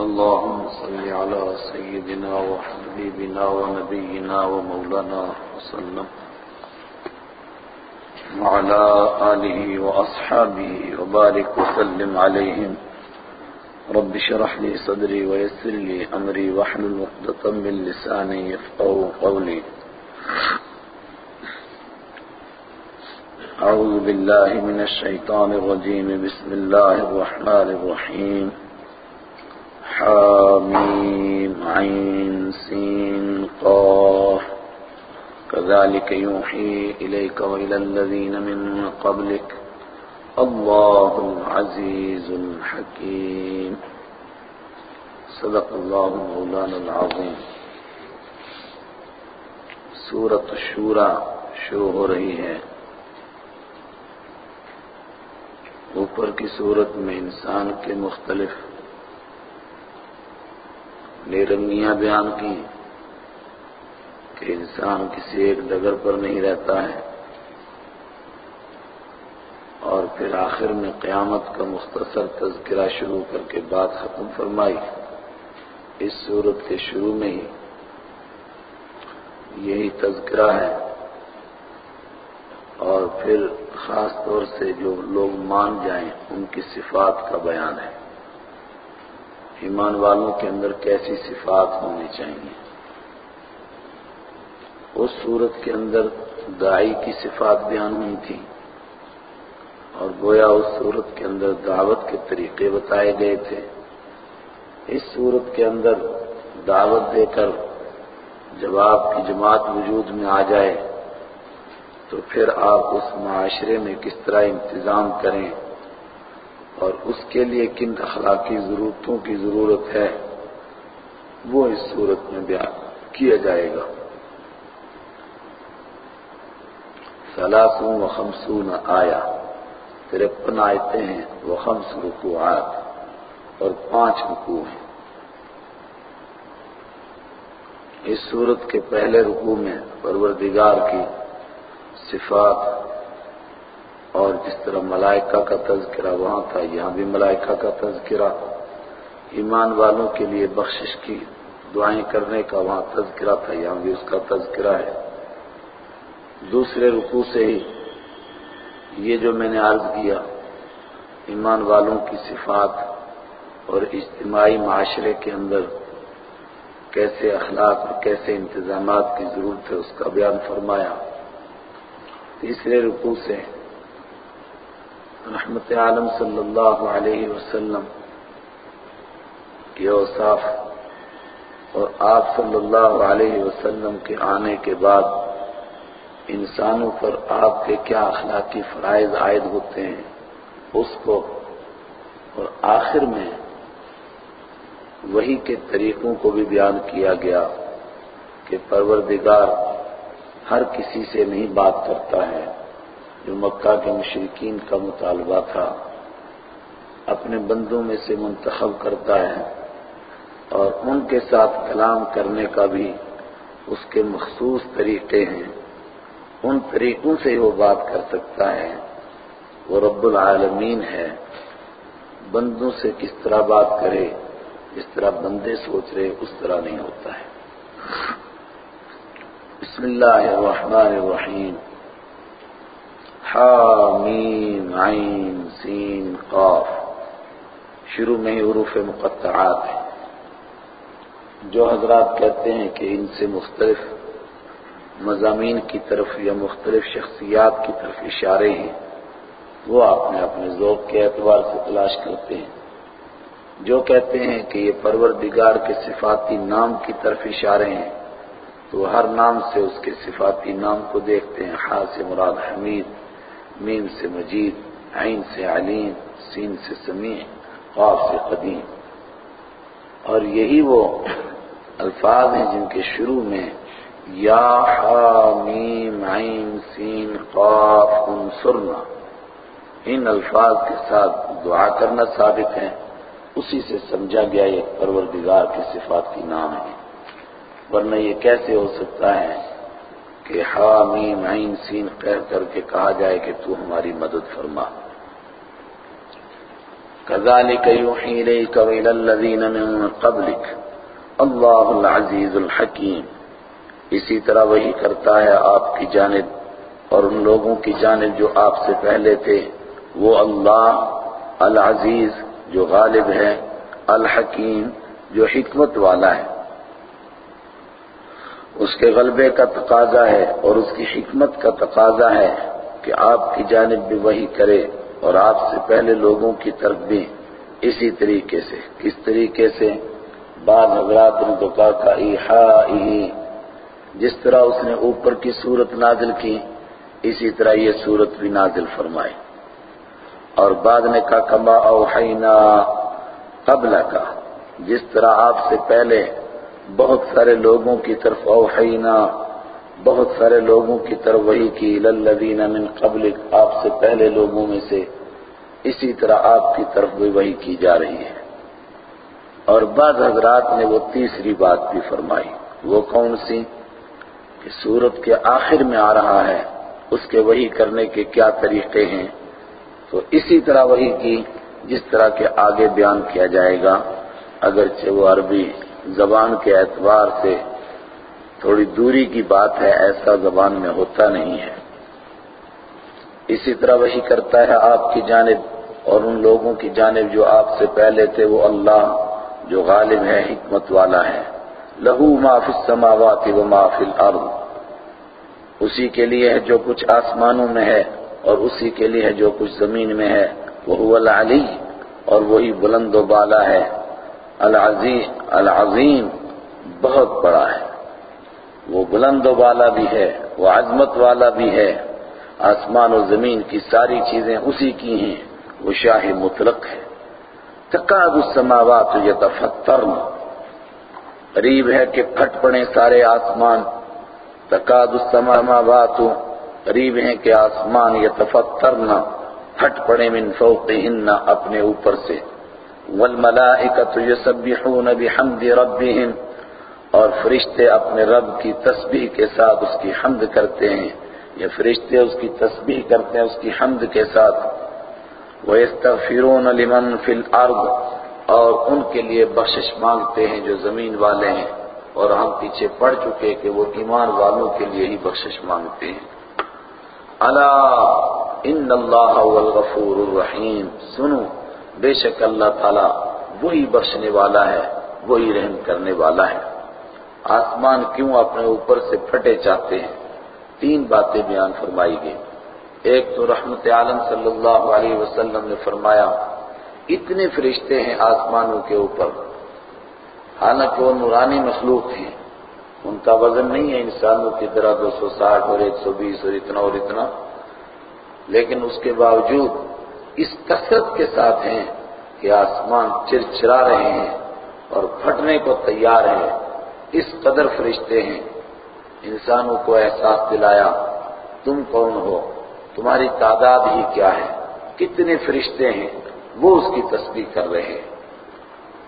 اللهم صل على سيدنا وحبيبنا ونبينا ومولانا وسلم وعلى آله وأصحابه وبارك وسلم عليهم. رب شرح لي صدري ويسر لي أمري وحلل وقدة من لساني يفقه قولي. أعوذ بالله من الشيطان الرجيم. بسم الله الرحمن الرحيم. حاميم، عين، سين، قاف. كذلك يوحي إليك وإلى الذين من قبلك. الله العزيز الحكيم. صدق الله مولانا العظيم. سورة الشورى شروع ہو رہی ہے. اوپر کی صورت میں انسان کے مختلف نیرنگیاں بیان کی کہ انسان کسی ایک ڈگر پر نہیں رہتا ہے اور پھر آخر میں قیامت کا مختصر تذکرہ شروع کر کے بات ختم فرمائی۔ اس صورت کے شروع میں ہی یہی تذکرہ ہے۔ اور پھر خاص طور سے جو لوگ مان جائیں ان کی صفات کا بیان ہے۔ ایمان والوں کے اندر کیسی صفات ہونی چاہیے؟ اس صورت کے اندر دائی کی صفات بیان ہوئی تھی اور گویا اس صورت کے اندر دعوت کے طریقے بتائے گئے تھے۔ اس صورت کے اندر دعوت دے کر جب آپ کی جماعت وجود میں آ جائے تو پھر آپ اس معاشرے میں کس طرح انتظام کریں؟ اور اس کے لیے کن اخلاقی ضرورتوں کی ضرورت ہے، وہ اس صورت میں بیان کیا جائے گا۔ سلاسوں و خمسون آیا ترپن آیتیں ہیں وہ خمس رکوعات، اور پانچ رکوع ہیں۔ اس صورت کے پہلے رکوع میں پروردگار کی صفات اور جس طرح ملائکہ کا تذکرہ وہاں تھا، یہاں بھی ملائکہ کا تذکرہ۔ ایمان والوں کے لیے بخشش کی، دعائیں کرنے کا وہاں تذکرہ تھا، یہاں بھی اس کا تذکرہ ہے۔ دوسرے رکوع سے ہی یہ جو میں نے عرض کیا، ایمان والوں کی صفات اور اجتماعی معاشرے کے اندر کیسے اخلاق اور کیسے انتظامات کی ضرورت ہے، اس کا بیان فرمایا۔ تیسرے رکوع سے رحمت عالم صلی اللہ علیہ وسلم کے اوصاف اور آپ صلی اللہ علیہ وسلم کے آنے کے بعد انسانوں پر آپ کے کیا اخلاقی فرائض عائد ہوتے ہیں، اس کو اور آخر میں وہی کے طریقوں کو بھی بیان کیا گیا کہ پروردگار ہر کسی سے نہیں بات کرتا ہے۔ جو مکہ کے مشرقین کا مطالبہ تھا، اپنے بندوں میں سے منتخب کرتا ہے اور ان کے ساتھ کلام کرنے کا بھی اس کے مخصوص طریقے ہیں۔ ان طریقوں سے وہ بات کر سکتا ہے، وہ رب العالمین ہے۔ بندوں سے کس طرح بات کرے، جس طرح بندے سوچ رہے، اس طرح نہیں ہوتا ہے۔ بسم اللہ الرحمن الرحیم۔ حامیم، عین، سین، قاف۔ شروع میں ہی عروف مقطعات ہیں۔ جو حضرات کہتے ہیں کہ ان سے مختلف مضامین کی طرف یا مختلف شخصیات کی طرف اشارے ہیں، وہ اپنے اپنے ذوق کے اعتبار سے تلاش کرتے ہیں۔ جو کہتے ہیں کہ یہ پروردگار کے صفاتی نام کی طرف اشارے ہیں، تو ہر نام سے اس کے صفاتی نام کو دیکھتے ہیں۔ ہا سے مراد حمید۔ میم سے مجید، عین سے علیم، سین سے سمیع، قاف سے قدیم۔ اور یہی وہ الفاظ ہیں جن کے شروع میں یا میم عین، سین، قاف، انصرنا۔ ان الفاظ کے ساتھ دعا کرنا ثابت ہے۔ اسی سے سمجھا گیا یہ پروردگار کے صفات کی نام ہے۔ ورنہ یہ کیسے ہو سکتا ہے؟ کہ حامیم عین سین کہہ کر کے کہا جائے کہ تو ہماری مدد فرما۔ كذلك يوحي إليك وإلى الذين من قبلك اللہ العزیز الحکیم۔ اسی طرح وہی کرتا ہے آپ کی جانب اور ان لوگوں کی جانب جو آپ سے پہلے تھے۔ وہ اللہ العزیز جو غالب ہے، الحکیم جو حکمت والا ہے۔ اس کے غلبے کا تقاضا ہے اور اس کی حکمت کا تقاضا ہے کہ آپ کی جانب بھی وہی کرے اور آپ سے پہلے لوگوں کی طرف بھی۔ اسی طریقے سے۔ کس طریقے سے؟ بعض حضرات نے تو کہا کا جس طرح اس نے اوپر کی صورت نازل کی، اسی طرح یہ صورت بھی نازل فرمائے اور بعد نے کہا، کما اوحینا قبل کا جس طرح آپ سے پہلے بہت سارے لوگوں کی طرف اوحینا، بہت سارے لوگوں کی طرف وہی کی، للذین من قبل آپ سے پہلے لوگوں میں سے اسی طرح آپ کی طرف بھی وہی کی جا رہی ہے۔ اور بعض حضرات نے وہ تیسری بات بھی فرمائی۔ وہ کون سی؟ کہ سورت کے آخر میں آ رہا ہے، اس کے وہی کرنے کے کیا طریقے ہیں؟ تو اسی طرح وہی کی، جس طرح کے آگے بیان کیا جائے گا، اگرچہ وہ عربی زبان کے اعتبار سے تھوڑی دوری کی بات ہے، ایسا زبان میں ہوتا نہیں ہے۔ اسی طرح وہی کرتا ہے آپ کی جانب، اور ان لوگوں کی جانب جو آپ سے پہلے تھے، وہ اللہ جو غالب ہے، حکمت والا ہے۔ لہو ما فی السماوات و ما فی الارض۔ اسی کے لیے ہے جو کچھ آسمانوں میں ہے، اور اسی کے لیے ہے جو کچھ زمین میں ہے۔ وہ العلی، اور وہی بلند و بالا ہے۔ العظیم العظیم بہت بڑا ہے۔ وہ بلند و بالا بھی ہے، وہ عظمت والا بھی ہے۔ آسمان و زمین کی ساری چیزیں اسی کی ہیں۔ وہ شاہ مطلق ہے۔ تقاد السماوات یتفطرن۔ قریب ہے کہ پھٹ پڑے سارے آسمان۔ تقاد السماوات قریب ہیں کہ آسمان یتفطرن۔ پھٹ پڑے من فوقہن اپنے اوپر سے۔ والملائکۃ یسبحون بحمد ربهم اور فرشتے اپنے رب کی تسبیح کے ساتھ اس کی حمد کرتے ہیں۔ یا فرشتے اس کی تسبیح کرتے ہیں اس کی حمد کے ساتھ۔ وَيَسْتَغْفِرُونَ لِمَنْ فِي الْأَرْضِ، اور ان کے لیے بخشش مانگتے ہیں جو زمین والے ہیں۔ اور ہم پیچھے پڑ چکے کہ وہ ایمان والوں کے لیے ہی بخشش مانگتے ہیں۔ الا ان اللہ الغفور الرحیم۔ سنو بے شک اللہ تعالی وہی بخشنے والا ہے، وہی رحم کرنے والا ہے۔ آسمان کیوں اپنے اوپر سے پھٹے چاہتے ہیں؟ تین باتیں بیان فرمائی گئی ایک تو رحمت عالم صلی اللہ علیہ وسلم نے فرمایا، اتنے فرشتے ہیں آسمانوں کے اوپر۔ حالانکہ وہ نورانی مخلوق ہیں۔ ان کا وزن نہیں ہے انسانوں کی طرح دو سو ساٹھ اور ایک سو بیس اور اتنا اور اتنا۔ لیکن اس کے باوجود اس کثرت کے ساتھ ہیں کہ آسمان چرچرا رہے ہیں اور پھٹنے کو تیار ہے اس قدر فرشتے ہیں۔ انسانوں کو احساس دلایا، تم کون ہو؟ تمہاری تعداد ہی کیا ہے؟ کتنے فرشتے ہیں؟ وہ اس کی تسبیح کر رہے ہیں۔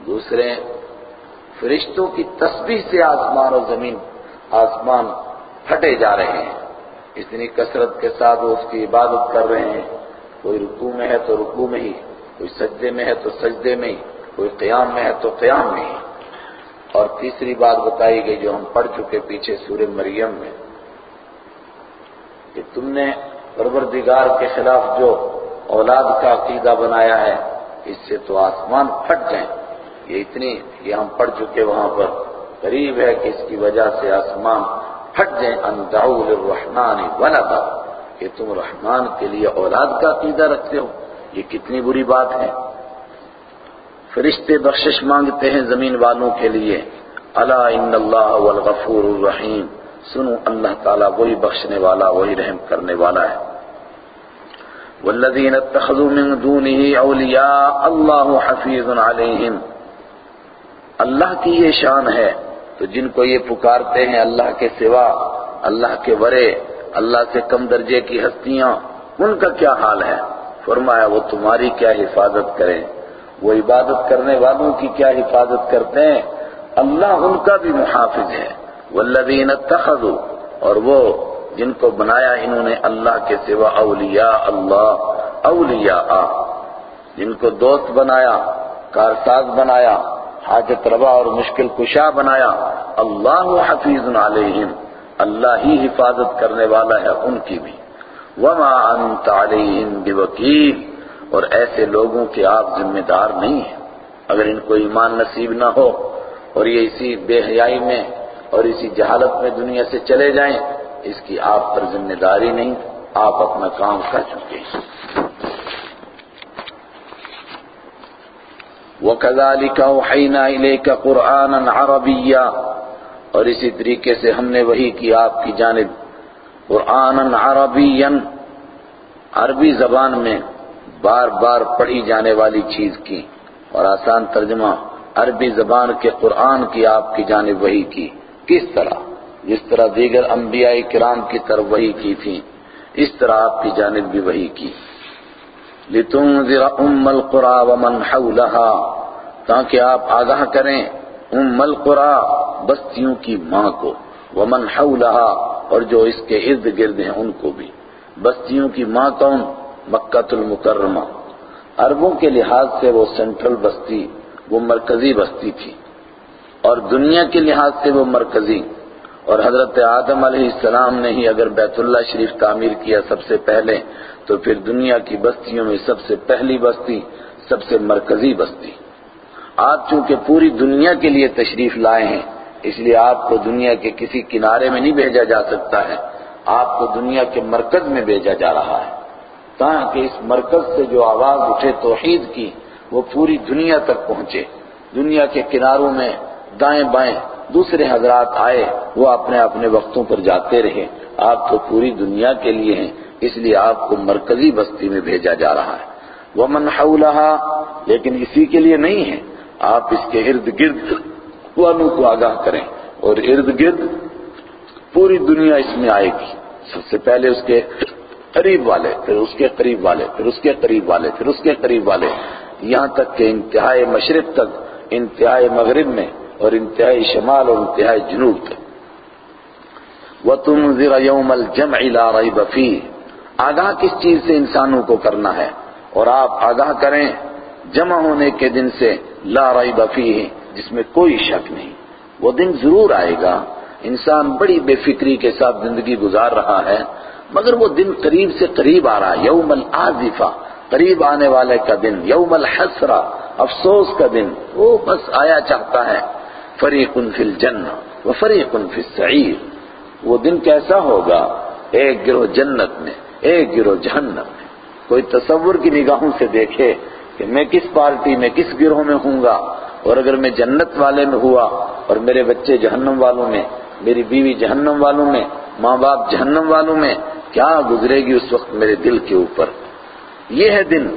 دوسرے، فرشتوں کی تسبیح سے آسمان اور زمین، آسمان پھٹے جا رہے ہیں۔ اتنی کثرت کے ساتھ وہ اس کی عبادت کر رہے ہیں۔ کوئی رکوع میں ہے تو رکوع میں ہی، کوئی سجدے میں ہے تو سجدے میں ہی، کوئی قیام میں ہے تو قیام میں ہی۔ اور تیسری بات بتائی گئی جو ہم پڑھ چکے پیچھے سورہ مریم میں، کہ تم نے پروردگار کے خلاف جو اولاد کا عقیدہ بنایا ہے، اس سے تو آسمان پھٹ جائیں۔ یہ اتنی یہ ہم پڑھ چکے وہاں پر قریب ہے کہ اس کی وجہ سے آسمان پھٹ جائیں۔ اندعو للرحمن ولدا۔ کہ تم رحمان کے لیے اولاد کا عقیدہ رکھتے ہو، یہ کتنی بری بات ہے۔ فرشتے بخشش مانگتے ہیں زمین والوں کے لیے۔ الا ان اللہ والغفور الرحیم۔ سنو، اللہ تعالیٰ وہی بخشنے والا، وہی رحم کرنے والا ہے۔ والذین اتخذوا من دونه اولیاء اللہ حفیظ علیہم۔ اللہ کی یہ شان ہے۔ تو جن کو یہ پکارتے ہیں اللہ کے سوا، اللہ کے ورے اللہ سے کم درجے کی ہستیاں، ان کا کیا حال ہے؟ فرمایا، وہ تمہاری کیا حفاظت کریں؟ وہ عبادت کرنے والوں کی کیا حفاظت کرتے ہیں؟ اللہ ان کا بھی محافظ ہے۔ والذین اتخذوا، اور وہ جن کو بنایا انہوں نے اللہ کے سوا اولیاء اللہ، اولیاء، جن کو دوست بنایا، کارساز بنایا، حاجت روا اور مشکل کشا بنایا، اللہ حفیظ علیہم۔ اللہ ہی حفاظت کرنے والا ہے ان کی بھی۔ وما انت علیہم بوکیل اور ایسے لوگوں کے آپ ذمہ دار نہیں ہیں۔ اگر ان کو ایمان نصیب نہ ہو اور یہ اسی بے حیائی میں اور اسی جہالت میں دنیا سے چلے جائیں، اس کی آپ پر ذمہ داری نہیں۔ آپ اپنا کام کر چکے ہیں۔ وَكَذَلِكَ أَوْحَيْنَا إِلَيْكَ قُرْآنًا عَرَبِيًّا۔ اور اسی طریقے سے ہم نے وہی کی آپ کی جانب۔ قرآن عربیًا، عربی زبان میں بار بار پڑھی جانے والی چیز کی اور آسان ترجمہ عربی زبان کے قرآن کی آپ کی جانب وہی کی۔ کس طرح؟ جس طرح دیگر انبیاء کرام کی طرف وہی کی تھی، اس طرح آپ کی جانب بھی وہی کی۔ لِتُنذِرَ أُمَّ الْقُرَى وَمَنْ حَوْلَهَا، تاکہ آپ آگاہ کریں۔ ام القرى بستیوں کی ماں کو، ومن حولها، اور جو اس کے ارد گرد ہیں ان کو بھی۔ بستیوں کی ماں کون؟ مکہ المکرمہ۔ عربوں کے لحاظ سے وہ سینٹرل بستی، وہ مرکزی بستی تھی۔ اور دنیا کے لحاظ سے وہ مرکزی۔ اور حضرت آدم علیہ السلام نے ہی اگر بیت اللہ شریف تعمیر کیا سب سے پہلے، تو پھر دنیا کی بستیوں میں سب سے پہلی بستی، سب سے مرکزی بستی۔ آپ چونکہ پوری دنیا کے لیے تشریف لائے ہیں اس لیے آپ کو دنیا کے کسی کنارے میں نہیں بھیجا جا سکتا ہے، آپ کو دنیا کے مرکز میں بھیجا جا رہا ہے۔ تاکہ اس مرکز سے جو آواز اٹھے، توحید کی، وہ پوری دنیا تک پہنچے۔ دنیا کے کناروں میں دائیں بائیں دوسرے حضرات آئے، وہ اپنے اپنے وقتوں پر جاتے رہے۔ آپ تو پوری دنیا کے لیے ہیں، اس لیے آپ کو مرکزی بستی میں بھیجا جا رہا ہے۔ وَمَنْ حَوْلَهَا، لیکن اسی کے لیے نہیں ہے۔ آپ اس کے ارد گرد والوں کو آگاہ کریں اور ارد گرد پوری دنیا اس میں آئے گی۔ سب سے پہلے اس کے قریب والے، پھر اس کے قریب والے، پھر اس کے قریب والے، پھر اس کے قریب والے۔ یہاں تک کہ انتہائی مشرق تک، انتہائی مغرب میں اور انتہائی شمال اور انتہائی جنوب تک۔ وَتُنذِرَ يَوْمَ الْجَمْعِ لَا رَيْبَ فِيهِ۔ آگاہ کس چیز سے انسانوں کو کرنا ہے؟ اور آپ آگاہ کریں جمع ہونے کے دن سے لا ریب فیہ جس میں کوئی شک نہیں۔ وہ دن ضرور آئے گا۔ انسان بڑی بے فکری کے ساتھ زندگی گزار رہا ہے، مگر وہ دن قریب سے قریب آ رہا ہے۔ یوم العازفہ، قریب آنے والے کا دن۔ یوم الحسرہ، افسوس کا دن۔ وہ بس آیا چاہتا ہے۔ فریق فی الجنہ و فریق فی السعیر۔ وہ دن کیسا ہوگا؟ ایک گروہ جنت میں، ایک گروہ جہنم میں۔ کوئی تصور کی نگاہوں سے دیکھے کہ میں کس پارٹی میں، کس گروہ میں ہوں گا؟ اور اگر میں جنت والے میں ہوا اور میرے بچے جہنم والوں میں، میری بیوی جہنم والوں میں، ماں باپ جہنم والوں میں، کیا گزرے گی اس وقت میرے دل کے اوپر؟ یہ ہے دن،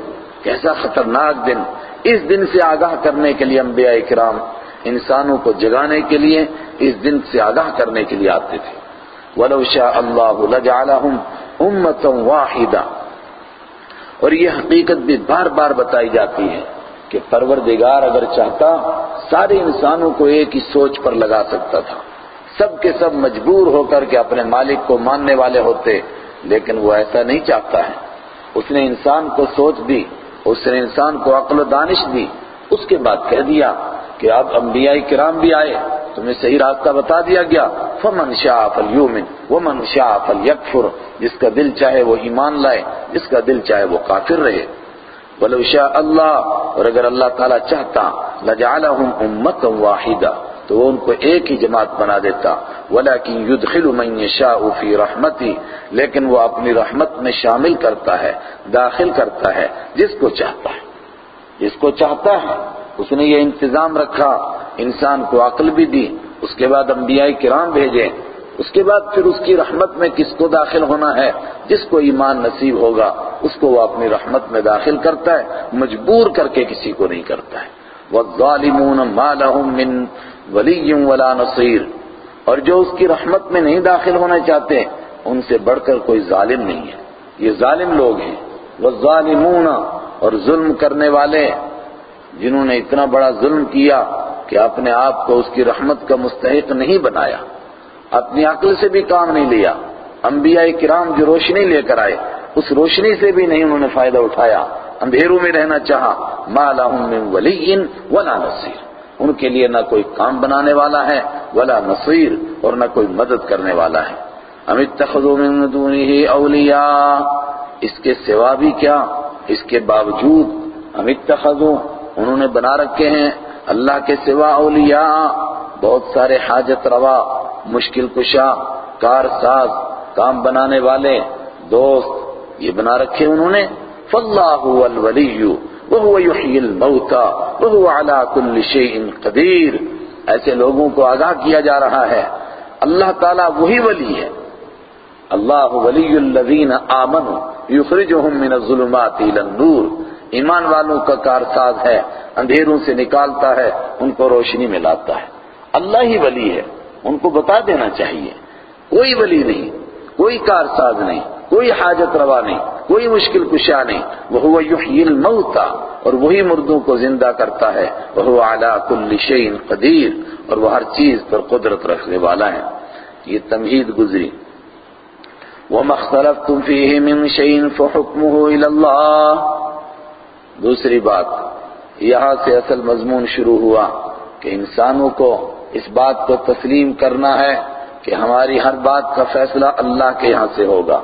کیسا خطرناک دن۔ اس دن سے آگاہ کرنے کے لیے انبیاء اکرام انسانوں کو جگانے کے لیے اس دن سے آگاہ کرنے کے لیے آتے تھے۔ وَلَوْ شَاءَ اللَّهُ لَجَعَلَهُمْ أُمَّةً وَاحِدًا۔ اور یہ حقیقت بھی بار بار بتائی جاتی ہے۔ کہ پروردگار اگر چاہتا سارے انسانوں کو ایک ہی سوچ پر لگا سکتا تھا۔ سب کے سب مجبور ہو کر کے اپنے مالک کو ماننے والے ہوتے، لیکن وہ ایسا نہیں چاہتا ہے۔ اس نے انسان کو سوچ دی، اس نے انسان کو عقل و دانش دی۔ اس کے بعد کہہ دیا کہ اب انبیاء کرام بھی آئے، تمہیں صحیح راستہ بتا دیا گیا۔ فمن شاء فلیؤمن، ومن شاء فلیکفر۔ جس کا دل چاہے وہ ایمان لائے، جس کا دل چاہے وہ کافر رہے۔ ولو شاء اللہ، اور اگر اللہ تعالیٰ چاہتا، لجعلہم امتا واحدہ، تو وہ ان کو ایک ہی جماعت بنا دیتا۔ ولیکن يدخل من يشاء فی رحمتی، لیکن وہ اپنی رحمت میں شامل کرتا ہے، داخل کرتا ہے، جس کو چاہتا ہے۔ جس کو چاہتا ہے، اس نے یہ انتظام رکھا، انسان کو عقل بھی دی، اس کے بعد انبیاء کرام بھیجے۔ اس کے بعد پھر اس کی رحمت میں کس کو داخل ہونا ہے؟ جس کو ایمان نصیب ہوگا، اس کو وہ اپنی رحمت میں داخل کرتا ہے، مجبور کر کے کسی کو نہیں کرتا ہے۔ وَالظَّالِمُونَ مَا لَهُم مِّن وَلِيٍّ وَلَا نَصِيرٍ۔ اور جو اس کی رحمت میں نہیں داخل ہونا چاہتے، ان سے بڑھ کر کوئی ظالم نہیں ہے۔ یہ ظالم لوگ ہیں۔ وَالظَّالِمُونَ اور ظلم کرنے والے، جنہوں نے اتنا بڑا ظلم کیا کہ اپنے آپ کو اس کی رحمت کا مستحق نہیں بنایا۔ اپنی عقل سے بھی کام نہیں لیا۔ انبیاء کرام جو روشنی لے کر آئے، اس روشنی سے بھی نہیں انہوں نے فائدہ اٹھایا۔ اندھیروں میں رہنا چاہا۔ ما لهم من ولی ولا نصیر ان کے لیے نہ کوئی کام بنانے والا ہے، ولا نصیر اور نہ کوئی مدد کرنے والا ہے۔ ام اتخذوا من دونه اولیاء۔ اس کے سوا بھی کیا؟ اس کے باوجود ام اتخذوا، انہوں نے بنا رکھے ہیں۔ اللہ کے سوا اولیاء۔ بہت سارے حاجت روا، مشکل کشا کار ساز، کام بنانے والے، دوست، یہ بنا رکھے انہوں نے۔ فاللہ الولی وهو يحيي الموتى وهو على كل شيء قدیر۔ ایسے لوگوں کو آگاہ کیا جا رہا ہے۔ اللہ تعالیٰ وہی ولی ہے۔ اللہ ولی الذین آمنوا یخرجهم من الظلمات الى النور۔ ایمان والوں کا کارساز ہے، اندھیروں سے نکالتا ہے، ان کو روشنی میں لاتا ہے۔ اللہ ہی ولی ہے، ان کو بتا دینا چاہیے۔ کوئی ولی نہیں، کوئی کارساز نہیں، کوئی حاجت روا نہیں، کوئی مشکل کشا نہیں۔ وہ یحیی الموتا اور وہی مردوں کو زندہ کرتا ہے۔ وہ علی کل شیء قدیر، اور وہ ہر چیز پر قدرت رکھنے والا ہے۔ یہ تمہید گزری۔ وَمَا اخْتَلَفْتُمْ فِيهِ مِنْ شَيْءٍ فَحُكْمُهُ إِلَى اللَّهِ دوسری بات، یہاں سے اصل مضمون شروع ہوا کہ انسانوں کو اس بات کو تسلیم کرنا ہے کہ ہماری ہر بات کا فیصلہ اللہ کے یہاں سے ہوگا۔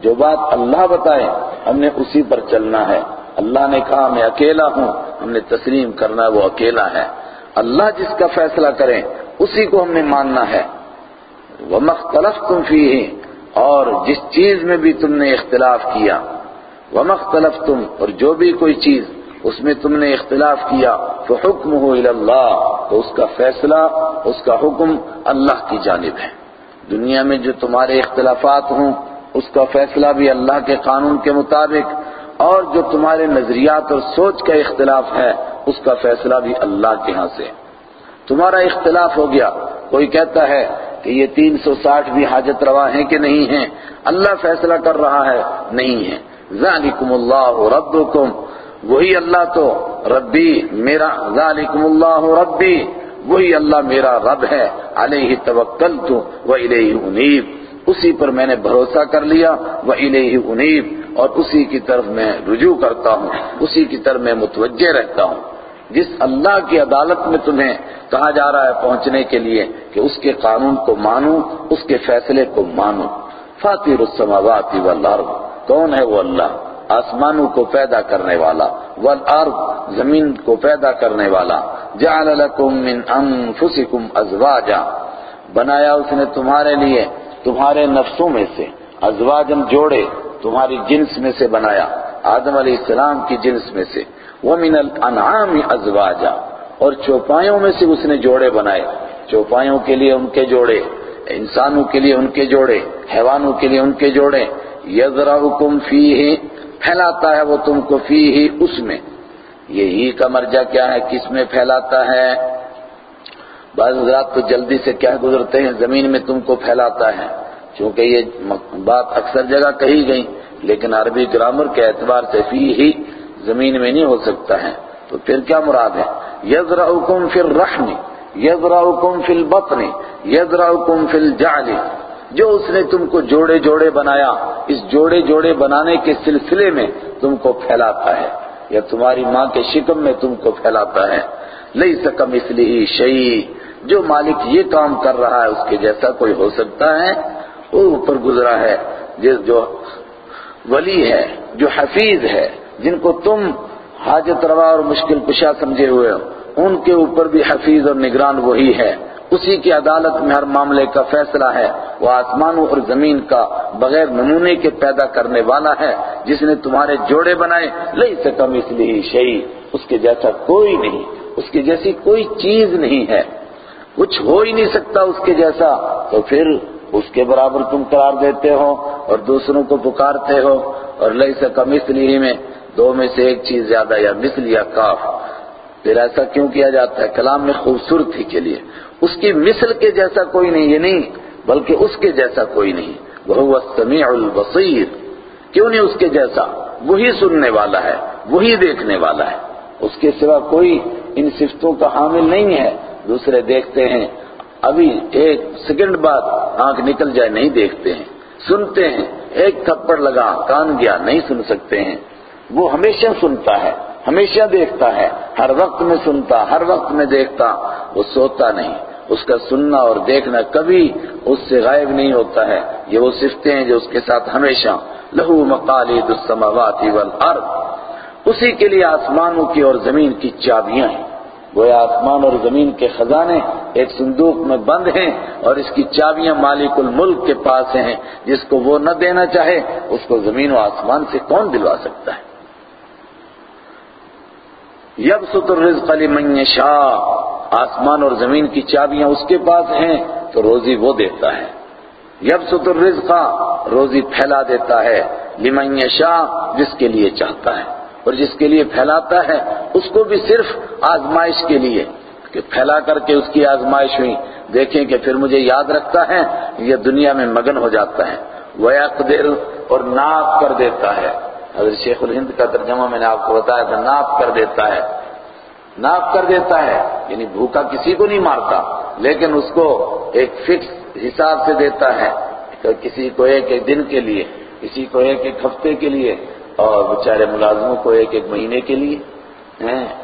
جو بات اللہ بتائے، ہم نے اسی پر چلنا ہے۔ اللہ نے کہا، میں اکیلا ہوں۔ ہم نے تسلیم کرنا وہ اکیلا ہے۔ اللہ جس کا فیصلہ کریں اسی کو ہم نے ماننا ہے۔ وَمَا اخْتَلَفْتُمْ فِيهِ اور جس چیز میں بھی تم نے اختلاف کیا۔ وَمَا اخْتَلَفْتُمْ، اور جو بھی کوئی چیز اس میں تم نے اختلاف کیا تو حکم ہو اللہ تو اس کا فیصلہ، اس کا حکم اللہ کی جانب ہے۔ دنیا میں جو تمہارے اختلافات ہوں، اس کا فیصلہ بھی اللہ کے قانون کے مطابق، اور جو تمہارے نظریات اور سوچ کا اختلاف ہے، اس کا فیصلہ بھی اللہ کے ہاں سے۔ تمہارا اختلاف ہو گیا۔ کوئی کہتا ہے کہ یہ تین سو ساٹھ بھی حاجت روا ہیں کہ نہیں ہیں؟ اللہ فیصلہ کر رہا ہے، نہیں ہے۔ ذالکم اللہ ربکم۔ وہی اللہ تو ربی میرا ذالکم اللہ ربی، وہی اللہ میرا رب ہے، علیہ توکلت و الیہ انیب۔ اسی پر میں نے بھروسہ کر لیا وہ الیہ انیب۔ اور اسی کی طرف میں رجوع کرتا ہوں، اسی کی طرف میں متوجہ رہتا ہوں۔ جس اللہ کی عدالت میں تمہیں کہا جا رہا ہے پہنچنے کے لیے کہ اس کے قانون کو مانو، اس کے فیصلے کو مانو۔ فاطر السماوات والارض، کون ہے وہ اللہ؟ آسمانوں کو پیدا کرنے والا، والارض، زمین کو پیدا کرنے والا، جعل لکم من انفسکم ازواجا، بنایا اس نے تمہارے لیے، تمہارے نفسوں میں سے ازواجن جوڑے، تمہاری جنس میں سے بنایا، آدم علیہ السلام کی جنس میں سے، وَمِنَ الْأَنْعَامِ أَزْوَاجًا اور چوپایوں میں سے اس نے جوڑے بنائے، چوپایوں کے لیے ان کے جوڑے، انسانوں کے لیے ان کے جوڑے، حیوانوں کے لیے ان کے جوڑے يَذْرَعُكُمْ فِيهِ پھیلاتا ہے وہ تم کو فِيهِ اس میں۔ یہی کا مرجع کیا ہے، کس میں پھیلاتا ہے؟ بعض حضرات تو جلدی سے کیا گزرتے ہیں، زمین میں تم کو پھیلاتا ہے۔ چونکہ یہ بات اکثر جگہ کہی گئی، لیکن عربی گرامر کے اعتبار سے فی ہی زمین میں نہیں ہو سکتا ہے۔ تو پھر کیا مراد ہے؟ یذرعکم فی الرحم یذرعکم فی البطن یذرعکم فی الجعل۔ جو اس نے تم کو جوڑے جوڑے بنایا، اس جوڑے جوڑے بنانے کے سلسلے میں تم کو پھیلاتا ہے، یا تمہاری ماں کے شکم میں تم کو پھیلاتا ہے۔ لئی سکم اس لیے شعی جو مالک یہ کام کر رہا ہے، اس کے جیسا کوئی ہو سکتا ہے۔ وہ اوپر گزرا ہے، جس جو ولی ہے، جو حفیظ ہے، جن کو تم حاجت روا اور مشکل کشا سمجھے ہوئے ہو۔ ان کے اوپر بھی حفیظ اور نگران وہی ہے۔ اسی کی عدالت میں ہر معاملے کا فیصلہ ہے۔ وہ آسمانوں اور زمین کا بغیر نمونے کے پیدا کرنے والا ہے۔ جس نے تمہارے جوڑے بنائے لئی سے کم اس لیے شہی اس کے جیسا کوئی نہیں، اس کی جیسی کوئی چیز نہیں ہے۔ کچھ ہو ہی نہیں سکتا اس کے جیسا۔ تو پھر اس کے برابر تم قرار دیتے ہو اور دوسروں کو پکارتے ہو۔ اور لئی سے کم اس لیے میں دو میں سے ایک چیز زیادہ یا مثل یا کاف۔ پھر ایسا کیوں کیا جاتا ہے؟ کلام میں خوبصورتی کے لیے۔ اس کی مثل کے جیسا کوئی نہیں، یہ نہیں، بلکہ اس کے جیسا کوئی نہیں۔ وہ السمیع البصیر۔ کیوں نہیں اس کے جیسا؟ وہی سننے والا ہے، وہی دیکھنے والا ہے۔ اس کے سوا کوئی ان صفتوں کا حامل نہیں ہے۔ دوسرے دیکھتے ہیں، ابھی ایک سیکنڈ بعد آنکھ نکل جائے، نہیں دیکھتے ہیں۔ سنتے ہیں، ایک تھپڑ لگا، کان گیا، نہیں سن سکتے ہیں۔ وہ ہمیشہ سنتا ہے۔ ہمیشہ دیکھتا ہے، ہر وقت میں سنتا، ہر وقت میں دیکھتا، وہ سوتا نہیں۔ اس کا سننا اور دیکھنا کبھی اس سے غائب نہیں ہوتا ہے۔ یہ وہ صفتیں ہیں جو اس کے ساتھ ہمیشہ، لہو مقالید السماوات والارض۔ اسی کے لیے آسمانوں کی اور زمین کی چابیاں ہیں۔ گویا آسمان اور زمین کے خزانے ایک صندوق میں بند ہیں اور اس کی چابیاں مالک الملک کے پاس ہیں۔ جس کو وہ نہ دینا چاہے، اس کو زمین و آسمان سے کون دلوا سکتا ہے؟ یب ستر رزق علی من شاہ آسمان اور زمین کی چابیاں اس کے پاس ہیں تو روزی وہ دیتا ہے۔ یب ستر رزق روزی پھیلا دیتا ہے لمن شاہ جس کے لیے چاہتا ہے۔ اور جس کے لیے پھیلاتا ہے، اس کو بھی صرف آزمائش کے لیے۔ کہ پھیلا کر کے اس کی آزمائش ہوئی۔ دیکھیں کہ پھر مجھے یاد رکھتا ہے، یہ دنیا میں مگن ہو جاتا ہے۔ وہ اور ناپ کر دیتا ہے۔ اگر شیخ الہند کا ترجمہ میں نے آپ کو بتایا تھا، ناپ کر دیتا ہے۔ ناپ کر دیتا ہے یعنی بھوکا کسی کو نہیں مارتا، لیکن اس کو ایک فکس حساب سے دیتا ہے۔ کسی کو ایک ایک دن کے لیے، کسی کو ایک ایک ہفتے کے لیے، اور بیچارے ملازموں کو ایک ایک مہینے کے لیے۔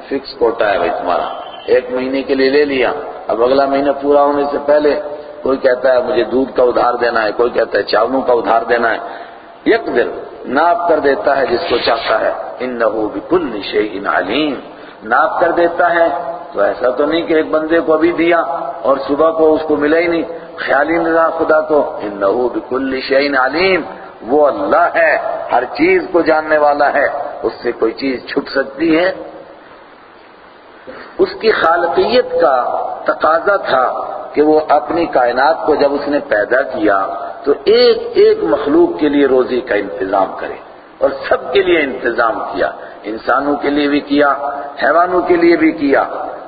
فکس کوٹا ہے بھائی تمہارا۔ ایک مہینے کے لیے لے لیا۔ اب اگلا مہینہ پورا ہونے سے پہلے کوئی کہتا ہے مجھے دودھ کا ادھار دینا ہے، کوئی کہتا ہے چاولوں کا ادھار دینا ہے۔ یک دل ناپ کر دیتا ہے جس کو چاہتا ہے۔ انہو بکل شیء علیم۔ ناپ کر دیتا ہے تو ایسا تو نہیں کہ ایک بندے کو ابھی دیا اور صبح کو اس کو ملا ہی نہیں۔ خیال ہی خدا کو۔ انہو بکل شیء علیم۔ وہ اللہ ہے، ہر چیز کو جاننے والا ہے۔ اس سے کوئی چیز چھٹ سکتی ہے۔ اس کی خالقیت کا تقاضا تھا۔ کہ وہ اپنی کائنات کو جب اس نے پیدا کیا تو ایک ایک مخلوق کے لیے روزی کا انتظام کرے اور سب کے لیے انتظام کیا، انسانوں کے لیے بھی کیا، حیوانوں کے لیے بھی کیا،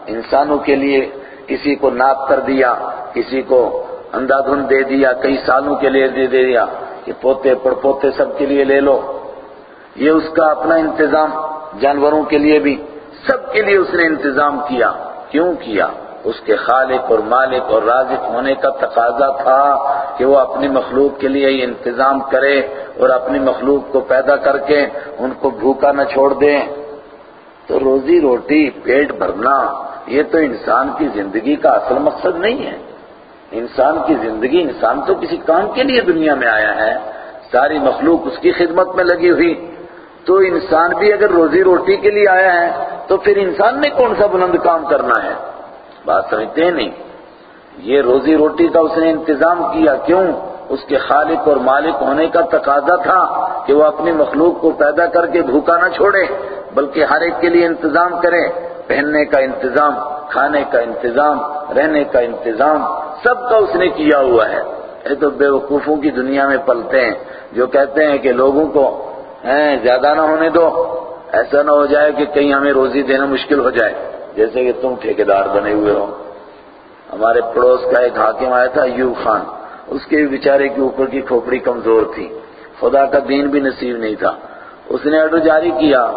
انسانوں کے لیے کسی کو ناپ کر دیا، کسی کو اندھا دے دیا، کئی سالوں کے لیے دے دیا کہ پوتے پڑ پوتے سب کے لیے لے لو۔ یہ اس کا اپنا انتظام، جانوروں کے لیے بھی سب کے لیے اس نے انتظام کیا۔ کیوں کیا؟ اس کے خالق اور مالک اور رازق ہونے کا تقاضا تھا کہ وہ اپنی مخلوق کے لیے انتظام کرے اور اپنی مخلوق کو پیدا کر کے ان کو بھوکا نہ چھوڑ دیں تو روزی روٹی، پیٹ بھرنا، یہ تو انسان کی زندگی کا اصل مقصد نہیں ہے۔ انسان کی زندگی، انسان تو کسی کام کے لیے دنیا میں آیا ہے۔ ساری مخلوق اس کی خدمت میں لگی ہوئی۔ تو انسان بھی اگر روزی روٹی کے لیے آیا ہے تو پھر انسان نے کون سا بلند کام کرنا ہے؟ بات سمجھتے ہیں نہیں؟ یہ روزی روٹی کا اس نے انتظام کیا، کیوں؟ اس کے خالق اور مالک ہونے کا تقاضا تھا کہ وہ اپنی مخلوق کو پیدا کر کے بھوکا نہ چھوڑے، بلکہ ہر ایک کے لیے انتظام کرے۔ پہننے کا انتظام، کھانے کا انتظام، رہنے کا انتظام، سب کا اس نے کیا ہوا ہے۔ یہ تو بے وقوفوں کی دنیا میں پلتے ہیں، جو کہتے ہیں کہ لوگوں کو زیادہ نہ ہونے دو۔ ایسا نہ ہو جائے کہ کہیں ہمیں روزی دینا مشکل ہو جائے۔ جیسے کہ تم ٹھیکیدار بنے ہوئے ہو۔ ہمارے پڑوس کا ایک حاکم آیا تھا، یو خان۔ اس کے بھی بیچارے کے اوپر کی کھوپڑی کمزور تھی۔ خدا کا دین بھی نصیب نہیں تھا۔ اس نے آرڈر جاری کیا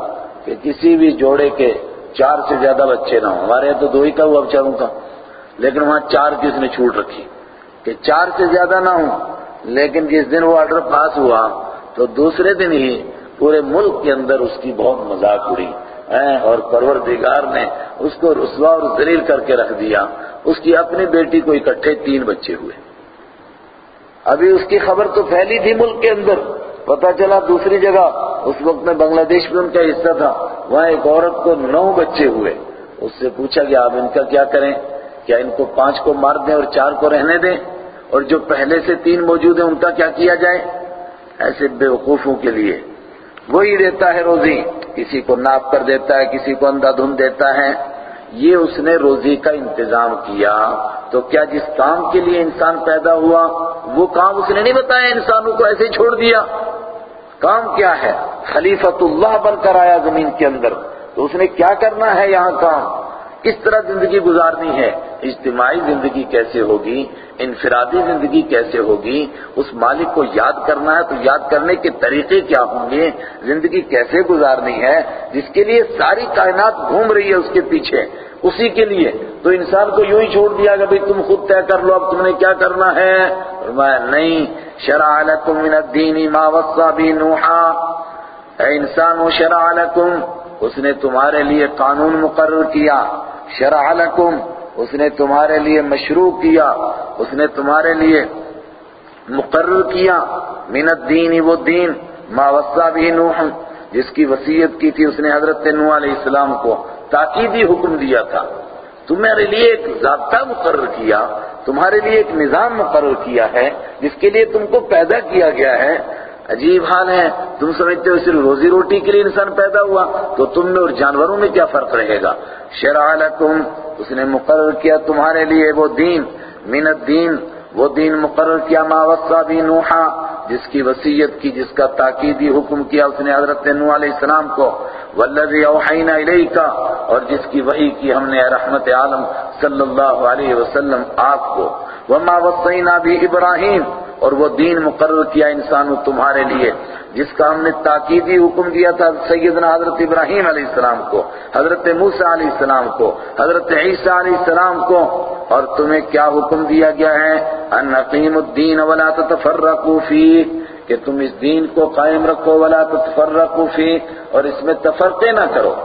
کہ کسی بھی جوڑے کے چار سے زیادہ بچے نہ ہوں۔ ہمارے یہاں تو دو ہی کا ہوا بچاروں کا۔ لیکن وہاں چار کی اس نے چھوٹ رکھی کہ چار سے زیادہ نہ ہوں۔ لیکن جس دن وہ آرڈر پاس ہوا تو دوسرے دن ہی پورے ملک کے اندر اس کی بہت مذاق اڑی۔ اور پروردگار نے اس کو رسوا اور ذلیل کر کے رکھ دیا۔ اس کی اپنی بیٹی کو اکٹھے تین بچے ہوئے۔ ابھی اس کی خبر تو پھیلی تھی ملک کے اندر۔ پتا چلا دوسری جگہ اس وقت میں بنگلہ دیش میں ان کا حصہ تھا۔ وہاں ایک عورت کو نو بچے ہوئے۔ اس سے پوچھا کہ آپ ان کا کیا کریں؟ کیا ان کو پانچ کو مار دیں اور چار کو رہنے دیں؟ اور جو پہلے سے تین موجود ہیں ان کا کیا کیا جائے؟ ایسے بے وقوفوں کے لیے۔ وہی دیتا ہے روزی۔ کسی کو ناپ کر دیتا ہے، کسی کو اندھا دھن دیتا ہے۔ یہ اس نے روزی کا انتظام کیا۔ تو کیا جس کام کے لیے انسان پیدا ہوا، وہ کام اس نے نہیں بتایا انسانوں کو ایسے چھوڑ دیا۔ کام کیا ہے؟ خلیفت اللہ بن کر آیا زمین کے اندر۔ تو اس نے کیا کرنا ہے یہاں کام؟ کس طرح زندگی گزارنی ہے، اجتماعی زندگی کیسے ہوگی، انفرادی زندگی کیسے ہوگی، اس مالک کو یاد کرنا ہے تو یاد کرنے کے طریقے کیا ہوں گے، زندگی کیسے گزارنی ہے، جس کے لیے ساری کائنات گھوم رہی ہے اس کے پیچھے، اسی کے لیے تو انسان کو یوں ہی چھوڑ دیا کہ بھئی تم خود طے کر لو اب تم نے کیا کرنا ہے۔ فرمایا، نہیں شرع لکم من الدین ما وصا بی نوحا۔ اے انسان شرع لکم اس نے تمہارے لیے قانون مقرر کیا، شرع لکم، اس نے تمہارے لیے مشروع کیا، اس نے تمہارے لیے مقرر کیا، من الدین وہ دین، ما وصا بھی نوح، جس کی وصیت کی تھی اس نے حضرت نوح علیہ السلام کو، تاکیدی حکم دیا تھا۔ تمہارے لیے ایک ضابطہ مقرر کیا، تمہارے لیے ایک نظام مقرر کیا ہے، جس کے لیے تم کو پیدا کیا گیا ہے۔ عجیب حال ہے۔ تم سمجھتے ہو صرف روزی روٹی کے لیے انسان پیدا ہوا، تو تم میں اور جانوروں میں کیا فرق رہے گا؟ شرع لکم اس نے مقرر کیا تمہارے لیے وہ دین۔ من الدین، وہ دین مقرر کیا، ما وصا بھی نوحا، جس کی وصیت کی، جس کا تاکیدی حکم کیا اس نے حضرت نوح علیہ السلام کو۔ والذی اوحینا الیک، اور جس کی وحی کی ہم نے رحمت عالم صلی اللہ علیہ وسلم آپ کو۔ وما وصینا بھی ابراہیم اور وہ دین مقرر کیا انسانوں تمہارے لیے، جس کا ہم نے تاکیدی حکم دیا تھا سیدنا حضرت ابراہیم علیہ السلام کو، حضرت موسیٰ علیہ السلام کو، حضرت عیسیٰ علیہ السلام کو۔ اور تمہیں کیا حکم دیا گیا ہے؟ ان نقیم الدین ولا تتفرقوا فیہ، کہ تم اس دین کو قائم رکھو، ولا تتفرقوا فیہ، اور اس میں تفرقے نہ کرو۔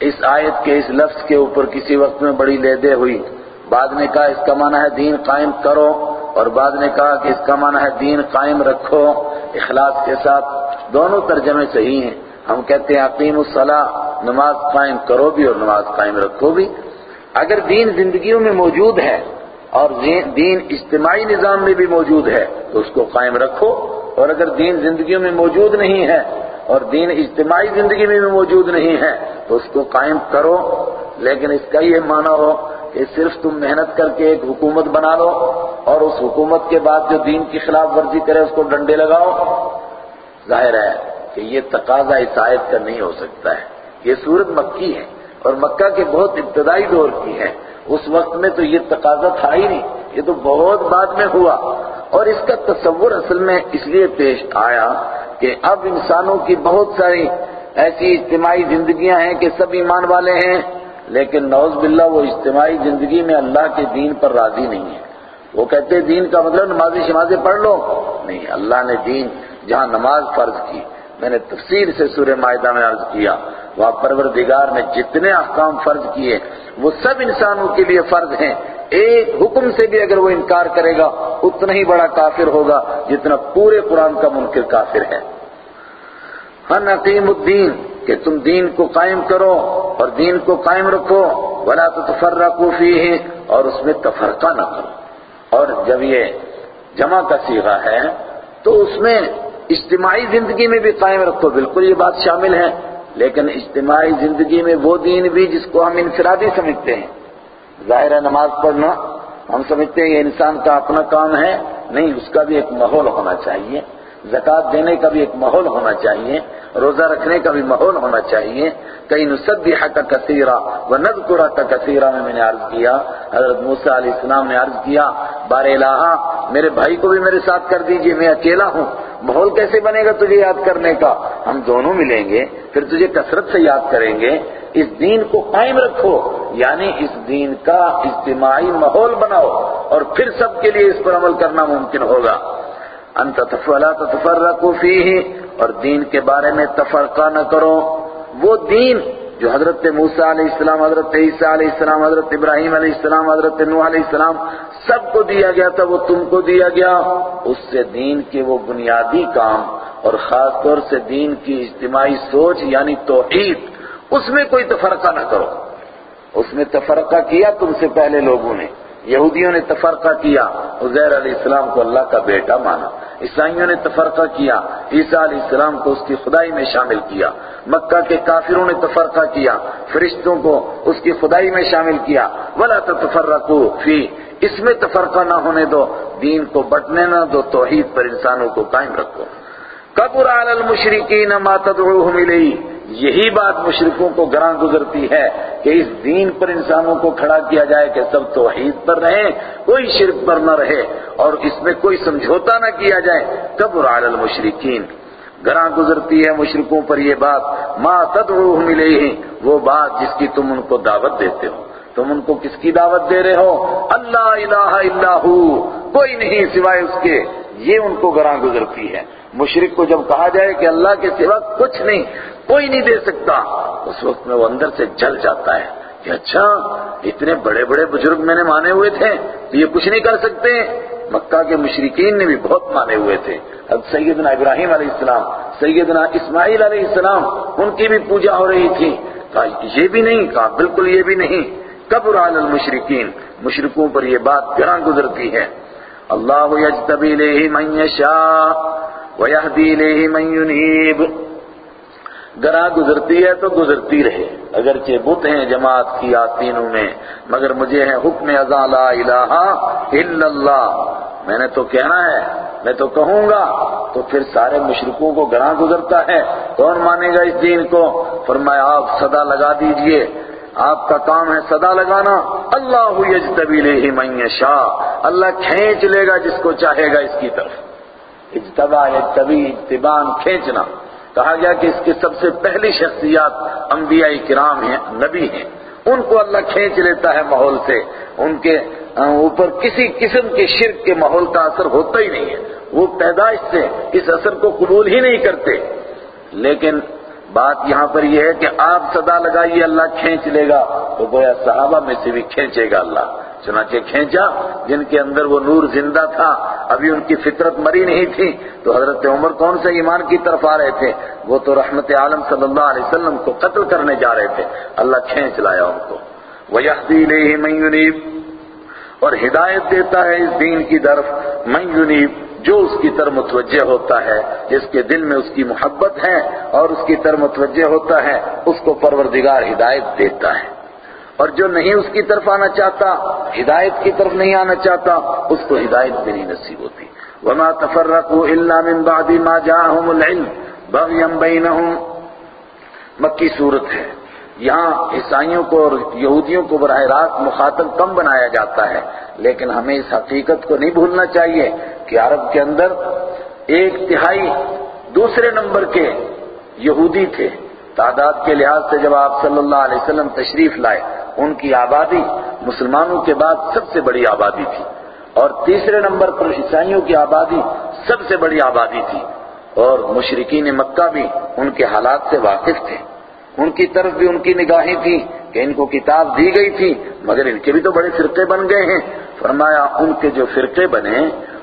اس آیت کے، اس لفظ کے اوپر کسی وقت میں بڑی لیدے ہوئی۔ بعد نے کہا، اس کا معنی ہے دین قائم کرو۔ اور بعد نے کہا کہ اس کا معنی ہے دین قائم رکھو، اخلاص کے ساتھ۔ دونوں ترجمے صحیح ہیں۔ ہم کہتے ہیں عقیم الصلاح نماز قائم کرو بھی اور نماز قائم رکھو بھی۔ اگر دین زندگیوں میں موجود ہے اور دین اجتماعی نظام میں بھی موجود ہے، تو اس کو قائم رکھو۔ اور اگر دین زندگیوں میں موجود نہیں ہے اور دین اجتماعی زندگی میں بھی موجود نہیں ہے، تو اس کو قائم کرو۔ لیکن اس کا یہ معنی ہو کہ صرف تم محنت کر کے ایک حکومت بنا لو اور اس حکومت کے بعد جو دین کی خلاف ورزی کرے اس کو ڈنڈے لگاؤ۔ ظاہر ہے کہ یہ تقاضا اس آیت کا نہیں ہو سکتا ہے۔ یہ صورت مکی ہے اور مکہ کے بہت ابتدائی دور کی ہے۔ اس وقت میں تو یہ تقاضا تھا ہی نہیں، یہ تو بہت بعد میں ہوا۔ اور اس کا تصور اصل میں اس لیے پیش آیا کہ اب انسانوں کی بہت ساری ایسی اجتماعی زندگیاں ہیں کہ سب ایمان والے ہیں۔ لیکن نوز باللہ وہ اجتماعی زندگی میں اللہ کے دین پر راضی نہیں ہے۔ وہ کہتے ہیں دین کا مطلب نمازی شمازیں پڑھ لو۔ نہیں، اللہ نے دین جہاں نماز فرض کی، میں نے تفصیل سے سورہ معاہدہ میں عرض کیا۔ وہاں پروردگار نے جتنے احکام فرض کیے، وہ سب انسانوں کے لیے فرض ہیں۔ ایک حکم سے بھی اگر وہ انکار کرے گا، اتنا ہی بڑا کافر ہوگا جتنا پورے قرآن کا منکر کافر ہے۔ ہن عقیم الدین کہ تم دین کو قائم کرو اور دین کو قائم رکھو، ولا تتفرقوا فیہ اور اس میں تفرقہ نہ کرو۔ اور جب یہ جمع کا سیغہ ہے، تو اس میں اجتماعی زندگی میں بھی قائم رکھو۔ بالکل یہ بات شامل ہے، لیکن اجتماعی زندگی میں وہ دین بھی جس کو ہم انفرادی سمجھتے ہیں۔ ظاہر ہے نماز پڑھنا، ہم سمجھتے ہیں یہ انسان کا اپنا کام ہے، نہیں، اس کا بھی ایک ماحول ہونا چاہیے۔ زکات دینے کا بھی ایک ماحول ہونا چاہیے، روزہ رکھنے کا بھی ماحول ہونا چاہیے۔ کئی نصبح کا کثیرہ و نذکرہ کا کثیرہ میں میں نے عرض کیا، حضرت موسیٰ علیہ السلام نے عرض کیا، بار الہا میرے بھائی کو بھی میرے ساتھ کر دیجیے، میں اکیلا ہوں۔ ماحول کیسے بنے گا تجھے یاد کرنے کا؟ ہم دونوں ملیں گے، پھر تجھے کثرت سے یاد کریں گے۔ اس دین کو قائم رکھو یعنی اس دین کا اجتماعی ماحول بناؤ، اور پھر سب کے لیے اس پر عمل کرنا ممکن ہوگا۔ ان تتفلا تتفرقوا فیہ، اور دین کے بارے میں تفرقہ نہ کرو۔ وہ دین جو حضرت موسیٰ علیہ السلام، حضرت عیسیٰ علیہ السلام، حضرت ابراہیم علیہ السلام، حضرت نوح علیہ السلام، سب کو دیا گیا تھا، وہ تم کو دیا گیا۔ اس سے دین کے وہ بنیادی کام، اور خاص طور سے دین کی اجتماعی سوچ یعنی توحید، اس میں کوئی تفرقہ نہ کرو۔ اس میں تفرقہ کیا تم سے پہلے لوگوں نے؟ یہودیوں نے تفرقہ کیا، عزیر علیہ السلام کو اللہ کا بیٹا مانا۔ عیسائیوں نے تفرقہ کیا، عیسیٰ علیہ السلام کو اس کی خدائی میں شامل کیا۔ مکہ کے کافروں نے تفرقہ کیا، فرشتوں کو اس کی خدائی میں شامل کیا۔ ولا تفرقوا فی اس میں تفرقہ نہ ہونے دو، دین کو بٹنے نہ دو، توحید پر انسانوں کو قائم رکھو۔ قبر علی المشرکین ما تدعوهم الیہ یہی بات مشرکوں کو گراں گزرتی ہے۔ کہ اس دین پر انسانوں کو کھڑا کیا جائے کہ سب توحید پر رہیں کوئی شرک پر نہ رہے اور اس میں کوئی سمجھوتا نہ کیا جائے قبر علی المشرکین۔ گراں گزرتی ہے مشرکوں پر یہ بات، ما تدعوهم الیہ وہ بات جس کی تم ان کو دعوت دیتے ہو۔ تم ان کو کس کی دعوت دے رہے ہو؟ اللہ الہ الا ہو، کوئی نہیں سوائے اس کے۔ یہ ان کو گراں گزرتی ہے۔ مشرق کو جب کہا جائے کہ اللہ کے سوا کچھ نہیں کوئی نہیں دے سکتا۔ اس وقت میں وہ اندر سے جل جاتا ہے کہ اچھا اتنے بڑے بڑے بزرگ میں نے مانے ہوئے تھے، تو یہ کچھ نہیں کر سکتے۔ مکہ کے مشرقین نے بھی بہت مانے ہوئے تھے۔ اب سیدنا ابراہیم علیہ السلام، سیدنا اسماعیل علیہ السلام، ان کی بھی پوجا ہو رہی تھی۔ کہا، یہ بھی نہیں، کہا، بالکل یہ بھی نہیں۔ قبر علی المشرقین مشرقوں پر یہ بات گراں گزرتی ہے۔ اللہ یجتبی لیہ من یشاء ویہدی لیہ من ینیب۔ گراں گزرتی ہے تو گزرتی رہے۔ اگرچہ بت ہیں جماعت کی آتینوں میں، مگر مجھے ہے حکم ازا لا الہ الا اللہ۔ میں نے تو کہنا ہے، میں تو کہوں گا۔ تو پھر سارے مشرکوں کو گراں گزرتا ہے۔ کون مانے گا اس دین کو؟ فرمایا، آپ صدا لگا دیجیے۔ آپ کا کام ہے صدا لگانا۔ اللہ یجتبی لیہ من یشاء۔ اللہ کھینچ لے گا جس کو چاہے گا اس کی طرف۔ اجتبا، یجتبی اجتبان کھینچنا۔ کہا گیا کہ اس کی سب سے پہلی شخصیات انبیاء کرام ہیں، نبی ہیں۔ ان کو اللہ کھینچ لیتا ہے ماحول سے۔ ان کے اوپر کسی قسم کے شرک کے ماحول کا اثر ہوتا ہی نہیں ہے۔ وہ پیدائش سے اس اثر کو قبول ہی نہیں کرتے۔ لیکن بات یہاں پر یہ ہے کہ آپ صدا لگائیے، اللہ کھینچ لے گا تو گویا صحابہ میں سے بھی کھینچے گا اللہ۔ چنانچہ کھینچا، جن کے اندر وہ نور زندہ تھا، ابھی ان کی فطرت مری نہیں تھی۔ تو حضرت عمر کون سے ایمان کی طرف آ رہے تھے؟ وہ تو رحمت عالم صلی اللہ علیہ وسلم کو قتل کرنے جا رہے تھے۔ اللہ کھینچ لایا ان کو۔ وَيَحْدِي إِلَيْهِ مَن يُنِيبُ۔ اور ہدایت دیتا ہے اس دین کی طرف۔ من ينیب جو اس کی طرف متوجہ ہوتا ہے، جس کے دل میں اس کی محبت ہے اور اس کی طرف متوجہ ہوتا ہے، اس کو پروردگار ہدایت دیتا ہے۔ اور جو نہیں اس کی طرف آنا چاہتا، ہدایت کی طرف نہیں آنا چاہتا، اس کو ہدایت بھی نہیں نصیب ہوتی۔ وما تفرقوا الا من بعد ما جاءهم العلم بغيا بينهم۔ مکی صورت ہے۔ یہاں عیسائیوں کو اور یہودیوں کو براہ راست مخاطب کم بنایا جاتا ہے، لیکن ہمیں اس حقیقت کو نہیں بھولنا چاہیے کہ عرب کے اندر ایک تہائی دوسرے نمبر کے یہودی تھے۔ تعداد کے لحاظ سے جب آپ صلی اللہ علیہ وسلم تشریف لائے ان کی آبادی مسلمانوں کے بعد سب سے بڑی آبادی تھی اور تیسرے نمبر پر عیسائیوں کی آبادی سب سے بڑی آبادی تھی اور مشرقین مکہ بھی ان کے حالات سے واقف تھے۔ ان کی طرف بھی ان کی نگاہیں تھی کہ ان کو کتاب دی گئی تھی، مگر ان کے بھی تو بڑے فرقے بن گئے ہیں۔ فرمایا، ان کے جو فرقے بنے،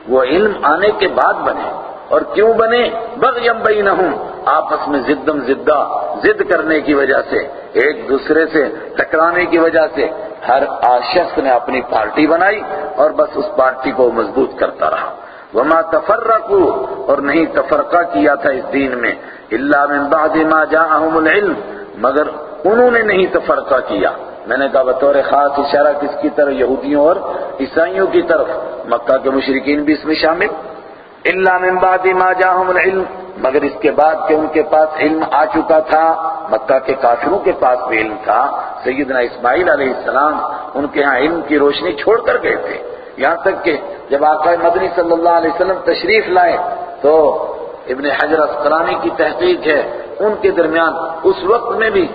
وہ علم آنے کے بعد بنے۔ اور کیوں بنے؟ بغیم بینہم آپس میں زدم زدہ، زد کرنے کی وجہ سے، ایک دوسرے سے ٹکرانے کی وجہ سے ہر شخص نے اپنی پارٹی بنائی اور بس اس پارٹی کو مضبوط کرتا رہا۔ وما تفرقو اور نہیں تفرقہ کیا تھا اس دین میں الا من بعد ما جاءهم العلم۔ مگر انہوں نے نہیں تفرقہ کیا۔ میں نے کہا بطور خاص اشارہ کس کی طرف، یہودیوں اور عیسائیوں کی طرف، مکہ کے مشرقین بھی اس میں شامل۔ الا من بعد ما جاءهم العلم، مگر اس کے بعد کہ ان کے پاس علم آ چکا تھا، مکہ کے کافروں کے پاس بھی علم تھا، سیدنا اسماعیل علیہ السلام ان کے ہاں علم کی روشنی چھوڑ کر گئے تھے۔ یہاں تک کہ جب آقا مدنی صلی اللہ علیہ وسلم تشریف لائے، تو ابن حجر اسقلانی کی تحقیق ہے، ان کے درمیان اس وقت میں بھی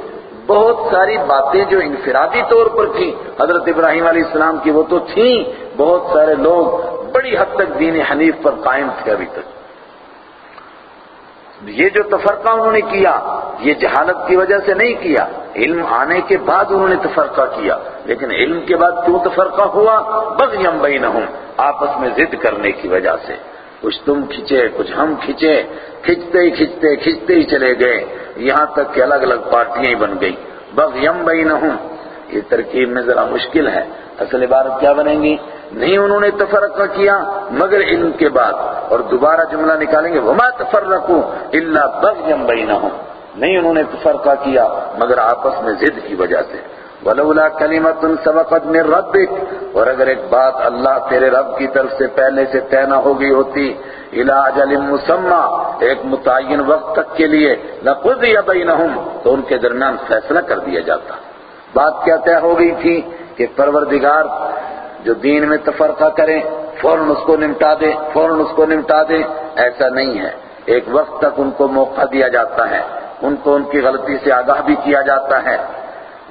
بہت ساری باتیں جو انفرادی طور پر تھیں۔ حضرت ابراہیم علیہ السلام کی وہ تو تھیں، بہت سارے لوگ بڑی حد تک دین حنیف پر قائم تھے ابھی تک۔ یہ جو تفرقہ انہوں نے کیا، یہ جہالت کی وجہ سے نہیں کیا، علم آنے کے بعد انہوں نے تفرقہ کیا۔ لیکن علم کے بعد کیوں تفرقہ ہوا؟ بغیم بینہم، آپس میں ضد کرنے کی وجہ سے۔ کچھ تم کھچے، کچھ ہم کھچے، کھچتے ہی کھچتے کھچتے ہی چلے گئے۔ یہاں تک کہ الگ الگ پارٹیاں ہی بن گئی بغیم بینہم، یہ ترکیب میں ذرا مشکل ہے۔ اصل عبارت کیا بنیں گی؟ نہیں انہوں نے تفرقہ کیا، مگر علم کے بعد۔ اور دوبارہ جملہ نکالیں گے، وما تفرقوا الا بغیم بینہم نہیں انہوں نے تفرقہ کیا، مگر آپس میں ضد کی وجہ سے۔ ولولا کلمت سبقت من ربک اور اگر ایک بات اللہ تیرے رب کی طرف سے پہلے سے طے نہ ہو گئی ہوتی الى اجل مسمى، ایک متعین وقت تک کے لیے لقضی بینہم تو ان کے درمیان فیصلہ کر دیا جاتا۔ بات کیا طے ہو گئی تھی کہ پروردگار جو دین میں تفرقہ کرے فوراً اس کو نمٹا دے فوراً اس کو نمٹا دے ایسا نہیں ہے۔ ایک وقت تک ان کو موقع دیا جاتا ہے۔ ان کو ان کی غلطی سے آگاہ بھی کیا جاتا ہے۔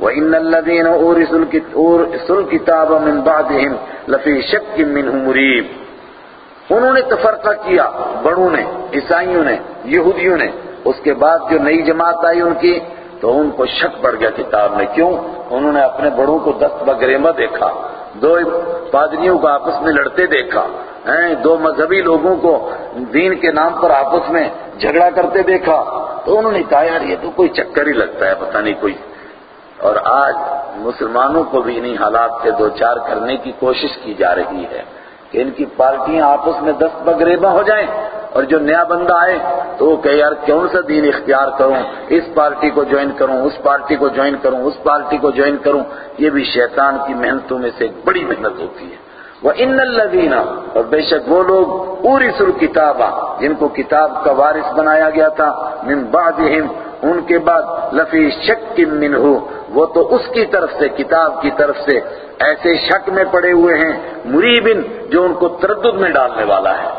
وَإِنَّ الَّذِينَ أُورِثُوا الْكِتَابَ مِن بَعْدِهِمْ لَفِي شَكٍّ مِّنْهُ مُرِيبٍ۔ انہوں نے تفرقہ کیا، بڑوں نے، عیسائیوں نے، یہودیوں نے۔ اس کے بعد جو نئی جماعت آئی ان کی، تو ان کو شک پڑ گیا کتاب میں۔ کیوں؟ انہوں نے اپنے بڑوں کو دست بگریمہ دیکھا۔ دو پادریوں کو آپس میں لڑتے دیکھا دو مذہبی لوگوں کو دین کے نام پر آپس میں جھگڑا کرتے دیکھا۔ تو انہوں نے کہا، یار، یہ تو کوئی چکر ہی لگتا ہے، پتہ نہیں کوئی۔ اور آج مسلمانوں کو بھی انہی حالات سے دو چار کرنے کی کوشش کی جا رہی ہے۔ کہ ان کی پارٹیاں آپس میں دست بگریبہ ہو جائیں اور جو نیا بندہ آئے تو وہ کہ یار کون سا دین اختیار کروں؟ اس پارٹی کو جوائن کروں، اس پارٹی کو جوائن کروں، اس پارٹی کو جوائن کروں؟ یہ بھی شیطان کی محنتوں میں سے ایک بڑی محنت ہوتی ہے۔ وہ ان الدینہ اور بے شک وہ لوگ پوری سر کتاب جن کو کتاب کا وارث بنایا گیا تھا، من بعدہم ان کے بعد لفی شک منہ وہ تو اس کی طرف سے، کتاب کی طرف سے ایسے شک میں پڑے ہوئے ہیں، مریبن جو ان کو تردد میں ڈالنے والا ہے۔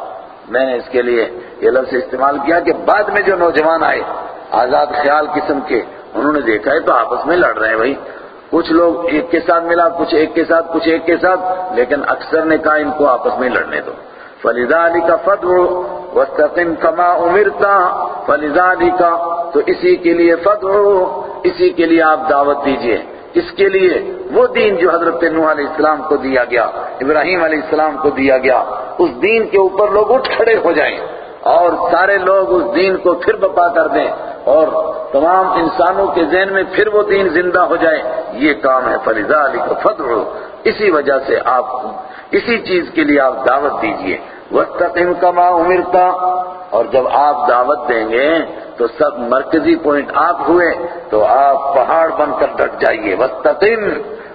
میں نے اس کے لیے یہ لفظ استعمال کیا کہ بعد میں جو نوجوان آئے، آزاد خیال قسم کے، انہوں نے دیکھا ہے تو آپس میں لڑ رہے ہیں بھائی۔ کچھ لوگ ایک کے ساتھ ملا، کچھ ایک کے ساتھ، کچھ ایک کے ساتھ، لیکن اکثر نے کہا ان کو آپس میں لڑنے دو۔ فلیزا علی کا فتح وسطم کما امرتا فلیزا علی کا تو اسی کے لیے فتح اسی کے لیے آپ دعوت دیجیے۔ اس کے لیے وہ دین جو حضرت نوح علیہ السلام کو دیا گیا، ابراہیم علیہ السلام کو دیا گیا، اس دین کے اوپر لوگ اٹھ کھڑے ہو جائیں۔ اور سارے لوگ اس دین کو پھر بپا کر دیں۔ اور تمام انسانوں کے ذہن میں پھر وہ دین زندہ ہو جائے۔ یہ کام ہے فلیزا علی کو فضر اسی وجہ سے آپ، اسی چیز کے لیے آپ دعوت دیجیے۔ وَاسْتَقِمْ كَمَا أُمِرْتَ اور جب آپ دعوت دیں گے تو سب مرکزی پوائنٹ آپ ہوئے، تو آپ پہاڑ بن کر ڈٹ جائیے۔ وَاسْتَقِمْ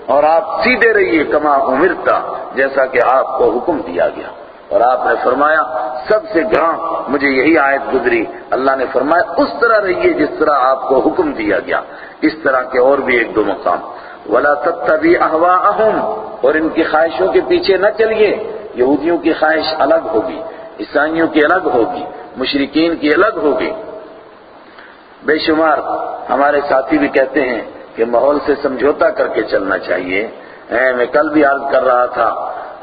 اور آپ سیدھے رہیے کما امرتا جیسا کہ آپ کو حکم دیا گیا۔ اور آپ نے فرمایا، سب سے گراں مجھے یہی آیت گزری۔ اللہ نے فرمایا، اس طرح رہیے جس طرح آپ کو حکم دیا گیا۔ اس طرح کے اور بھی ایک دو مقام۔ ولا تَتَّبِي أَهْوَاءَهُمْ، اور ان کی خواہشوں کے پیچھے نہ چلیے۔ یہودیوں کی خواہش الگ ہوگی، عیسائیوں کی الگ ہوگی مشرقین کی الگ ہوگی۔ بے شمار ہمارے ساتھی بھی کہتے ہیں کہ ماحول سے سمجھوتا کر کے چلنا چاہیے۔ میں کل بھی عرض کر رہا تھا،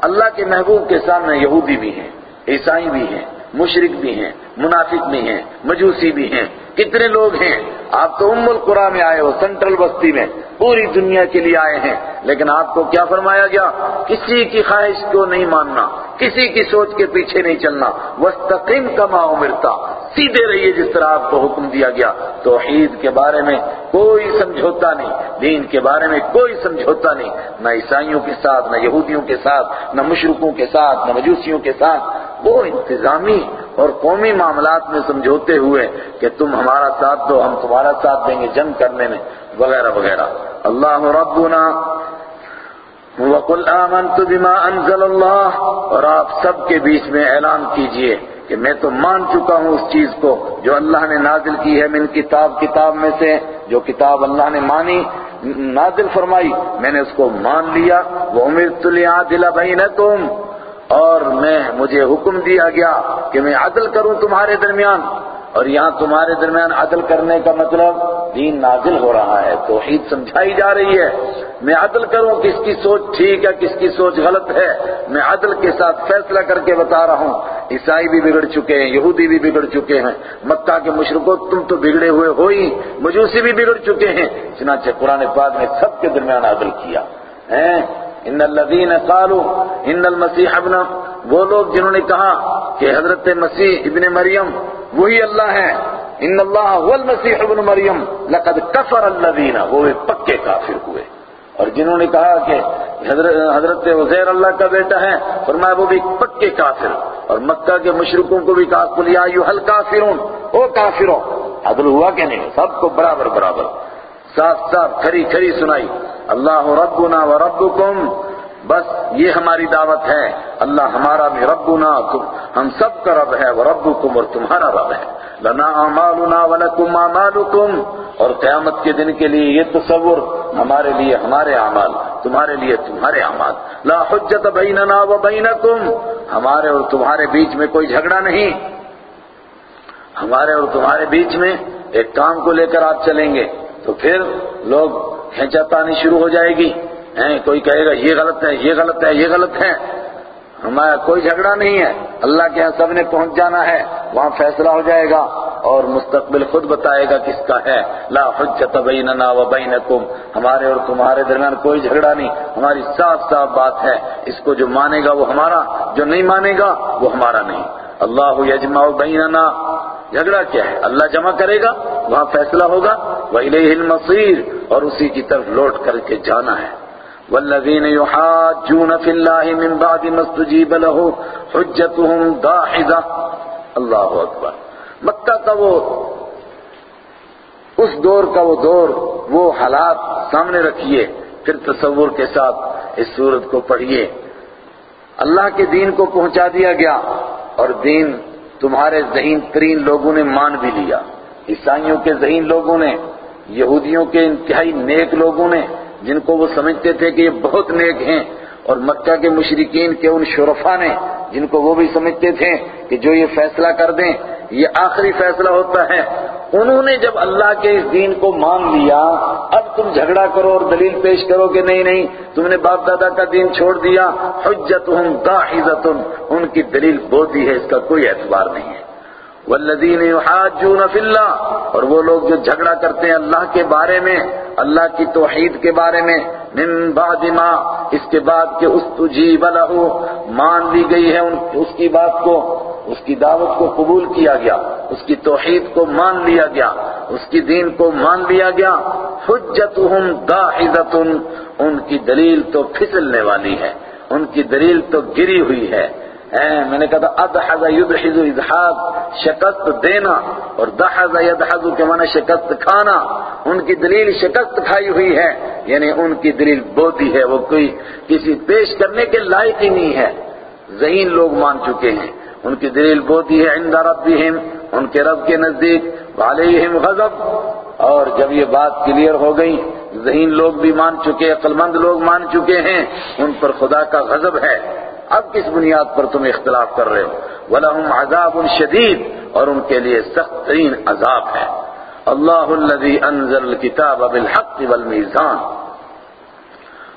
اللہ کے محبوب کے سامنے یہودی بھی ہیں، عیسائی بھی ہیں مشرق بھی ہیں۔ منافق بھی ہیں، مجوسی بھی ہیں، کتنے لوگ ہیں؟ آپ تو ام القرا میں آئے ہو سینٹرل بستی میں، پوری دنیا کے لیے آئے ہیں۔ لیکن آپ کو کیا فرمایا گیا؟ کسی کی خواہش کو نہیں ماننا، کسی کی سوچ کے پیچھے نہیں چلنا۔ وسطیم کما امرتا سیدھے رہیے جس طرح آپ کو حکم دیا گیا۔ توحید کے بارے میں کوئی سمجھوتا نہیں، دین کے بارے میں کوئی سمجھوتا نہیں۔ نہ عیسائیوں کے ساتھ، نہ یہودیوں کے ساتھ، نہ مشرقوں کے ساتھ، نہ مجوسیوں کے ساتھ۔ وہ انتظامی اور قومی معاملات میں سمجھوتے ہوئے کہ تم ہمارا ساتھ دو، ہم تمہارا ساتھ دیں گے جنگ کرنے میں، وغیرہ وغیرہ۔ اللہ ربنا، وقل آمنت بما انزل اللہ اور آپ سب کے بیچ میں اعلان کیجیے کہ میں تو مان چکا ہوں اس چیز کو جو اللہ نے نازل کی ہے من کتاب کتاب میں سے، جو کتاب اللہ نے مانی، نازل فرمائی۔ میں نے اس کو مان لیا۔ وہ امرت لیعادل بینکم اور میں، مجھے حکم دیا گیا کہ میں عدل کروں تمہارے درمیان۔ اور یہاں تمہارے درمیان عدل کرنے کا مطلب دین نازل ہو رہا ہے، توحید سمجھائی جا رہی ہے۔ میں عدل کروں کس کی سوچ ٹھیک ہے، کس کی سوچ غلط ہے۔ میں عدل کے ساتھ فیصلہ کر کے بتا رہا ہوں۔ عیسائی بھی بگڑ چکے ہیں، یہودی بھی بگڑ چکے ہیں۔ مکہ کے مشرقوں تم تو بگڑے ہوئے ہو ہی، مجوسی بھی بگڑ چکے ہیں۔ چنانچہ قرآن پاک نے سب کے درمیان عدل کیا۔ ان الذین قالوا ان المسیح ابن وہ لوگ جنہوں نے کہا کہ حضرت مسیح ابن مریم وہی اللہ ہے۔ ان اللہ هو المسیح ابن مریم۔ لقد کفر الذین۔ وہ پکے کافر ہوئے۔ اور جنہوں نے کہا کہ حضرت عزیر اللہ کا بیٹا ہے، فرمایا وہ بھی پکے کافر۔ اور مکہ کے مشرقوں کو بھی کہا، قل یا ایھا الکافرون، او کافروں۔ عدل ہوا کہ نہیں؟ سب کو برابر برابر۔ صاف صاف کھری کھری سنائی۔ اللہ ربنا و ربکم، بس یہ ہماری دعوت ہے۔ اللہ ہمارا بھی ربنا ہم سب کا رب ہے وہ ربکم اور تمہارا رب ہے۔ لنا اعمالنا ولکم اعمالکم۔ اور قیامت کے دن کے لیے یہ تصور ہمارے لیے ہمارے اعمال، تمہارے لیے تمہارے اعمال۔ لا حجت بیننا و بینکم۔ ہمارے اور تمہارے بیچ میں کوئی جھگڑا نہیں۔ ہمارے اور تمہارے بیچ میں ایک کام کو لے کر آپ چلیں گے۔ تو پھر لوگ کھینچا تانی شروع ہو جائے گی۔ کوئی کہے گا، یہ غلط ہے، یہ غلط ہے، یہ غلط ہے۔ ہمارا کوئی جھگڑا نہیں ہے۔ اللہ کے ہاں سب نے پہنچ جانا ہے، وہاں فیصلہ ہو جائے گا۔ اور مستقبل خود بتائے گا کس کا ہے۔ لا حجت بیننا و بینکم۔ ہمارے اور تمہارے درمیان کوئی جھگڑا نہیں۔ ہماری صاف صاف بات ہے۔ اس کو جو مانے گا وہ ہمارا، جو نہیں مانے گا وہ ہمارا نہیں۔ اللہ یجمع بیننا جھگڑا کیا ہے؟ اللہ جمع کرے گا، وہاں فیصلہ ہوگا۔ وَإِلَيْهِ الْمَصِيرُ اور اسی کی طرف لوٹ کر کے جانا ہے۔ والذین یحاجون فی اللہ من بعد ما استجیب له حجتهم داحضہ اللہ اکبر۔ مکہ کا وہ، اس دور کا وہ دور، وہ حالات سامنے رکھیے، پھر تصور کے ساتھ اس صورت کو پڑھیے۔ اللہ کے دین کو پہنچا دیا گیا اور دین تمہارے ذہین ترین لوگوں نے مان بھی لیا۔ عیسائیوں کے ذہین لوگوں نے، یہودیوں کے انتہائی نیک لوگوں نے، جن کو وہ سمجھتے تھے کہ یہ بہت نیک ہیں، اور مکہ کے مشرقین کے ان شرفا نے، جن کو وہ بھی سمجھتے تھے کہ جو یہ فیصلہ کر دیں، یہ آخری فیصلہ ہوتا ہے۔ انہوں نے جب اللہ کے اس دین کو مان لیا، اب تم جھگڑا کرو اور دلیل پیش کرو کہ نہیں نہیں، تم نے باپ دادا کا دین چھوڑ دیا، حجتہم داحضت ان کی دلیل بودی ہے، اس کا کوئی اعتبار نہیں ہے۔ والذین یحاجون فی اللہ، اور وہ لوگ جو جھگڑا کرتے ہیں اللہ کے بارے میں، اللہ کی توحید کے بارے میں، من بعد ما، اس کے بعد کہ استجیب له مان لی گئی ہے اس کی بات کو، اس کی دعوت کو قبول کیا گیا، اس کی توحید کو مان لیا گیا، اس کی دین کو مان لیا گیا حجتهم داحضۃ ان کی دلیل تو پھسلنے والی ہے، ان کی دلیل تو گری ہوئی ہے۔ میں نے کہا تھا، ادحض یدحض اضحاق شکست دینا، اور دحض یدحض کے معنی شکست کھانا، ان کی دلیل شکست کھائی ہوئی ہے یعنی ان کی دلیل بوتی ہے، وہ کوئی کسی پیش کرنے کے لائق ہی نہیں ہے۔ ذہین لوگ مان چکے ہیں۔ ان کی دلیل بوتی ہے عند ربهم ان کے رب کے نزدیک علیہم غضب۔ اور جب یہ بات کلیئر ہو گئی، ذہین لوگ بھی مان چکے، عقلمند لوگ مان چکے ہیں، ان پر خدا کا غضب ہے۔ اب کس بنیاد پر تم اختلاف کر رہے ہو؟ وَلَهُمْ عَذَابٌ شَدِيد اور ان کے لیے سخت ترین عذاب ہے۔ اللہ الذي انزل الكتاب بالحق والمیزان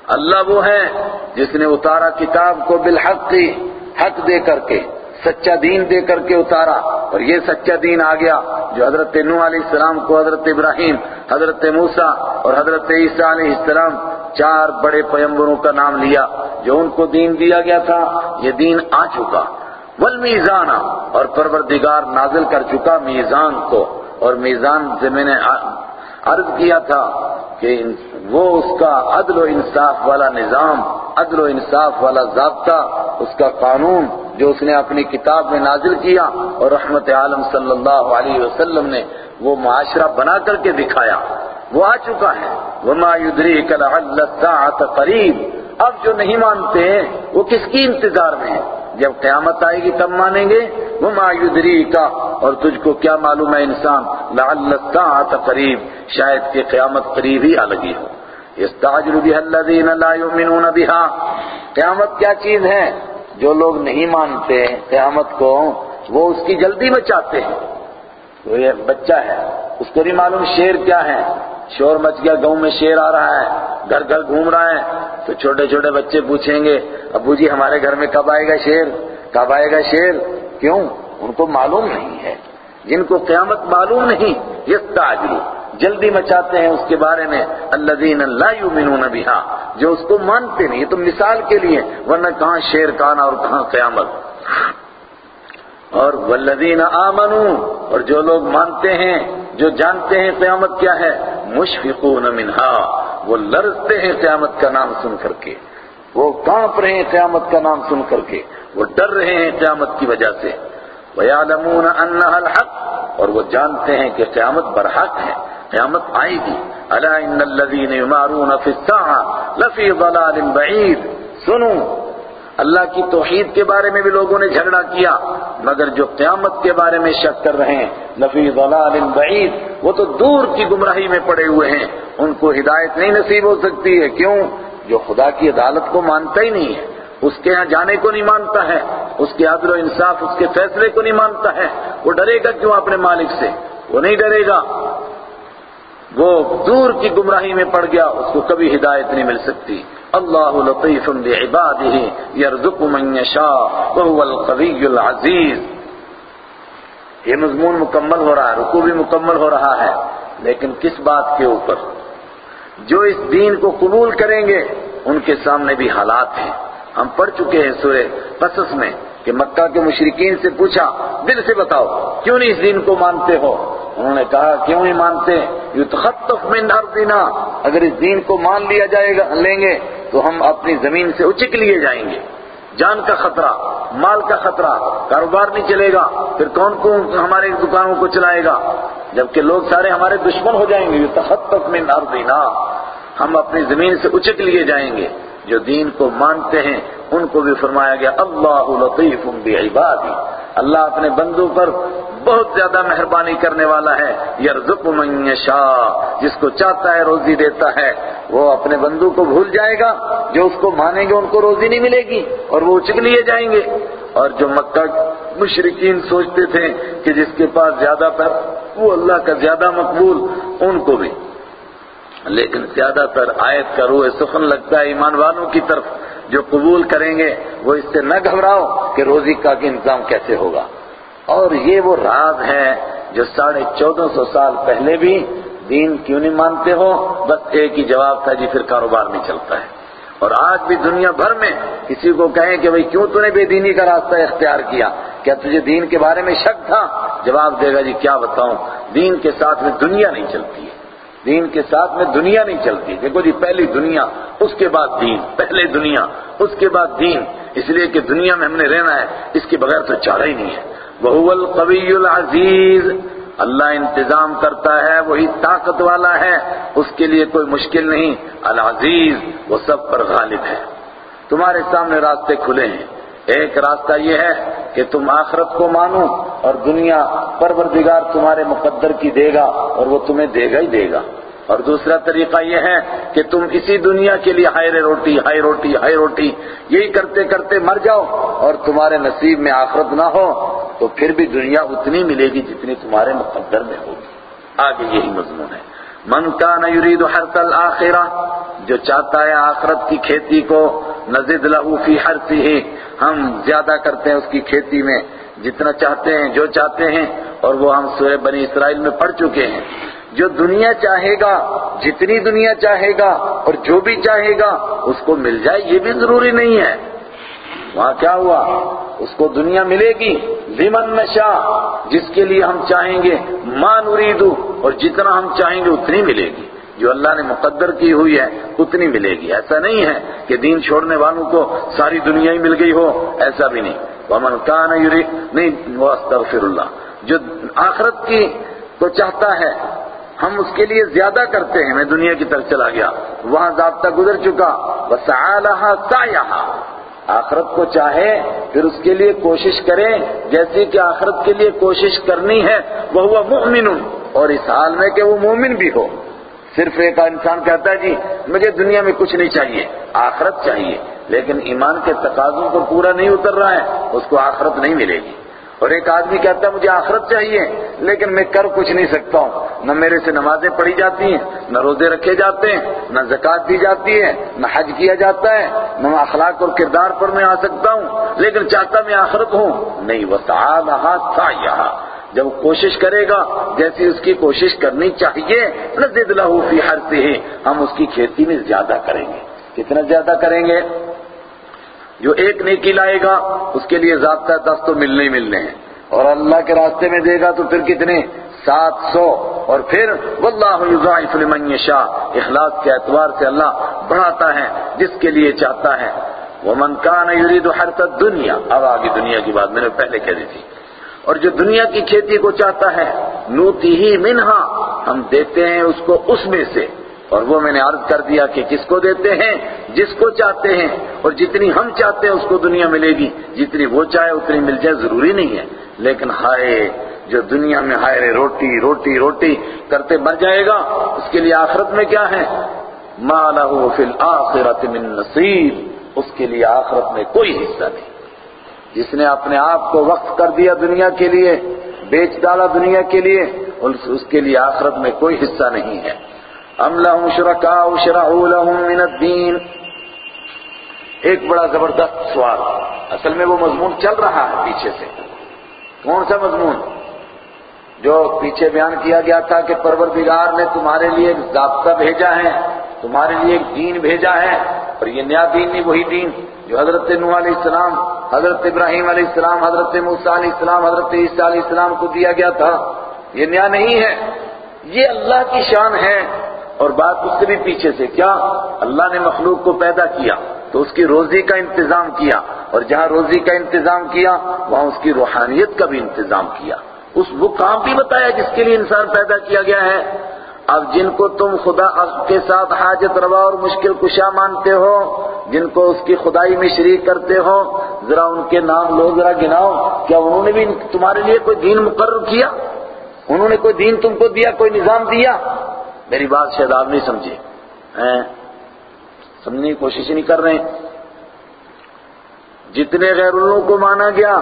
اللہ وہ ہے جس نے اتارا کتاب کو بالحق، حق دے کر کے۔ سچا دین دے کر کے اتارا اور یہ سچا دین آ گیا جو حضرت نو علیہ السلام کو حضرت ابراہیم، حضرت موسیٰ اور حضرت عیسیٰ علیہ السلام چار بڑے پیمبروں کا نام لیا جو ان کو دین دیا گیا تھا۔ یہ دین آ چکا۔ والمیزانہ اور پروردگار نازل کر چکا میزان کو اور میزان سے میں نے عرض کیا تھا کہ وہ اس کا عدل و انصاف والا نظام، عدل و انصاف والا ضابطہ، اس کا قانون جو اس نے اپنی کتاب میں نازل کیا اور رحمت عالم صلی اللہ علیہ وسلم نے وہ معاشرہ بنا کر کے دکھایا۔ وہ آ چکا ہے۔ وما يدريك لعل الساعة قریب اب جو نہیں مانتے ہیں وہ کس کی انتظار میں ہیں؟ جب قیامت آئے گی تب مانیں گے، وما يدريك اور تجھ کو کیا معلوم ہے انسان؟ لعل الساعة قریب، شاید کہ قیامت قریب ہی آ لگی ہو۔ يستعجل بها الذين لا يؤمنون بها۔ قیامت کیا چیز ہے جو لوگ نہیں مانتے؟ قیامت کو وہ اس کی جلدی میں چاہتے ہیں۔ تو یہ بچہ ہے، اس کو نہیں معلوم شیر کیا ہے۔ شور مچ گیا، گاؤں میں شیر آ رہا ہے۔ گھر گھر گھوم رہا ہے، تو چھوٹے چھوٹے بچے پوچھیں گے، ابو جی ہمارے گھر میں کب آئے گا شیر؟ کب آئے گا شیر؟ کیوں؟ ان کو معلوم نہیں ہے۔ جن کو قیامت معلوم نہیں یہ تاجری جلدی مچاتے ہیں اس کے بارے میں۔ الذین لا یؤمنون بها جو اس کو مانتے نہیں، یہ تو مثال کے لیے۔ ورنہ کہاں شیر کانا اور کہاں قیامت؟ اور والذین آمنوا اور جو لوگ مانتے ہیں، جو جانتے ہیں قیامت کیا ہے، مشفقون منها وہ لرزتے ہیں قیامت کا نام سن کر کے، وہ کانپ رہے ہیں قیامت کا نام سن کر کے، وہ ڈر رہے ہیں قیامت کی وجہ سے۔ وَيَعْلَمُونَ أَنَّهَا الْحَقِّ، اور وہ جانتے ہیں کہ قیامت برحق ہے، قیامت آئے گی۔ اللہ ان الذين يمارون في الساعه لفي ضلال بعيد۔ سنو اللہ کی توحید کے بارے میں بھی لوگوں نے جھگڑا کیا، مگر جو قیامت کے بارے میں شک کر رہے ہیں، لفی ضلال بعید، وہ تو دور کی گمراہی میں پڑے ہوئے ہیں۔ ان کو ہدایت نہیں نصیب ہو سکتی ہے، کیوں؟ جو خدا کی عدالت کو مانتا ہی نہیں ہے۔ اس کے ہاں جانے کو نہیں مانتا ہے۔ اس کے عدل و انصاف، اس کے فیصلے کو نہیں مانتا ہے۔ وہ ڈرے گا کیوں اپنے مالک سے؟ وہ نہیں ڈرے گا۔ وہ دور کی گمراہی میں پڑ گیا، اس کو کبھی ہدایت نہیں مل سکتی۔ اللہ لطیف بعبادہ یرزق من یشاء وهو القوی العزیز۔ یہ مضمون مکمل ہو رہا ہے رکو بھی مکمل ہو رہا ہے، لیکن کس بات کے اوپر؟ جو اس دین کو قبول کریں گے، ان کے سامنے بھی حالات ہیں۔ ہم پڑھ چکے ہیں سورہ قصص میں۔ کہ مکہ کے مشرقین سے پوچھا، دل سے بتاؤ، کیوں نہیں اس دین کو مانتے ہو؟ انہوں نے کہا، کیوں نہیں مانتے؟ یتخطف من ارضنا، اگر اس دین کو مان لیا جائے گا، لیں گے، تو ہم اپنی زمین سے اچک لیے جائیں گے۔ جان کا خطرہ، مال کا خطرہ، کاروبار نہیں چلے گا، پھر کون کون ہمارے دکانوں کو چلائے گا؟ جبکہ لوگ سارے ہمارے دشمن ہو جائیں گے، یتخطف من ارضنا، ہم اپنی زمین سے اچک لیے جائیں گے۔ جو دین کو مانتے ہیں، ان کو بھی فرمایا گیا، اللہ لطیف بعبادی. اللہ اپنے بندوں پر بہت زیادہ مہربانی کرنے والا ہے، یرزق من یشاء، جس کو چاہتا ہے روزی دیتا ہے۔ وہ اپنے بندوں کو بھول جائے گا، جو اس کو مانیں گے، ان کو روزی نہیں ملے گی، اور وہ اچک لیے جائیں گے۔ اور جو مکہ مشرقین سوچتے تھے کہ جس کے پاس زیادہ پر وہ اللہ کا زیادہ مقبول، ان کو بھی۔ لیکن زیادہ تر آیت کا روح سخن لگتا ہے ایمان والوں کی طرف، جو قبول کریں گے، وہ اس سے نہ گھبراؤ کہ روزی کا انتظام کیسے ہوگا۔ اور یہ وہ راز ہے جو ساڑھے چودہ سو سال پہلے بھی دین کیوں نہیں مانتے ہو؟ بس ایک ہی جواب تھا جی پھر کاروبار نہیں چلتا ہے۔ اور آج بھی دنیا بھر میں کسی کو کہیں کہ بھئی کیوں تو نے بے دینی کا راستہ اختیار کیا؟ کیا تجھے دین کے بارے میں شک تھا؟ جواب دے گا جی کیا بتاؤں؟ دین کے ساتھ میں دنیا نہیں چلتی ہے۔ دین کے ساتھ میں دنیا نہیں چلتی۔ دیکھو جی پہلی دنیا، اس کے بعد دین۔ پہلے دنیا، اس کے بعد دین۔ اس لیے کہ دنیا میں ہم نے رہنا ہے، اس کے بغیر تو چارہ ہی نہیں ہے۔ وہ القوی العزیز۔ اللہ انتظام کرتا ہے، وہی طاقت والا ہے۔ اس کے لیے کوئی مشکل نہیں۔ العزیز، وہ سب پر غالب ہے۔ تمہارے سامنے راستے کھلے ہیں۔ ایک راستہ یہ ہے کہ تم آخرت کو مانو اور دنیا پروردگار تمہارے مقدر کی دے گا اور وہ تمہیں دے گا ہی دے گا۔ اور دوسرا طریقہ یہ ہے کہ تم اسی دنیا کے لیے ہائے روٹی ہائی روٹی ہائی روٹی، یہی کرتے کرتے مر جاؤ اور تمہارے نصیب میں آخرت نہ ہو تو پھر بھی دنیا اتنی ملے گی جتنی تمہارے مقدر میں ہوگی۔ آگے یہی مضمون ہے۔ من کان یرید حرث الاخرہ، جو چاہتا ہے آخرت کی کھیتی کو نزد له فی حرثه ہم زیادہ کرتے ہیں اس کی کھیتی میں، جتنا چاہتے ہیں، جو چاہتے ہیں، اور وہ ہم سورہ بنی اسرائیل میں پڑھ چکے ہیں۔ جو دنیا چاہے گا، جتنی دنیا چاہے گا، اور جو بھی چاہے گا، اس کو مل جائے، یہ بھی ضروری نہیں ہے۔ وہاں کیا ہوا؟ اس کو دنیا ملے گی۔ لمن نشا جس کے لیے ہم چاہیں گے، ما نریدو، اور جتنا ہم چاہیں گے، اتنی ملے گی۔ جو اللہ نے مقدر کی ہوئی ہے، اتنی ملے گی۔ ایسا نہیں ہے کہ دین چھوڑنے والوں کو ساری دنیا ہی مل گئی ہو، ایسا بھی نہیں۔ ومن کان یری نہیں وہ اللہ جو آخرت کی کو چاہتا ہے، ہم اس کے لیے زیادہ کرتے ہیں۔ میں دنیا کی طرف چلا گیا۔ وہاں ضابطہ گزر چکا۔ وسعالہا سایہا آخرت کو چاہے، پھر اس کے لیے کوشش کریں جیسے کہ آخرت کے لیے کوشش کرنی ہے وہ ہوا مؤمن۔ اور اس حال میں کہ وہ مومن بھی ہو۔ صرف ایک انسان کہتا ہے جی مجھے دنیا میں کچھ نہیں چاہیے، آخرت چاہیے، لیکن ایمان کے تقاضوں کو پورا نہیں اتر رہا ہے، اس کو آخرت نہیں ملے گی۔ اور ایک آدمی کہتا ہے، مجھے آخرت چاہیے، لیکن میں کر کچھ نہیں سکتا ہوں۔ نہ میرے سے نمازیں پڑھی جاتی ہیں، نہ روزے رکھے جاتے ہیں، نہ زکوٰۃ دی جاتی ہے، نہ حج کیا جاتا ہے، نہ اخلاق اور کردار پر میں آ سکتا ہوں، لیکن چاہتا میں آخرت ہوں۔ نہیں وہ تھا یہاں جب کوشش کرے گا، جیسی اس کی کوشش کرنی چاہیے نزد لہو فی ہر سے ہم اس کی کھیتی میں زیادہ کریں گے۔ کتنا زیادہ کریں گے؟ جو ایک نیکی لائے گا، اس کے لیے ضابطہ دس تو ملنے ہی ملنے ہیں۔ اور اللہ کے راستے میں دے گا تو پھر کتنے؟ سات سو۔ اور پھر واللہ یضاعف لمن یشاء، اخلاص کے اعتبار سے اللہ بڑھاتا ہے، جس کے لیے چاہتا ہے۔ ومن کان یرید حرث الدنیا، اب آگے دنیا کی بات میں نے پہلے کہہ دی تھی۔ اور جو دنیا کی کھیتی کو چاہتا ہے، نوتی ہی منہا، ہم دیتے ہیں اس کو اس میں سے۔ اور وہ میں نے عرض کر دیا کہ کس کو دیتے ہیں؟ جس کو چاہتے ہیں۔ اور جتنی ہم چاہتے ہیں اس کو دنیا ملے گی۔ جتنی وہ چاہے، اتنی مل جائے، ضروری نہیں ہے۔ لیکن ہائے، جو دنیا میں ہائے روٹی روٹی روٹی کرتے مر جائے گا، اس کے لیے آخرت میں کیا ہے؟ ما له فی الاخرت من نصیب اس کے لیے آخرت میں کوئی حصہ نہیں۔ جس نے اپنے آپ کو وقف کر دیا دنیا کے لیے، بیچ ڈالا دنیا کے لیے اس کے لیے آخرت میں کوئی حصہ نہیں ہے۔ ام لهم شرکاء شرعوا لهم من الدین۔ ایک بڑا زبردست سوال۔ اصل میں وہ مضمون چل رہا ہے پیچھے سے۔ کون سا مضمون؟ جو پیچھے بیان کیا گیا تھا کہ پروردگار نے تمہارے لیے ایک ضابطہ بھیجا ہے، تمہارے لیے ایک دین بھیجا ہے، اور یہ نیا دین نہیں، وہی دین۔ جو حضرت نوح علیہ السلام، حضرت ابراہیم علیہ السلام، حضرت موسیٰ علیہ السلام، حضرت عیسیٰ علیہ السلام کو دیا گیا تھا، یہ نیا نہیں ہے، یہ اللہ کی شان ہے۔ اور بات اس سے بھی پیچھے سے، کیا اللہ نے مخلوق کو پیدا کیا؟ تو اس کی روزی کا انتظام کیا۔ اور جہاں روزی کا انتظام کیا، وہاں اس کی روحانیت کا بھی انتظام کیا۔ اس وہ کام بھی بتایا جس کے لیے انسان پیدا کیا گیا ہے۔ اب جن کو تم خدا کے ساتھ حاجت روا اور مشکل کشا مانتے ہو، جن کو اس کی خدائی میں شریک کرتے ہو، ذرا ان کے نام لو، ذرا گناؤ۔ کیا انہوں نے بھی تمہارے لیے کوئی دین مقرر کیا؟ انہوں نے کوئی دین تم کو دیا، کوئی نظام دیا؟ میری بات شاید آپ نہیں سمجھے۔ سمجھنے کی کوشش نہیں کر رہے جتنے غیر اللہ کو مانا گیا،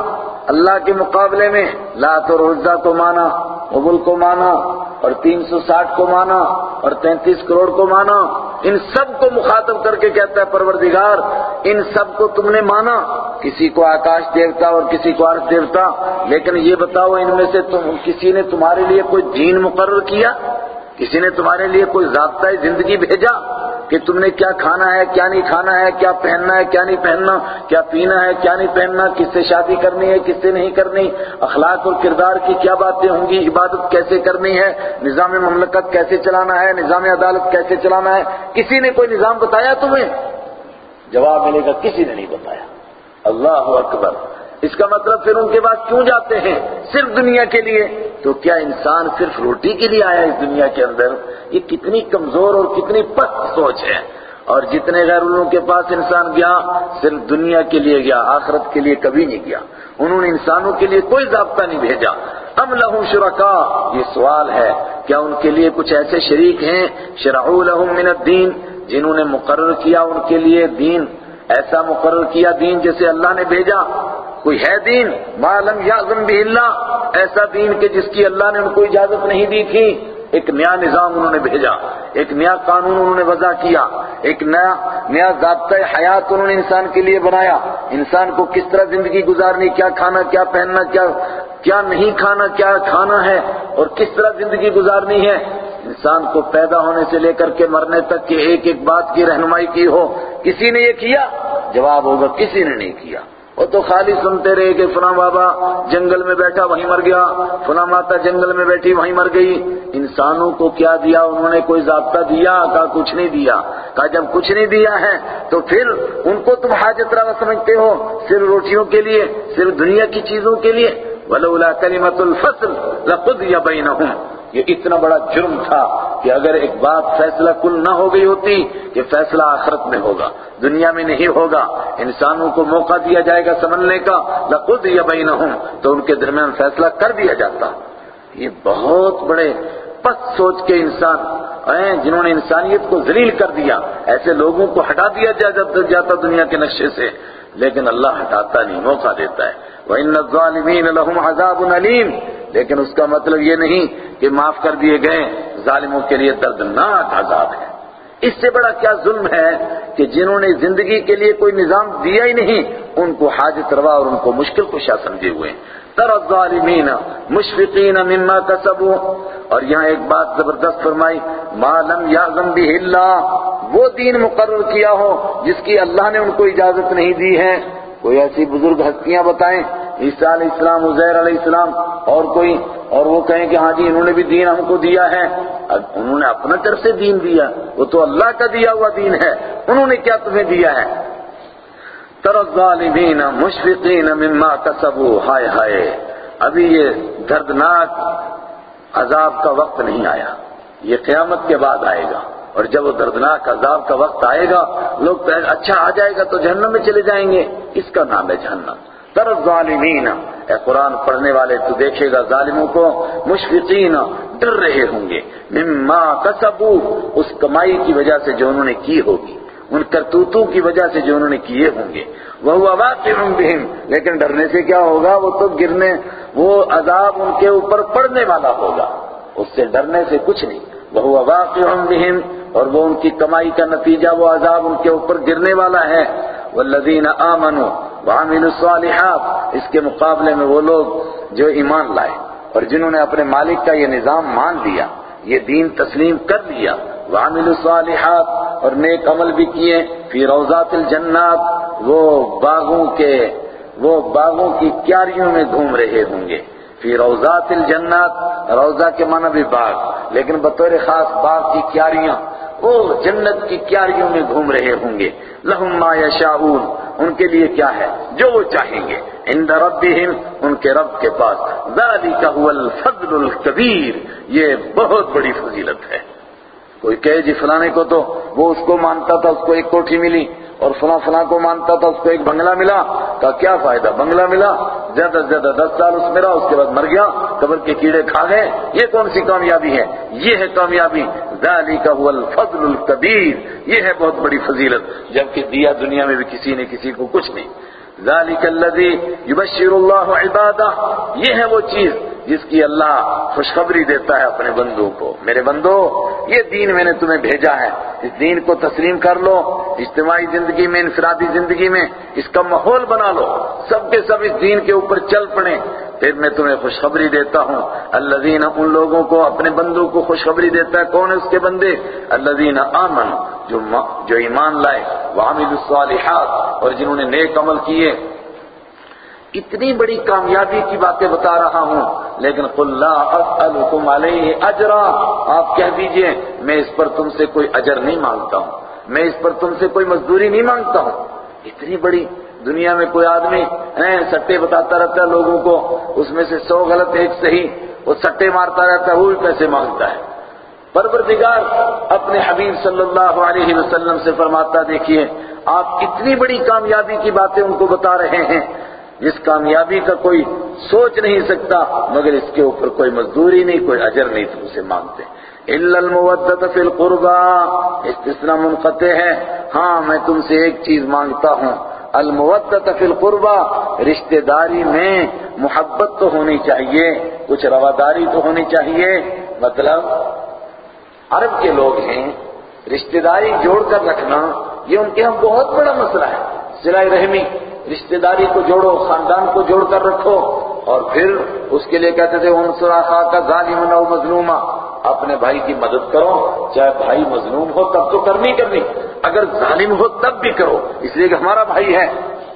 اللہ کے مقابلے میں لات اور عزا کو مانا مغل کو مانا۔ اور تین سو ساٹھ کو مانا اور تینتیس کروڑ کو مانا ان سب کو مخاطب کر کے کہتا ہے پروردگار، ان سب کو تم نے مانا، کسی کو آکاش دیوتا اور کسی کو عرض دیوتا، لیکن یہ بتاؤ ان میں سے تم، کسی نے تمہارے لیے کوئی دین مقرر کیا؟ کسی نے تمہارے لیے کوئی ضابطۂ زندگی بھیجا؟ کہ تم نے کیا کھانا ہے، کیا نہیں کھانا ہے، کیا پہننا ہے، کیا نہیں پہننا، کیا پینا ہے، کیا نہیں پہننا، کس سے شادی کرنی ہے، کس سے نہیں کرنی، اخلاق اور کردار کی کیا باتیں ہوں گی، عبادت کیسے کرنی ہے، نظام مملکت کیسے چلانا ہے، نظام عدالت کیسے چلانا ہے، کسی نے کوئی نظام بتایا تمہیں؟ جواب ملے گا، کسی نے نہیں بتایا۔ اللہ اکبر۔ اس کا مطلب پھر ان کے بعد کیوں جاتے ہیں؟ صرف دنیا کے لیے۔ تو کیا انسان صرف روٹی کے لیے آیا اس دنیا کے اندر؟ یہ کتنی کمزور اور کتنی پست سوچ ہے۔ اور جتنے غیر انہوں کے پاس انسان گیا، صرف دنیا کے لیے گیا، آخرت کے لیے کبھی نہیں گیا۔ انہوں نے انسانوں کے لیے کوئی ضابطہ نہیں بھیجا۔ ام لہم شرکا یہ سوال ہے، کیا ان کے لیے کچھ ایسے شریک ہیں؟ شرعو لہم من الدین، جنہوں نے مقرر کیا ان کے لیے دین۔ ایسا مقرر کیا دین جیسے اللہ نے بھیجا۔ کوئی ہے دین؟ معلوم یا بھی اللہ۔ ایسا دین کہ جس کی اللہ نے ان کو اجازت نہیں دی تھی۔ ایک نیا نظام انہوں نے بھیجا۔ ایک نیا قانون انہوں نے وضع کیا۔ ایک نیا نیا ضابطۂ حیات انہوں نے انسان کے لیے بنایا۔ انسان کو کس طرح زندگی گزارنی؟ کیا کھانا، کیا پہننا، کیا کیا نہیں کھانا، کیا کھانا ہے؟ اور کس طرح زندگی گزارنی ہے؟ انسان کو پیدا ہونے سے لے کر کے مرنے تک کہ ایک ایک بات کی رہنمائی کی ہو۔ کسی نے یہ کیا؟ جواب ہوگا، کسی نے نہیں کیا۔ وہ تو خالی سنتے رہے کہ فلاں بابا جنگل میں بیٹھا وہیں مر گیا، فلاں ماتا جنگل میں بیٹھی وہیں مر گئی۔ انسانوں کو کیا دیا؟ انہوں نے کوئی ضابطہ دیا؟ کہا کچھ نہیں دیا۔ کہا جب کچھ نہیں دیا ہے تو پھر ان کو تم حاجت روا سمجھتے ہو، صرف روٹیوں کے لیے، صرف دنیا کی چیزوں کے لیے۔ ولولا کلمت الفصل لقد بینہم یہ اتنا بڑا جرم تھا کہ اگر ایک بات فیصلہ کل نہ ہو گئی ہوتی کہ فیصلہ آخرت میں ہوگا، دنیا میں نہیں ہوگا، انسانوں کو موقع دیا جائے گا سمجھنے کا، لقد یا بینہم تو ان کے درمیان فیصلہ کر دیا جاتا۔ یہ بہت بڑے پس سوچ کے انسان ہیں جنہوں نے انسانیت کو ذلیل کر دیا، ایسے لوگوں کو ہٹا دیا جاتا دنیا کے نقشے سے۔ لیکن اللہ ہٹاتا نہیں، موقع دیتا ہے۔ وَإِنَّ الظَّالِمِينَ لَهُمْ عَذَابٌ عَلِيمٌ لیکن اس کا مطلب یہ نہیں کہ معاف کر دیے گئے، ظالموں کے لیے دردناک عذاب ہے۔ اس سے بڑا کیا ظلم ہے کہ جنہوں نے زندگی کے لیے کوئی نظام دیا ہی نہیں، ان کو حاجت روا اور ان کو مشکل کشا سمجھے ہوئے۔ تر الظالمین مشفقین مما کسبوا۔ اور یہاں ایک بات زبردست فرمائی، ما لم یعظم به اللہ، وہ دین مقرر کیا ہو جس کی اللہ نے ان کو اجازت نہیں دی ہے۔ کوئی ایسی بزرگ ہستیاں بتائیں، عیسیٰ علیہ السلام، عزیر علیہ السلام، اور کوئی، اور وہ کہیں کہ ہاں جی انہوں نے بھی دین ہم کو دیا ہے۔ انہوں نے اپنا طرف سے دین دیا۔ وہ تو اللہ کا دیا ہوا دین ہے۔ انہوں نے کیا تمہیں دیا ہے؟ تر الظالمین مشفقین مما کسبوا۔ ہائے ہائے، ابھی یہ دردناک عذاب کا وقت نہیں آیا۔ یہ قیامت کے بعد آئے گا۔ اور جب وہ دردناک عذاب کا وقت آئے گا، لوگ اچھا آ جائے گا تو جہنم میں چلے جائیں گے۔ اس کا نام ہے جہنم۔ تر ظالمین اے قرآن پڑھنے والے، تو دیکھے گا ظالموں کو، مشفقین ڈر رہے ہوں گے۔ مما کسبو، اس کمائی کی وجہ سے جو انہوں نے کی ہوگی۔ ان کرتوتوں کی وجہ سے جو انہوں نے کیے ہوں گے۔ وہ واقع بہم۔ لیکن ڈرنے سے کیا ہوگا؟ وہ تو گرنے، وہ عذاب ان کے اوپر پڑنے والا ہوگا۔ اس سے ڈرنے سے کچھ نہیں۔ وہ واقع بہم۔ اور وہ ان کی کمائی کا نتیجہ وہ عذاب ان کے اوپر گرنے والا ہے۔ والذین آمنوا وعملوا الصالحات اس کے مقابلے میں وہ لوگ جو ایمان لائے اور جنہوں نے اپنے مالک کا یہ نظام مان لیا، یہ دین تسلیم کر لیا۔ وعملوا الصالحات اور نیک عمل بھی کیے۔ فی روضات الجنات وہ باغوں کے، وہ باغوں کی کیاریوں میں گھوم رہے ہوں گے۔ فی روضات الجنات، روضہ کے معنی بھی باغ، لیکن بطور خاص باغ کی کیاریاں۔ وہ جنت کی کیاریوں میں گھوم رہے ہوں گے۔ لہم ما یشاؤون، ان کے لیے کیا ہے؟ جو وہ چاہیں گے۔ عند ربہم، ان کے رب کے پاس۔ ذالک هو الفضل الکبیر، یہ بہت بڑی فضیلت ہے۔ کوئی کہے جی فلانے کو تو وہ اس کو مانتا تھا، اس کو ایک کوٹھی ملی۔ اور فلاں فلاں کو مانتا تھا، اس کو ایک بنگلہ ملا کا کیا فائدہ؟ بنگلہ ملا، زیادہ سے زیادہ دس سال اس میں رہا اس کے بعد مر گیا، قبر کے کیڑے کھا گئے۔ یہ کون سی کامیابی ہے؟ یہ ہے کامیابی۔ ذالک هو الفضل الکبیر یہ ہے بہت بڑی فضیلت، جبکہ دیا دنیا میں بھی کسی نے کسی کو کچھ نہیں۔ ذالک الذی یبشر اللہ عبادہ۔ یہ ہے وہ چیز جس کی اللہ خوشخبری دیتا ہے اپنے بندوں کو۔ میرے بندو، یہ دین میں نے تمہیں بھیجا ہے۔ اس دین کو تسلیم کر لو۔ اجتماعی زندگی میں، انفرادی زندگی میں اس کا ماحول بنا لو۔ سب کے سب اس دین کے اوپر چل پڑیں پھر میں تمہیں خوشخبری دیتا ہوں۔ الذین، ان لوگوں کو اپنے بندوں کو خوشخبری دیتا ہے۔ کون ہے اس کے بندے؟ الذین آمن جو جو ایمان لائے۔ وعملوا الصالحات، اور جنہوں نے نیک عمل کیے۔ اتنی بڑی کامیابی کی باتیں بتا رہا ہوں، لیکن قل لا اسألکم علیہ اجرا، آپ کہہ دیجیے، میں اس پر تم سے کوئی اجر نہیں مانگتا ہوں، میں اس پر تم سے کوئی مزدوری نہیں مانگتا ہوں۔ اتنی بڑی دنیا میں کوئی آدمی سٹے بتاتا رہتا ہے لوگوں کو، اس میں سے سو غلط ایک صحیح، وہ سٹے مارتا رہتا ہے، وہ بھی پیسے مانگتا ہے۔ پروردگار اپنے حبیب صلی اللہ علیہ وسلم سے فرماتا، دیکھیے، آپ اتنی بڑی کامیابی کی باتیں ان کو بتا رہے ہیں جس کامیابی کا کوئی سوچ نہیں سکتا، مگر اس کے اوپر کوئی مزدوری نہیں، کوئی اجر نہیں تم سے مانگتے الا المودت فی القربا استثناء منقطع ہے۔ ہاں میں تم سے ایک چیز مانگتا ہوں۔ المودت فی القربا رشتہ داری میں محبت تو ہونی چاہیے، کچھ رواداری تو ہونی چاہیے۔ مطلب عرب کے لوگ ہیں، رشتہ داری جوڑ کر رکھنا، یہ ان کے ہاں بہت بڑا مسئلہ ہے۔ صلہ رحمی۔ رشتہ داری کو جوڑو، خاندان کو جوڑ کر رکھو۔ اور پھر اس کے لیے کہتے تھے ان سراخا کا ظالم نہ مظلومہ۔ اپنے بھائی کی مدد کرو۔ چاہے بھائی مظلوم ہو، تب تو کرنی کرنی۔ اگر ظالم ہو، تب بھی کرو۔ اس لیے کہ ہمارا بھائی ہے۔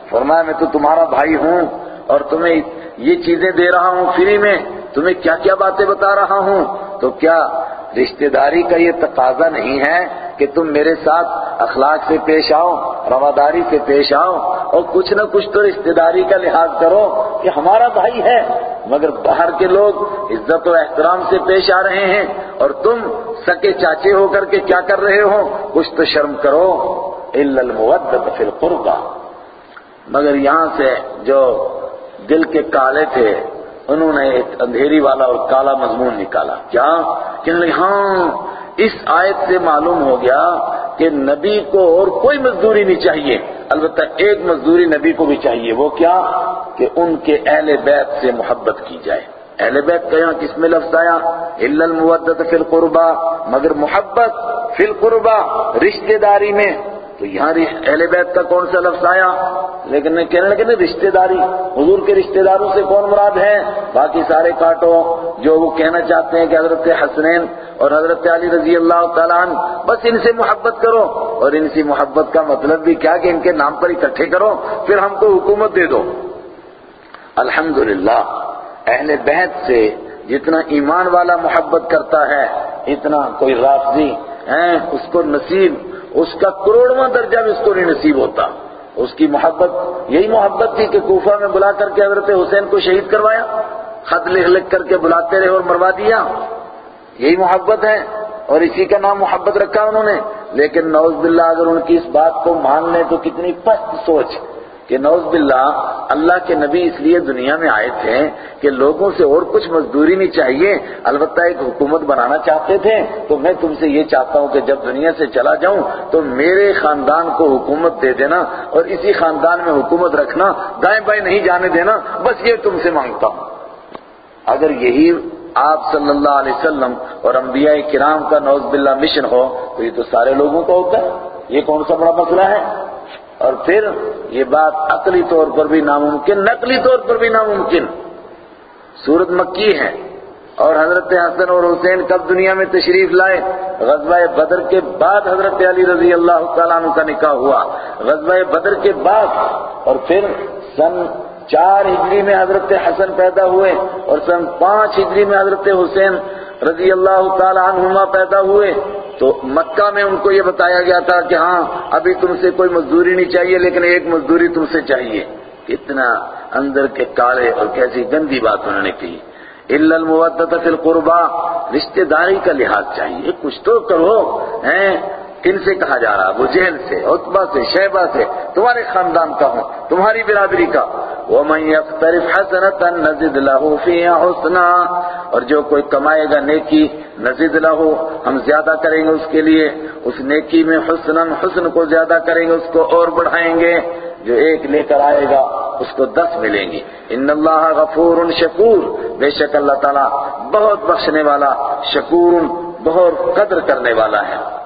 فرمایا، میں تو تمہارا بھائی ہوں اور تمہیں یہ چیزیں دے رہا ہوں فری میں۔ تمہیں کیا کیا باتیں بتا رہا ہوں؟ تو کیا رشتہ داری کا یہ تقاضا نہیں ہے کہ تم میرے ساتھ اخلاق سے پیش آؤ، رواداری سے پیش آؤ اور کچھ نہ کچھ تو رشتہ داری کا لحاظ کرو کہ ہمارا بھائی ہے۔ مگر باہر کے لوگ عزت و احترام سے پیش آ رہے ہیں اور تم سکے چاچے ہو کر کے کیا کر رہے ہو؟ کچھ تو شرم کرو۔ الا المودت فی القربہ۔ مگر یہاں سے جو دل کے کالے تھے انہوں نے ایک اندھیری والا اور کالا مضمون نکالا۔ کیا؟ کہ ہاں اس آیت سے معلوم ہو گیا کہ نبی کو اور کوئی مزدوری نہیں چاہیے۔ البتہ ایک مزدوری نبی کو بھی چاہیے، وہ کیا؟ کہ ان کے اہل بیت سے محبت کی جائے۔ اہل بیت کا یہاں کس میں لفظ آیا؟ الا المودت فی القربہ مگر محبت فی القربہ رشتہ داری میں۔ تو یہاں اہل بیت کا کون سا لفظ آیا؟ لیکن میں کہنے لگے نا رشتہ داری، حضور کے رشتہ داروں سے کون مراد ہے؟ باقی سارے کاٹو، جو وہ کہنا چاہتے ہیں کہ حضرت حسنین اور حضرت علی رضی اللہ تعالیٰ عنہ، بس ان سے محبت کرو۔ اور ان سے محبت کا مطلب بھی کیا کہ ان کے نام پر اکٹھے کرو، پھر ہم کو حکومت دے دو۔ الحمدللہ، اہل بیت سے جتنا ایمان والا محبت کرتا ہے، اتنا کوئی رافضی ہے اس کو نصیب اس کا کروڑواں درجہ بھی اس کو نہیں نصیب ہوتا۔ اس کی محبت، یہی محبت تھی کہ کوفہ میں بلا کر کے حضرت حسین کو شہید کروایا، خط لکھ لکھ کر کے بلاتے رہے اور مروا دیا۔ یہی محبت ہے اور اسی کا نام محبت رکھا انہوں نے۔ لیکن نوز باللہ اگر ان کی اس بات کو مان لیں تو کتنی پست سوچ۔ کہ نوز باللہ، اللہ کے نبی اس لیے دنیا میں آئے تھے کہ لوگوں سے اور کچھ مزدوری نہیں چاہیے، البتہ ایک حکومت بنانا چاہتے تھے۔ تو میں تم سے یہ چاہتا ہوں کہ جب دنیا سے چلا جاؤں، تو میرے خاندان کو حکومت دے دینا اور اسی خاندان میں حکومت رکھنا، دائیں بائیں نہیں جانے دینا، بس یہ تم سے مانگتا ہوں۔ اگر یہی آپ صلی اللہ علیہ وسلم اور انبیاء کرام کا نوز باللہ مشن ہو، تو یہ تو سارے لوگوں کا ہوتا ہے۔ یہ کون سا بڑا مسئلہ ہے؟ اور پھر یہ بات عقلی طور پر بھی ناممکن، نقلی طور پر بھی ناممکن۔ سورت مکی ہے اور حضرت حسن اور حسین کب دنیا میں تشریف لائے؟ غزوہ بدر کے بعد حضرت علی رضی اللہ تعالیٰ عنہ کا نکاح ہوا۔ غزوہ بدر کے بعد اور پھر سن چار ہجری میں حضرت حسن پیدا ہوئے اور سن پانچ ہجری میں حضرت حسین رضی اللہ تعالیٰ عنہما پیدا ہوئے تو مکہ میں ان کو یہ بتایا گیا تھا کہ ہاں ابھی تم سے کوئی مزدوری نہیں چاہیے، لیکن ایک مزدوری تم سے چاہیے۔ اتنا اندر کے کالے اور کیسی گندی بات انہوں نے کی الا المودت فی القربا رشتہ داری کا لحاظ چاہیے۔ کچھ تو کرو، ہیں؟ کن سے کہا جا رہا ابو جہل سے، عتبہ سے شہبہ سے، تمہارے خاندان کا ہوں، تمہاری برادری کا۔ وَمَن يَقْتَرِفْ حَسَنَةً نَزِدْ لَهُ فِيهَا حُسْنًا۔ اور جو کوئی کمائے گا نیکی، نزد لہو ہم زیادہ کریں گے اس کے لیے۔ اس نیکی میں حسن حسن کو زیادہ کریں گے، اس کو اور بڑھائیں گے۔ جو ایک لے کر آئے گا، اس کو دس ملیں گی۔ ان اللہ غفور شکور بے شک اللہ تعالیٰ بہت بخشنے والا، شکور، بہت قدر کرنے والا ہے۔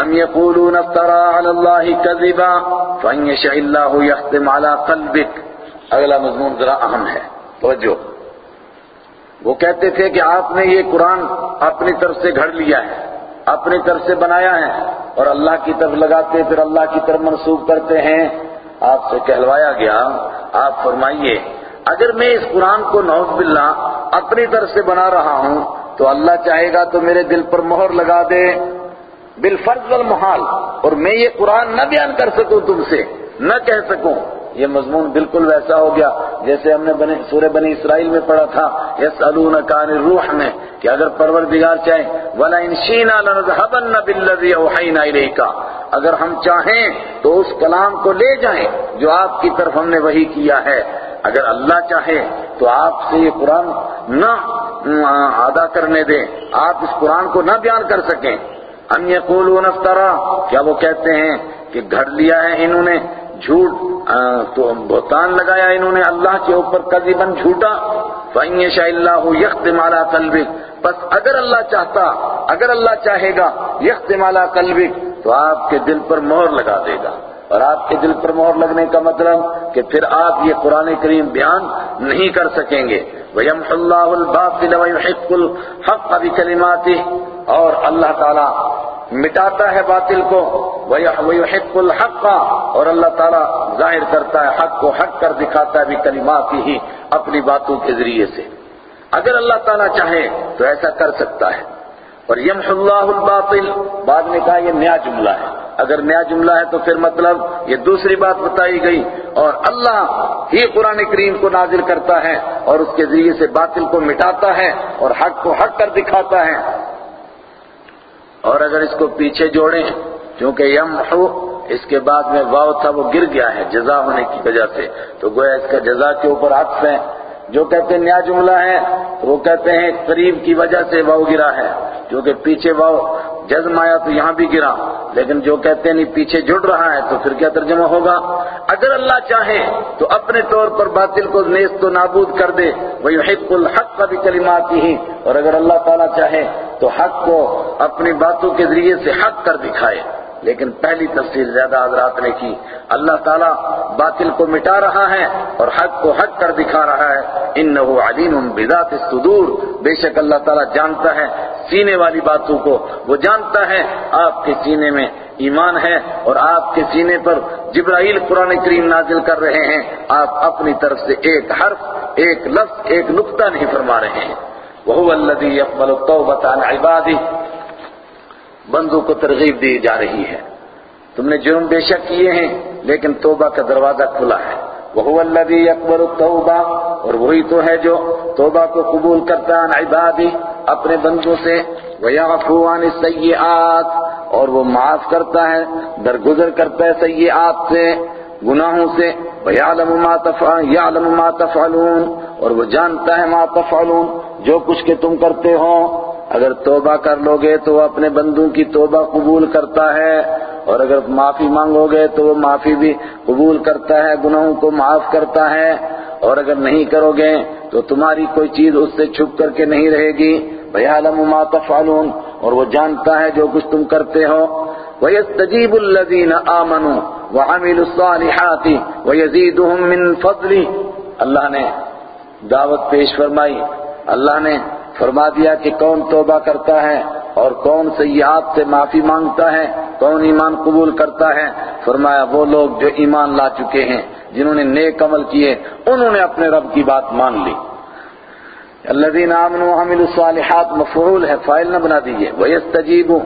ام یقولون افترا علی اللہ کذبا فان یشاء اللہ یختم علی قلبک اگلا مضمون ذرا اہم ہے۔ توجہ۔ وہ کہتے تھے کہ آپ نے یہ قرآن اپنی طرف سے گھڑ لیا ہے، اپنی طرف سے بنایا ہے اور اللہ کی طرف لگاتے پھر اللہ کی طرف منسوخ کرتے ہیں۔ آپ سے کہلوایا گیا۔ آپ فرمائیے، اگر میں اس قرآن کو نوز باللہ اپنی طرف سے بنا رہا ہوں تو اللہ چاہے گا تو میرے دل پر مہر لگا دے۔ بالفرض والمحال، اور میں یہ قرآن نہ بیان کر سکوں تم سے، نہ کہہ سکوں۔ یہ مضمون بالکل ویسا ہو گیا، جیسے ہم نے بنی سورہ بنی اسرائیل میں پڑھا تھا، یسألونک عن الروح میں، کہ اگر پروردگار چاہے وَلَا إِن شِئْنَا لَنَذْهَبَنَّ بِالَّذِي أَوْحَيْنَا إِلَيْكَ۔ اگر ہم چاہیں، تو اس کلام کو لے جائیں، جو آپ کی طرف ہم نے وہی کیا ہے۔ اگر اللہ چاہے، تو آپ سے یہ قرآن نہ ادا کرنے دیں۔ آپ اس قرآن کو نہ بیان کر سکیں۔ ان یقولون افترا، کیا وہ کہتے ہیں کہ گھڑ لیا ہے انہوں نے، جھوٹ تو بہتان لگایا انہوں نے اللہ کے اوپر قذبن جھوٹا۔ فَإِن يَشَاءِ اللَّهُ يَخْتِمْ عَلَى قَلْبِكَ بس اگر اللہ چاہتا، اگر اللہ چاہے گا يَخْتِمْ عَلَى قَلْبِكَ تو آپ کے دل پر مہر لگا دے گا۔ اور آپ کے دل پر مہر لگنے کا مطلب کہ پھر آپ یہ قرآن کریم بیان نہیں کر سکیں گے۔ وَيَمْحُ اللَّهُ الْبَاطِلَ وَيُحِقُّ الْحَقَّ بِكَلِمَاتِهِ۔ اور اللہ تعالیٰ مٹاتا ہے باطل کو وَيُحِقُّ الْحَقَّ، اور اللہ تعالیٰ ظاہر کرتا ہے حق کو، حق کر دکھاتا ہے بھی کلمات ہی اپنی باتوں کے ذریعے سے۔ اگر اللہ تعالیٰ چاہے تو ایسا کر سکتا ہے۔ اور یمح اللہ الباطل، بعد میں کہا یہ نیا جملہ ہے۔ اگر نیا جملہ ہے تو پھر مطلب یہ دوسری بات بتائی گئی۔ اور اللہ ہی قرآن کریم کو نازل کرتا ہے اور اس کے ذریعے سے باطل کو مٹاتا ہے اور حق کو حق کر دکھاتا ہے۔ اور اگر اس کو پیچھے جوڑیں کیونکہ یمحو، اس کے بعد میں واو تھا، وہ گر گیا ہے جزا ہونے کی وجہ سے۔ تو گویا اس کا جزا کے اوپر عطف ہے۔ جو کہتے ہیں نیا جملہ ہے، وہ کہتے ہیں قریب کی وجہ سے واو گرا ہے۔ کیونکہ پیچھے واو جزم آیا تو یہاں بھی گرا۔ لیکن جو کہتے ہیں نہیں، پیچھے جڑ رہا ہے تو پھر کیا ترجمہ ہوگا؟ اگر اللہ چاہے تو اپنے طور پر باطل کو نیست و نابود کر دے۔ وَيُحِقُّ الْحَقَّ بِكَلِمَاتِهِ۔ اور اگر اللہ تعالیٰ چاہے تو حق کو اپنی باتوں کے ذریعے سے حق کر دکھائے۔ لیکن پہلی تفصیل زیادہ حضرات نے کی۔ اللہ تعالیٰ باطل کو مٹا رہا ہے اور حق کو حق کر دکھا رہا ہے۔ انہو علیم بذات الصدور۔ بے شک اللہ تعالیٰ جانتا ہے سینے والی باتوں کو۔ وہ جانتا ہے آپ کے سینے میں ایمان ہے اور آپ کے سینے پر جبرائیل قرآن کریم نازل کر رہے ہیں۔ آپ اپنی طرف سے ایک حرف، ایک لفظ، ایک نقطہ نہیں فرما رہے ہیں۔ وہ الذی یقبل التوبۃ عن عباده. بندوں کو ترغیب دی جا رہی ہے۔ تم نے جرم بے شک کیے ہیں، لیکن توبہ کا دروازہ کھلا ہے۔ وہ الذی یقبل التوبہ اور وہی تو ہے جو توبہ کو قبول کرتا ہے عبادی اپنے بندوں سے۔ وَيَعْفُو عَنِ السَّيِّئَاتِ، اور وہ معاف کرتا ہے، درگزر کرتا ہے سیئات سے، گناہوں سے۔ وَيَعْلَمُ مَا تَفْعَلُونَ مَا تَفْعَلُونَ، اور وہ جانتا ہے ما تفعلون۔ جو کچھ کہ تم کرتے ہو، اگر توبہ کر لو گے تو وہ اپنے بندوں کی توبہ قبول کرتا ہے، اور اگر معافی مانگو گے تو وہ معافی بھی قبول کرتا ہے، گناہوں کو معاف کرتا ہے، اور اگر نہیں کرو گے تو تمہاری کوئی چیز اس سے چھپ کر کے نہیں رہے گی۔ بھیا ما تفعلون، اور وہ جانتا ہے جو کچھ تم کرتے ہو۔ وَيَسْتَجِيبُ الَّذِينَ آمَنُوا وَعَمِلُوا الصَّالِحَاتِ وَيَزِيدُهُم مِّن فَضْلِهِ اللہ نے دعوت پیش فرمائی۔ اللہ نے فرما دیا کہ کون توبہ کرتا ہے اور کون سیئات سے معافی مانگتا ہے، کون ایمان قبول کرتا ہے۔ فرمایا، وہ لوگ جو ایمان لا چکے ہیں، جنہوں نے نیک عمل کیے، انہوں نے اپنے رب کی بات مان لی۔ الذین آمنوا وعملوا الصالحات، مفعول ہے، فائل نہ بنا دیجیے۔ وَيَسْتَجِيبُ،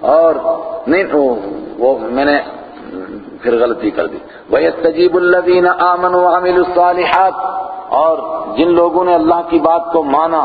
اور نہیں وہ میں نے پھر غلطی کر دی۔ وَيَسْتَجِيبُ الَّذِينَ آمَنُوا وَعَمِلُوا الصَّالِحَاتِ اور جن لوگوں نے اللہ کی بات کو مانا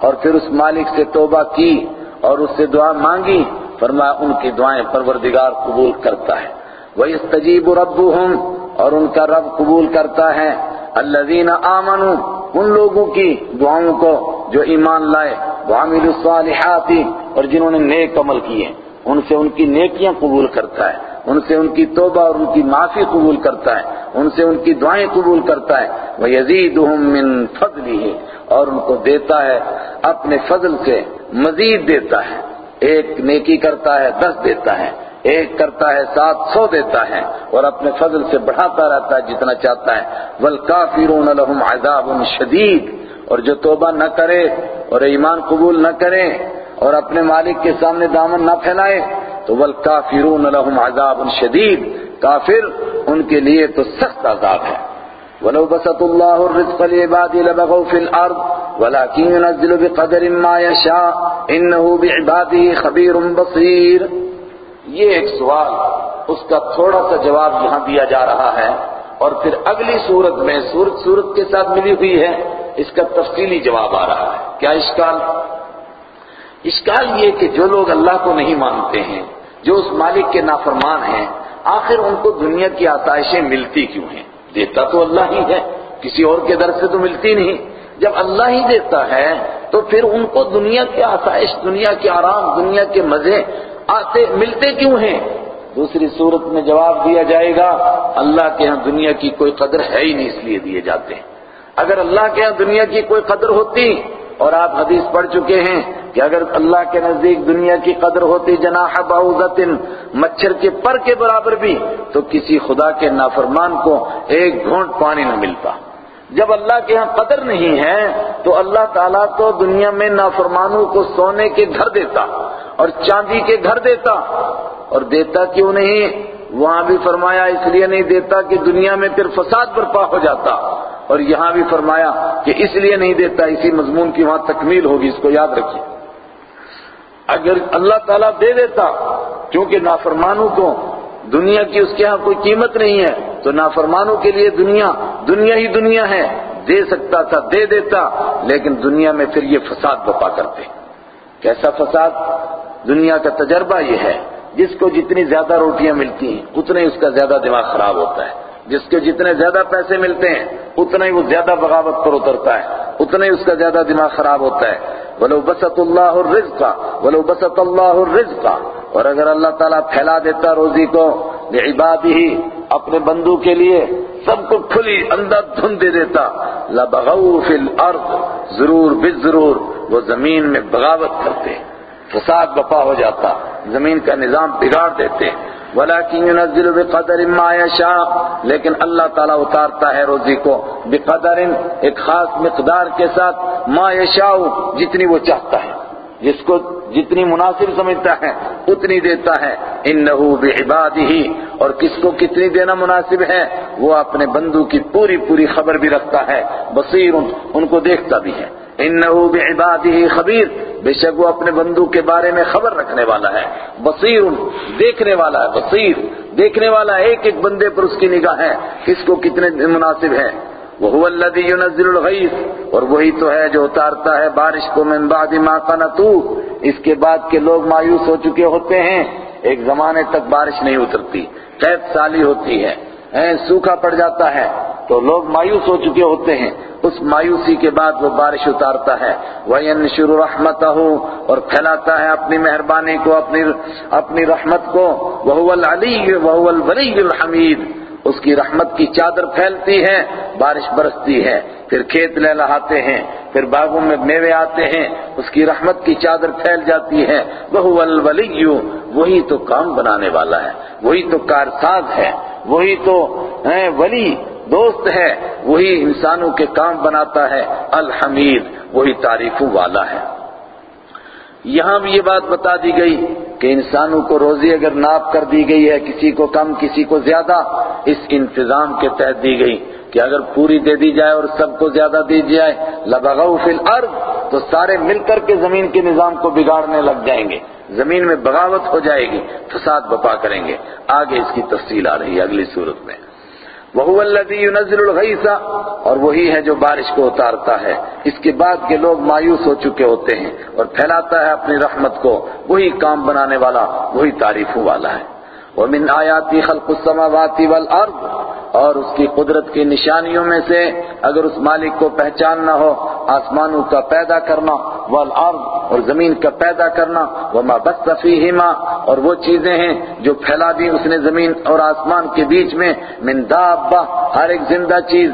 اور پھر اس مالک سے توبہ کی اور اس سے دعا مانگی، فرمایا ان کی دعائیں پروردگار قبول کرتا ہے۔ وَيَسْتَجِيبُ رَبُّهُمْ اور ان کا رب قبول کرتا ہے۔ الذین آمنوا، ان لوگوں کی دعاؤں کو جو ایمان لائے۔ وعملوا الصالحات اور جنہوں نے نیک عمل کیے، ان سے ان کی نیکیاں قبول کرتا ہے۔ ان سے ان کی توبہ اور ان کی معافی قبول کرتا ہے، ان سے ان کی دعائیں قبول کرتا ہے۔ وہ وَيَزِيدُهُم مِّن فَضْلِهِ، اور ان کو دیتا ہے، اپنے فضل سے مزید دیتا ہے۔ ایک نیکی کرتا ہے، دس دیتا ہے۔ ایک کرتا ہے، سات سو دیتا ہے۔ اور اپنے فضل سے بڑھاتا رہتا ہے جتنا چاہتا ہے۔ وَالْكَافِرُونَ لَهُمْ عَذَابٌ شَدِيد، اور جو توبہ نہ کرے اور ایمان قبول نہ کرے اور اپنے مالک کے سامنے دامن نہ پھیلائے تو وَالْكَافِرُونَ لَهُمْ عَذَابٌ شَدِيد کافر ان کے لیے تو سخت عذاب ہے۔ وَلَوْ بَسَطُ اللَّهُ الرِّزْقَ لِعِبَادِهِ لَبَغَوْا فِي الْأَرْضِ وَلَكِنْ يُنَزِّلُ بِقَدَرٍ مَّا يَشَاءُ إِنَّهُ بِعِبَادِهِ خَبِيرٌ بَصِيرٌ۔ یہ ایک سوال، اس کا تھوڑا سا جواب یہاں دیا جا رہا ہے۔ اور پھر اگلی صورت میں صورت صورت کے ساتھ ملی ہوئی ہے، اس کا تفصیلی جواب آ رہا ہے۔ کیا اشکال؟ اشکال یہ کہ جو لوگ اللہ کو نہیں مانتے ہیں، جو اس مالک کے نافرمان ہیں، آخر ان کو دنیا کی آسائشیں ملتی کیوں ہیں؟ دیتا تو اللہ ہی ہے، کسی اور کے در سے تو ملتی نہیں۔ جب اللہ ہی دیتا ہے، تو پھر ان کو دنیا کی آسائش دنیا کے آرام، دنیا کے مزے آتے ملتے کیوں ہیں؟ دوسری صورت میں جواب دیا جائے گا، اللہ کے ہاں دنیا کی کوئی قدر ہے ہی نہیں، اس لیے دیے جاتے ہیں۔ اگر اللہ کے ہاں دنیا کی کوئی قدر ہوتی اور آپ حدیث پڑھ چکے ہیں کہ اگر اللہ کے نزدیک دنیا کی قدر ہوتی جناح بعوضت مچھر کے پر کے برابر بھی، تو کسی خدا کے نافرمان کو ایک گھونٹ پانی نہ ملتا۔ جب اللہ کے ہاں قدر نہیں ہے، تو اللہ تعالیٰ تو دنیا میں نافرمانوں کو سونے کے گھر دیتا اور چاندی کے گھر دیتا اور دیتا کیوں نہیں؟ وہاں بھی فرمایا، اس لیے نہیں دیتا کہ دنیا میں پھر فساد برپا ہو جاتا۔ اور یہاں بھی فرمایا کہ اس لیے نہیں دیتا اسی مضمون کی وہاں تکمیل ہوگی، اس کو یاد رکھیے۔ اگر اللہ تعالیٰ دے دیتا کیونکہ نافرمانوں کو دنیا کی اس کے ہاں کوئی قیمت نہیں ہے، تو نافرمانوں کے لیے دنیا دنیا ہی دنیا ہے۔ دے سکتا تھا، دے دیتا، لیکن دنیا میں پھر یہ فساد بپا کرتے۔ کیسا فساد؟ دنیا کا تجربہ یہ ہے، جس کو جتنی زیادہ روٹیاں ملتی ہیں، اتنے اس کا زیادہ دماغ خراب ہوتا ہے۔ جس کے جتنے زیادہ پیسے ملتے ہیں، اتنا ہی وہ زیادہ بغاوت پر اترتا ہے، اتنا ہی اس کا زیادہ دماغ خراب ہوتا ہے۔ ولو بسط اللہ الرزق، ولو بسط اللہ الرزق، اور اگر اللہ تعالیٰ پھیلا دیتا روزی کو لعبادہ ہی اپنے بندو کے لیے سب کو کھلی اندر دھن دے دیتا، لبغوا فی الارض ضرور بالضرور وہ زمین میں بغاوت کرتے ہیں۔ فساد بپا ہو جاتا، زمین کا نظام بگاڑ دیتے۔ ولیکن ينزل بقدر ما يشاء۔ لیکن اللہ تعالیٰ اتارتا ہے روزی کو بقدر ایک خاص مقدار کے ساتھ ما يشاء، جتنی وہ چاہتا ہے۔ جس کو جتنی مناسب سمجھتا ہے، اتنی دیتا ہے۔ انہو بعبادہ اور کس کو کتنی دینا مناسب ہے، وہ اپنے بندو کی پوری پوری خبر بھی رکھتا ہے۔ بصیر، ان کو دیکھتا بھی ہے۔ انہو بعبادہ خبیر۔ بے شک وہ اپنے بندو کے بارے میں خبر رکھنے والا ہے، بصیر، دیکھنے والا ہے، بصیر، دیکھنے والا ہے ایک ایک بندے پر اس کی نگاہ ہے کس کو کتنے مناسب ہے وہ الذی ينزل الغیث، اور وہی تو ہے جو اتارتا ہے بارش کو من بعد ما قنطوا اس کے بعد کے لوگ مایوس ہو چکے ہوتے ہیں، ایک زمانے تک بارش نہیں اترتی، قید سالی ہوتی ہے۔ سوکھا پڑ جاتا ہے۔ تو لوگ مایوس ہو چکے ہوتے ہیں۔ اس مایوسی کے بعد وہ بارش اتارتا ہے۔ وَيَنْشُرُ رَحْمَتَهُ، اور پھیلاتا ہے اپنی مہربانی کو، اپنی اپنی رحمت کو۔ وَهُوَ الْعَلِيُّ، وَهُوَ الْوَلِيُّ الْحَمِيدُ۔ اس کی رحمت کی چادر پھیلتی ہے، بارش برستی ہے، پھر کھیت لہلہاتے ہیں، پھر باغوں میں میوے آتے ہیں، اس کی رحمت کی چادر پھیل جاتی ہے۔ وہ الولی وہی تو کام بنانے والا ہے، وہی تو کارساز ہے، وہی تو ولی، دوست ہے، وہی انسانوں کے کام بناتا ہے، الحمید، وہی تعریفوں والا ہے۔ یہاں بھی یہ بات بتا دی گئی کہ انسانوں کو روزی اگر ناپ کر دی گئی ہے، کسی کو کم، کسی کو زیادہ، اس انتظام کے تحت دی گئی کہ اگر پوری دے دی جائے اور سب کو زیادہ دی جائے، لبغو فی الارض، تو سارے مل کر کے زمین کے نظام کو بگاڑنے لگ جائیں گے۔ زمین میں بغاوت ہو جائے گی، فساد بپا کریں گے۔ آگے اس کی تفصیل آ رہی ہے اگلی صورت میں۔ وہ الذی ينزل الغیث اور وہی ہے جو بارش کو اتارتا ہے۔ اس کے بعد کے لوگ مایوس ہو چکے ہوتے ہیں اور پھیلاتا ہے اپنی رحمت کو۔ وہی کام بنانے والا، وہی تعریفوں والا ہے۔ ومن آیاتی خلق السماوات والارض، اور اس کی قدرت کی نشانیوں میں سے اگر اس مالک کو پہچاننا ہو، آسمانوں کا پیدا کرنا، والارض اور زمین کا پیدا کرنا، وما بث فیہما، اور وہ چیزیں ہیں جو پھیلا دی اس نے زمین اور آسمان کے بیچ میں، من دابہ، ہر ایک زندہ چیز۔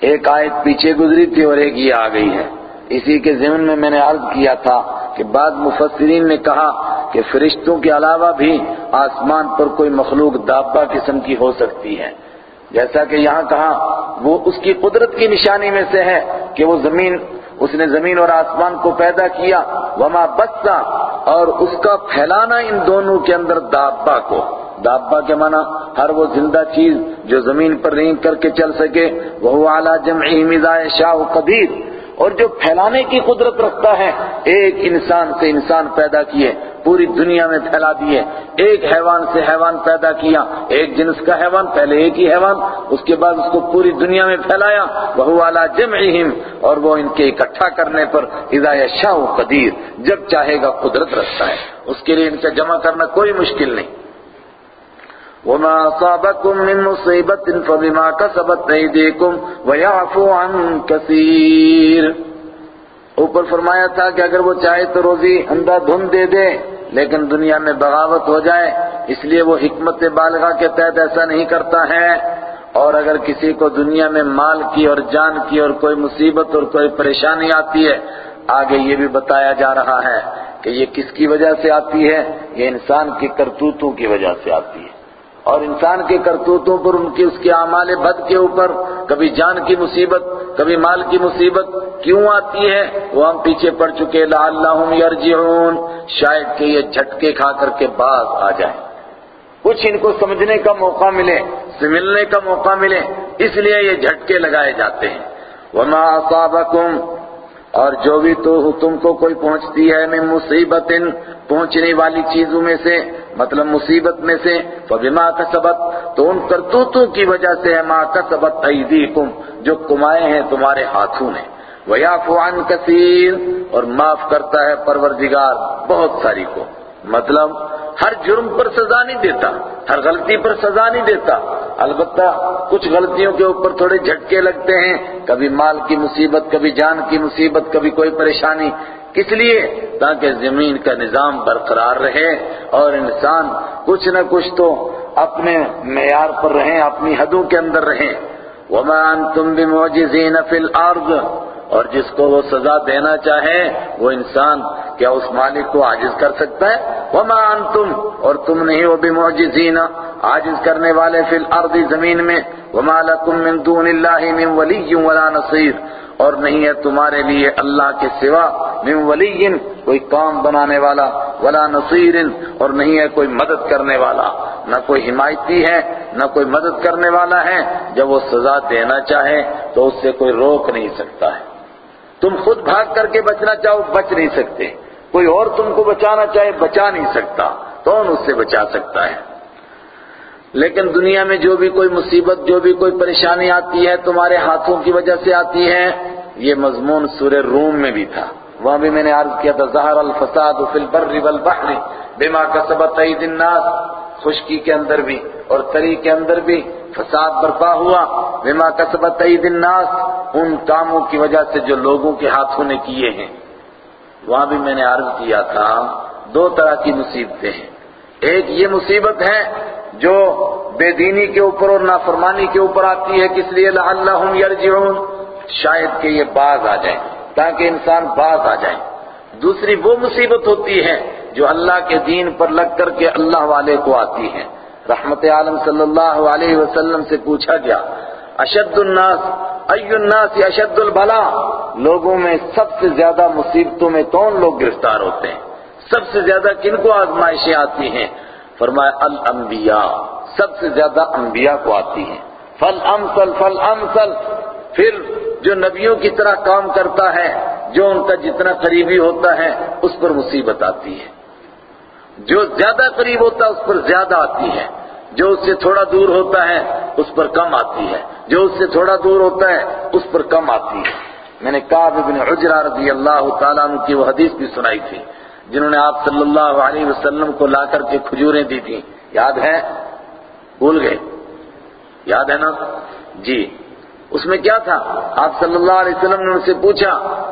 ایک آیت پیچھے گزری تھی اور ایک یہ آ گئی ہے۔ اسی کے ذمن میں میں نے عرض کیا تھا کہ بعض مفسرین نے کہا کہ فرشتوں کے علاوہ بھی آسمان پر کوئی مخلوق دابا قسم کی ہو سکتی ہے۔ جیسا کہ یہاں کہا، وہ اس کی قدرت کی نشانی میں سے ہے کہ وہ زمین، اس نے زمین اور آسمان کو پیدا کیا۔ وما بسا، اور اس کا پھیلانا ان دونوں کے اندر دابا کو۔ دابا کے معنی ہر وہ زندہ چیز جو زمین پر رینگ کر کے چل سکے۔ وہ اعلیٰ جمعی مزاح شاہ و قدیر اور جو پھیلانے کی قدرت رکھتا ہے، ایک انسان سے انسان پیدا کیے، پوری دنیا میں پھیلا دیے۔ ایک حیوان سے حیوان پیدا کیا، ایک جنس کا حیوان، پہلے ایک ہی حیوان، اس کے بعد اس کو پوری دنیا میں پھیلایا۔ وہ والا جمعہم، اور وہ ان کے اکٹھا کرنے پر اذا شاہ قدیر، جب چاہے گا قدرت رکھتا ہے۔ اس کے لیے ان کا جمع کرنا کوئی مشکل نہیں۔ وما أصابكم من مصيبة فبما كسبت أيديكم ويعفو عن كثير۔ اوپر فرمایا تھا کہ اگر وہ چاہے تو روزی اندھا دھن دے دے، لیکن دنیا میں بغاوت ہو جائے، اس لیے وہ حکمت بالغہ کے تحت ایسا نہیں کرتا ہے۔ اور اگر کسی کو دنیا میں مال کی اور جان کی اور کوئی مصیبت اور کوئی پریشانی آتی ہے، آگے یہ بھی بتایا جا رہا ہے کہ یہ کس کی وجہ سے آتی ہے؟ یہ انسان کی کرتوتوں کی وجہ سے آتی ہے۔ اور انسان کے کرتوتوں پر، ان کی اس کے اعمال بد کے اوپر، کبھی جان کی مصیبت، کبھی مال کی مصیبت کیوں آتی ہے؟ وہ ہم پیچھے پڑ چکے، لعلہم یرجعون، شاید کہ یہ جھٹکے کھا کر کے باز آ جائیں۔ کچھ ان کو سمجھنے کا موقع ملے سملنے کا موقع ملے، اس لیے یہ جھٹکے لگائے جاتے ہیں۔ وما اصابکم اور جو بھی تو تم کو کوئی پہنچتی ہے میں مصیبت پہنچنے والی چیزوں میں سے مطلب مصیبت میں سے، فبما کسبت، تو ان کرتوتوں کی وجہ سے، ما کسبت ایدیکم، جو کمائے ہیں تمہارے ہاتھوں نے۔ وَيَعْفُ عَنْ كَثِيرٍ اور معاف کرتا ہے پروردگار بہت ساری کو۔ مطلب ہر جرم پر سزا نہیں دیتا، ہر غلطی پر سزا نہیں دیتا۔ البتہ، کچھ غلطیوں کے اوپر تھوڑے جھٹکے لگتے ہیں۔ کبھی مال کی مصیبت، کبھی جان کی مصیبت، کبھی کوئی پریشانی۔ کس لیے؟ تاکہ زمین کا نظام برقرار رہے اور انسان کچھ نہ کچھ تو اپنے معیار پر رہیں، اپنی حدوں کے اندر رہیں۔ وما انتم بمعجزین فی الارض اور جس کو وہ سزا دینا چاہے، وہ انسان کیا اس مالک کو عاجز کر سکتا ہے؟ وما انتم اور تم نہیں، وہ بمعجزین عاجز کرنے والے فی الارض زمین میں۔ وما لکم من دون اللہ من ولی ولا نصیر اور نہیں ہے تمہارے لیے اللہ کے سوا من ولی کوئی کام بنانے والا، ولا نصیر، اور نہیں ہے کوئی مدد کرنے والا۔ نہ کوئی حمایتی ہے، نہ کوئی مدد کرنے والا ہے۔ جب وہ سزا دینا چاہے تو اس سے کوئی روک نہیں سکتا ہے۔ تم خود بھاگ کر کے بچنا چاہو، بچ نہیں سکتے۔ کوئی اور تم کو بچانا چاہے، بچا نہیں سکتا۔ کون اس سے بچا سکتا ہے؟ لیکن دنیا میں جو بھی کوئی مصیبت، جو بھی کوئی پریشانی آتی ہے، تمہارے ہاتھوں کی وجہ سے آتی ہے، یہ مضمون سورہ روم میں بھی تھا۔ وہاں بھی میں نے عرض کیا تھا، زہر الفساد فی البر والبحر بما کسبت اید الناس. خشکی کے اندر بھی اور تری کے اندر بھی فساد برپا ہوا۔ بما کسبت اید الناس، ان کاموں کی وجہ سے جو لوگوں کے ہاتھوں نے کیے ہیں۔ وہاں بھی میں نے عرض کیا تھا، دو طرح کی مصیبتیں ہیں۔ ایک یہ مصیبت ہے جو بے دینی کے اوپر اور نافرمانی کے اوپر آتی ہے، کس لیے؟ لعلہم یرجعون۔ شاید کہ یہ باز آ جائیں، تاکہ انسان باز آ جائیں۔ دوسری وہ مصیبت ہوتی ہے جو اللہ کے دین پر لگ کر کے اللہ والے کو آتی ہے۔ رحمت عالم صلی اللہ علیہ وسلم سے پوچھا گیا، اشد الناس ای الناس اشد البلا لوگوں میں سب سے زیادہ مصیبتوں میں کون لوگ گرفتار ہوتے ہیں؟ سب سے زیادہ کن کو آزمائشیں آتی ہیں؟ فرمایا، الانبیاء۔ سب سے زیادہ انبیاء کو آتی ہیں۔ فل امسل فل امسل۔ پھر جو نبیوں کی طرح کام کرتا ہے، جو ان کا جتنا قریبی ہوتا ہے، اس پر مصیبت آتی ہے۔ جو زیادہ قریب ہوتا ہے، اس پر زیادہ آتی ہے۔ جو اس سے تھوڑا دور ہوتا ہے، اس پر کم آتی ہے۔ جو اس سے تھوڑا دور ہوتا ہے، اس پر کم آتی ہے۔ میں نے کعب ابن عجرہ رضی اللہ تعالیٰ عنہ کی وہ حدیث بھی سنائی تھی۔ جنہوں نے آپ صلی اللہ علیہ وسلم کو لا کر کے کھجوریں دی تھیں۔ یاد ہے؟ بھول گئے۔ یاد ہے نا؟ جی۔ اس میں کیا تھا؟ آپ صلی اللہ علیہ وسلم نے ان سے پوچھا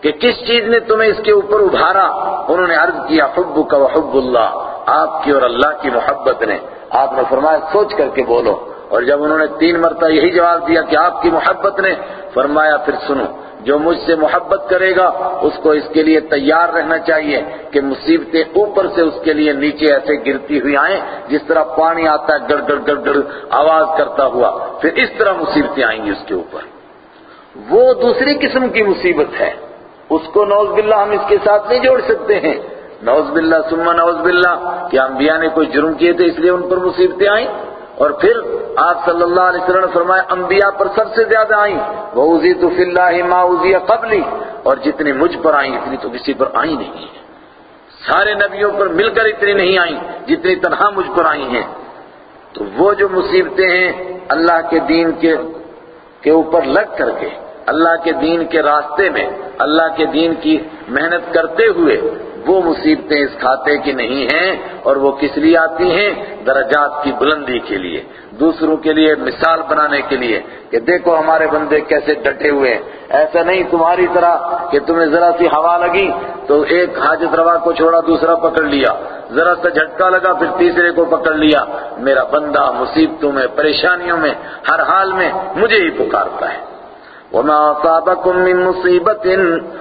کہ کس چیز نے تمہیں اس کے اوپر ابھارا؟ انہوں نے عرض کیا حب کا حب اللہ، آپ کی اور اللہ کی محبت نے۔ آپ نے فرمایا، سوچ کر کے بولو۔ اور جب انہوں نے تین مرتبہ یہی جواب دیا کہ آپ کی محبت نے، فرمایا پھر سنو، جو مجھ سے محبت کرے گا، اس کو اس کے لیے تیار رہنا چاہیے کہ مصیبتیں اوپر سے اس کے لیے نیچے ایسے گرتی ہوئی آئیں، جس طرح پانی آتا ہے، گڑ گڑ گڑ گڑ آواز کرتا ہوا، پھر اس طرح مصیبتیں آئیں گی اس کے اوپر۔ وہ دوسری قسم کی مصیبت ہے۔ اس کو نوز باللہ ہم اس کے ساتھ نہیں جوڑ سکتے ہیں۔ نوز باللہ سمہ نوز باللہ، کہ انبیاء نے کوئی جرم کیے تھے اس لیے ان پر مصیبتیں آئیں۔ اور پھر آپ صلی اللہ علیہ وسلم نے فرمایا، انبیاء پر سب سے زیادہ آئیں۔ وہ تو فی اللہ ما اوزی قبلی اور جتنی مجھ پر آئیں، اتنی تو کسی پر آئی نہیں ہیں۔ سارے نبیوں پر مل کر اتنی نہیں آئیں، جتنی تنہا مجھ پر آئی ہیں۔ تو وہ جو مصیبتیں ہیں، اللہ کے دین کے کے اوپر لگ کر کے، اللہ کے دین کے راستے میں، اللہ کے دین کی محنت کرتے ہوئے وہ مصیبتیں اس کھاتے کی نہیں ہیں اور وہ کس لیے آتی ہیں؟ درجات کی بلندی کے لیے۔ دوسروں کے لیے مثال بنانے کے لیے کہ دیکھو ہمارے بندے کیسے ڈٹے ہوئے ہیں۔ ایسا نہیں تمہاری طرح کہ تمہیں ذرا سی ہوا لگی تو ایک حاجت روا کو چھوڑا، دوسرا پکڑ لیا۔ ذرا سا جھٹکا لگا، پھر تیسرے کو پکڑ لیا۔ میرا بندہ مصیبتوں میں، پریشانیوں میں، ہر حال میں مجھے ہی پکارتا ہے۔ وما اصابكم من مصیبت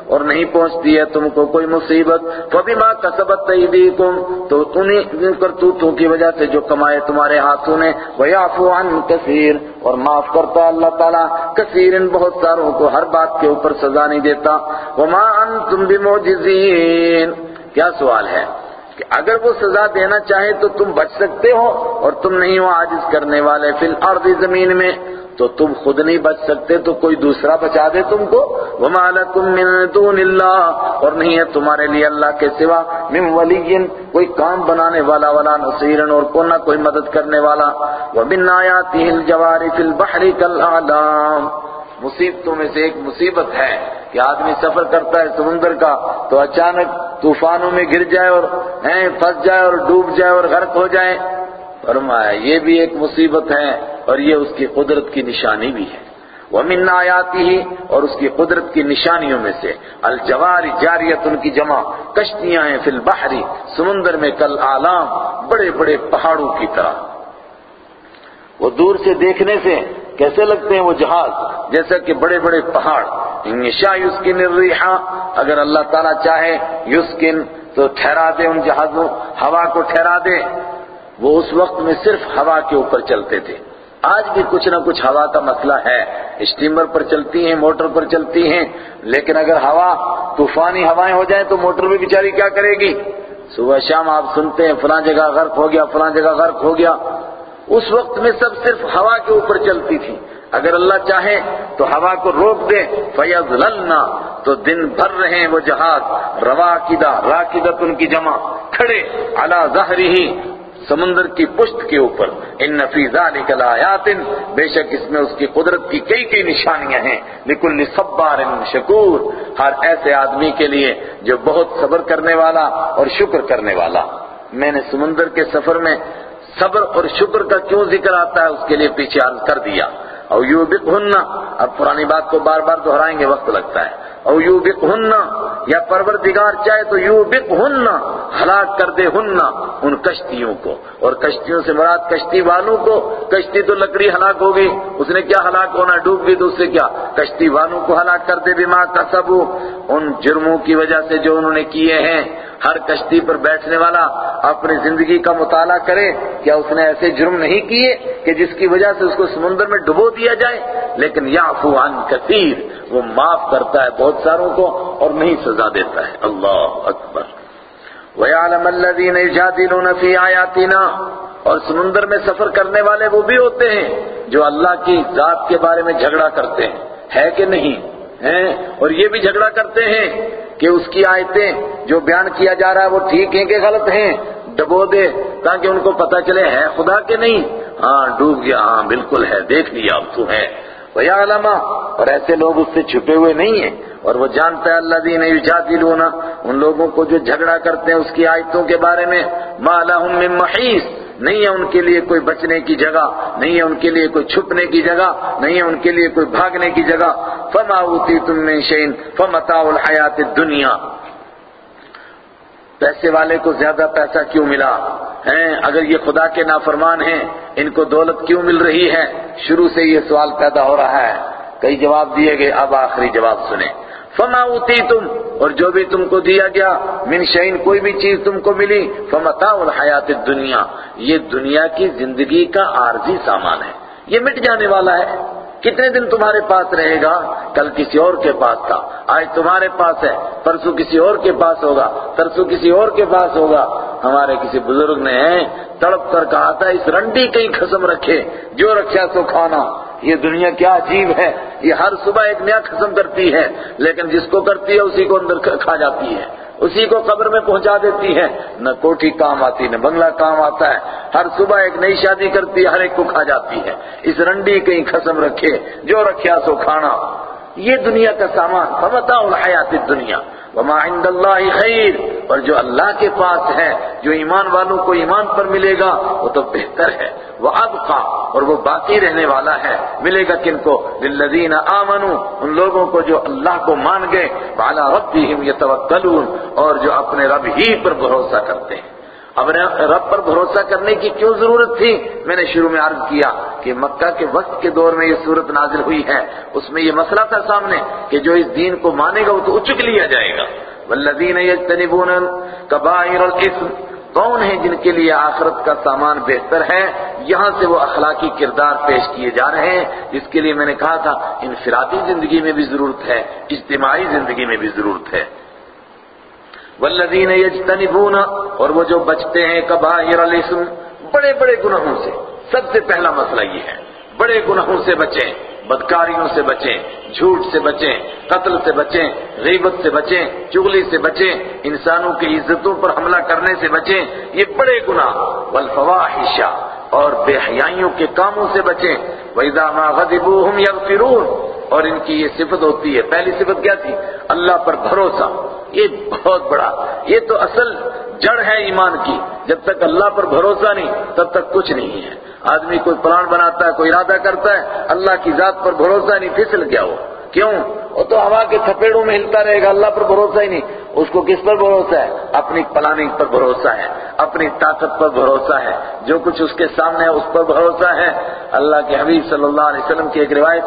اور نہیں پہنچتی ہے تم کو کوئی مصیبت فبما كسبت ايديكم تو انہیں کرتوتوں کی وجہ سے جو کمائے تمہارے ہاتھوں نے ويعفو عن كثير اور معاف کرتا اللہ تعالیٰ کثیر بہت ساروں کو ہر بات کے اوپر سزا نہیں دیتا وما انتم بمعجزین کیا سوال ہے کہ اگر وہ سزا دینا چاہے تو تم بچ سکتے ہو اور تم نہیں ہو عاجز کرنے والے فی الارض زمین میں تو تم خود نہیں بچ سکتے، تو کوئی دوسرا بچا دے تم کو۔ وما لکم من دون اللہ اور نہیں ہے تمہارے لیے اللہ کے سوا من ولی کوئی کام بنانے والا، ولا نصیرن اور کو نہ کوئی مدد کرنے والا۔ ومن آیاته الجوار فی البحر کالاعلام مصیبتوں میں سے ایک مصیبت ہے کہ آدمی سفر کرتا ہے سمندر کا، تو اچانک طوفانوں میں گر جائے اور پھنس جائے اور ڈوب جائے اور غرق ہو جائے۔ فرمایا، یہ بھی ایک مصیبت ہے اور یہ اس کی قدرت کی نشانی بھی ہے۔ وَمِنْ آيَاتِهِ اور اس کی قدرت کی نشانیوں میں سے الجوار جاریت ان کی جمع، کشتیاں ہیں فی البحر سمندر میں کل آلام، بڑے بڑے پہاڑوں کی طرح۔ وہ دور سے دیکھنے سے کیسے لگتے ہیں وہ جہاز؟ جیسا کہ بڑے بڑے پہاڑ۔ انشاء یسکن الریحا اگر اللہ تعالیٰ چاہے یسکن تو ٹھہرا دے ان جہازوں، ہوا کو ٹھہرا دے۔ وہ اس وقت میں صرف ہوا کے اوپر چلتے تھے۔ آج بھی کچھ نہ کچھ ہوا کا مسئلہ ہے۔ اسٹیمر پر چلتی ہیں، موٹر پر چلتی ہیں۔ لیکن اگر ہوا، طوفانی ہوائیں ہو جائیں تو موٹر بھی بیچاری کیا کرے گی؟ صبح شام آپ سنتے ہیں، فلاں جگہ غرق ہو گیا، فلاں جگہ غرق ہو گیا۔ اس وقت میں سب صرف ہوا کے اوپر چلتی تھی۔ اگر اللہ چاہے تو ہوا کو روک دے۔ فیض للنا تو دن بھر رہے وہ جہاز۔ رواقدہ راکدت ان کی جمع۔ کھڑے علا ظہری ہی سمندر کی پشت کے اوپر۔ ان نفیزہ نکل آیاتن بے شک اس میں اس کی قدرت کی کئی کئی نشانیاں ہیں۔ لکل صبار شکور۔ ہر ایسے آدمی کے لیے جو بہت صبر کرنے والا اور شکر کرنے والا۔ میں نے سمندر کے سفر میں صبر اور شکر کا کیوں ذکر آتا ہے؟ اس کے لیے پیچھے عرض کر دیا۔ اور یوں بھی اب پرانی بات کو بار بار دہرائیں گے، وقت لگتا ہے۔ او یو بک یا پروردگار چاہے تو یو بک ہلاک کر دے ہننا ان کشتیوں کو۔ اور کشتیوں سے مراد کشتی والوں کو، کشتی تو لکڑی ہلاک ہوگی اس نے کیا ہلاک ہونا؟ ڈوب گئی تو اس سے کیا؟ کشتی والوں کو ہلاک کر دے بیما کا ان جرموں کی وجہ سے جو انہوں نے کیے ہیں ہر کشتی پر بیٹھنے والا اپنی زندگی کا مطالعہ کرے کیا اس نے ایسے جرم نہیں کیے کہ جس کی وجہ سے اس کو سمندر میں ڈبو دیا جائے؟ لیکن یعفو عن کثیر، وہ معاف کرتا ہے بہت ساروں کو اور نہیں سزا دیتا ہے۔ اللہ اکبر۔ وَيَعْلَمَ الَّذِينَ يُجَادِلُونَ فِي آيَاتِنَا، اور سمندر میں سفر کرنے والے وہ بھی ہوتے ہیں جو اللہ کی ذات کے بارے میں جھگڑا کرتے ہیں۔ ہے کہ نہیں؟ ہیں؟ اور یہ بھی جھگڑا کرتے ہیں۔ کہ اس کی آیتیں جو بیان کیا جا رہا ہے وہ ٹھیک ہیں کہ غلط ہیں؟ ڈبو دے تاکہ ان کو پتا چلے ہے خدا کے نہیں؟ ہاں ڈوب گیا ہاں بالکل ہے، دیکھ لیا، اب تو ہے۔ ویا علامہ اور ایسے لوگ اس سے چھپے ہوئے نہیں ہیں۔ اور وہ جانتا ہے اللہ دین یجادلون ان لوگوں کو جو جھگڑا کرتے ہیں اس کی آیتوں کے بارے میں۔ ما لهم من محیص نہیں ہے ان کے لیے کوئی بچنے کی جگہ، نہیں ہے ان کے لیے کوئی چھپنے کی جگہ، نہیں ہے ان کے لیے کوئی بھاگنے کی جگہ. فما اوتی تم من شین فمتاع الحیات الدنیا پیسے والے کو زیادہ پیسہ کیوں ملا؟ ہیں، اگر یہ خدا کے نافرمان ہیں، ان کو دولت کیوں مل رہی ہے؟ شروع سے یہ سوال پیدا ہو رہا ہے۔ کئی جواب دیے گئے، اب آخری جواب سنیں۔ فما اوتی تم اور جو بھی تم کو دیا گیا، من شعین کوئی بھی چیز تم کو ملی فمتا الحیات دنیا یہ دنیا کی زندگی کا عارضی سامان ہے۔ یہ مٹ جانے والا ہے۔ کتنے دن تمہارے پاس رہے گا؟ کل کسی اور کے پاس تھا۔ آج تمہارے پاس ہے۔ پرسوں کسی اور کے پاس ہوگا۔ ترسو کسی اور کے پاس ہوگا۔ ہمارے کسی بزرگ نے تڑپ کر کہا تھا، اس رنڈی کہیں قسم رکھے، جو رکھا تو کھانا۔ یہ دنیا کیا عجیب ہے؟ یہ ہر صبح ایک نیا قسم کرتی ہے، لیکن جس کو کرتی ہے اسی کو اندر کھا جاتی ہے۔ اسی کو قبر میں پہنچا دیتی ہے۔ نہ کوٹھی کام آتی، نہ بنگلہ کام آتا ہے۔ ہر صبح ایک نئی شادی کرتی ہے، ہر ایک کو کھا جاتی ہے۔ اس رنڈی کہیں قسم رکھے، جو رکھیا سو کھانا۔ یہ دنیا کا سامان فمتا الحیات دنیا وما عند اللہ خیر۔ اور جو اللہ کے پاس ہے، جو ایمان والوں کو ایمان پر ملے گا، وہ تو بہتر ہے، وہ ابقا۔ اور وہ باقی رہنے والا ہے، ملے گا کن کو؟ للذین آمنوا ان لوگوں کو جو اللہ کو مان گئے۔ وعلی ربهم یتوکلون۔ اور جو اپنے رب ہی پر بھروسہ کرتے ہیں۔ اب رب پر بھروسہ کرنے کی کیوں ضرورت تھی؟ میں نے شروع میں عرض کیا کہ مکہ کے وقت کے دور میں یہ صورت نازل ہوئی ہے۔ اس میں یہ مسئلہ تھا سامنے کہ جو اس دین کو مانے گا وہ تو اچک لیا جائے گا۔ والذین یجتنبون کبائر الاسم کون ہیں جن کے لیے آخرت کا سامان بہتر ہے؟ یہاں سے وہ اخلاقی کردار پیش کیے جا رہے ہیں۔ جس کے لیے میں نے کہا تھا، انفرادی زندگی میں بھی ضرورت ہے، اجتماعی زندگی میں بھی ضرورت ہے۔ والذین یجتنبون، اور وہ جو بچتے ہیں کبائر الاسم، بڑے بڑے گناہوں سے۔ سب سے پہلا مسئلہ یہ ہے، بڑے گناہوں سے بچیں، بدکاریوں سے بچیں، جھوٹ سے بچیں، قتل سے بچیں، غیبت سے بچیں چغلی سے بچیں، انسانوں کی عزتوں پر حملہ کرنے سے بچیں، یہ بڑے گناہ۔ والفواحش، اور بے حیائیوں کے کاموں سے بچیں۔ وَإِذَا مَا غَضِبُوا هُمْ يَغْفِرُونَ اور ان کی یہ صفت ہوتی ہے۔ پہلی صفت کیا تھی؟ اللہ پر بھروسہ۔ یہ بہت بڑا۔ یہ تو اصل جڑ ہے ایمان کی۔ جب تک اللہ پر بھروسہ نہیں، تب تک کچھ نہیں ہے۔ آدمی کوئی پلان بناتا ہے، کوئی ارادہ کرتا ہے، اللہ کی ذات پر بھروسہ نہیں پھسل گیا وہ۔ کیوں؟ وہ تو ہوا کے تھپیڑوں میں ہلتا رہے گا، اللہ پر بھروسہ ہی نہیں۔ اس کو کس پر بھروسہ ہے؟ اپنی پلاننگ پر بھروسہ ہے۔ اپنی طاقت پر بھروسہ ہے۔ جو کچھ اس کے سامنے ہے، اس پر بھروسہ ہے۔ اللہ کے حبیب صلی اللہ علیہ وسلم کی ایک روایت،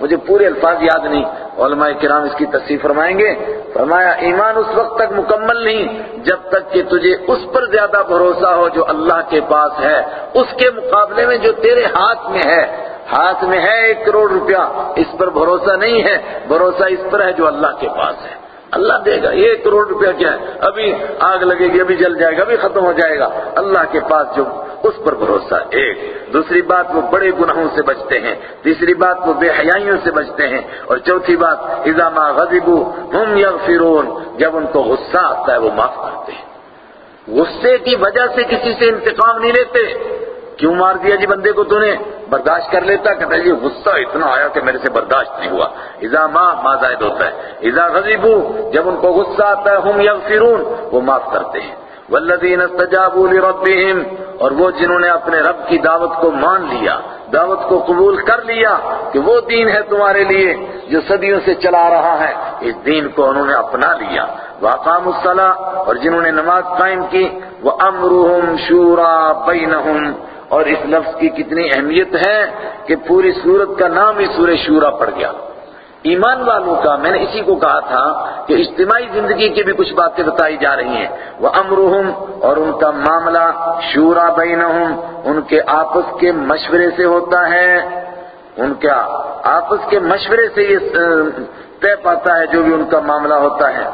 مجھے پورے الفاظ یاد نہیں۔ علماء کرام اس کی تصریف فرمائیں گے۔ فرمایا، ایمان اس وقت تک مکمل نہیں، جب تک کہ تجھے اس پر زیادہ بھروسہ ہو جو اللہ کے پاس ہے۔ اس کے مقابلے میں جو تیرے ہاتھ میں ہے۔ ہاتھ میں ہے ایک کروڑ روپیہ۔ اس پر بھروسہ نہیں ہے۔ بھروسہ اس پر ہے جو اللہ کے پاس ہے۔ اللہ دے گا، یہ ایک کروڑ روپیہ کیا ہے؟ ابھی آگ لگے گی، ابھی جل جائے گا، ابھی ختم ہو جائے گا۔ اللہ کے پاس جو اس پر بھروسہ ایک۔ دوسری بات، وہ بڑے گناہوں سے بچتے ہیں۔ تیسری بات، وہ بے حیائیوں سے بچتے ہیں۔ اور چوتھی بات اضامہ غذیبو ہم یغفرون، جب ان کو غصہ آتا ہے، وہ معاف کرتے ہیں۔ غصے کی وجہ سے کسی سے انتقام نہیں لیتے۔ کیوں مار دیا جی بندے کو تو نے؟ برداشت کر لیتا، کہتا ہے جی غصہ اتنا آیا کہ میرے سے برداشت نہیں ہوا۔ اذا ما ما زائد ہوتا ہے۔ اذا غضبو جب ان کو غصہ آتا ہے، ہم یغفرون، وہ معاف کرتے ہیں۔ والذین استجابوا لربهم اور وہ جنہوں نے اپنے رب کی دعوت کو مان لیا، دعوت کو قبول کر لیا کہ وہ دین ہے تمہارے لیے، جو صدیوں سے چلا رہا ہے، اس دین کو انہوں نے اپنا لیا۔ واقام الصلاح اور جنہوں نے نماز قائم کی وہ امرحم شورا بینہم اور اس لفظ کی کتنی اہمیت ہے کہ پوری سورت کا نام ہی سورہ شورا پڑ گیا۔ ایمان والوں کا میں نے اسی کو کہا تھا کہ اجتماعی زندگی کی بھی کچھ باتیں بتائی جا رہی ہیں۔ وہ امرحم اور ان کا معاملہ شورا بینہم، ان کے آپس کے مشورے سے ہوتا ہے۔ ان کا آپس کے مشورے سے یہ طے پاتا ہے جو بھی ان کا معاملہ ہوتا ہے۔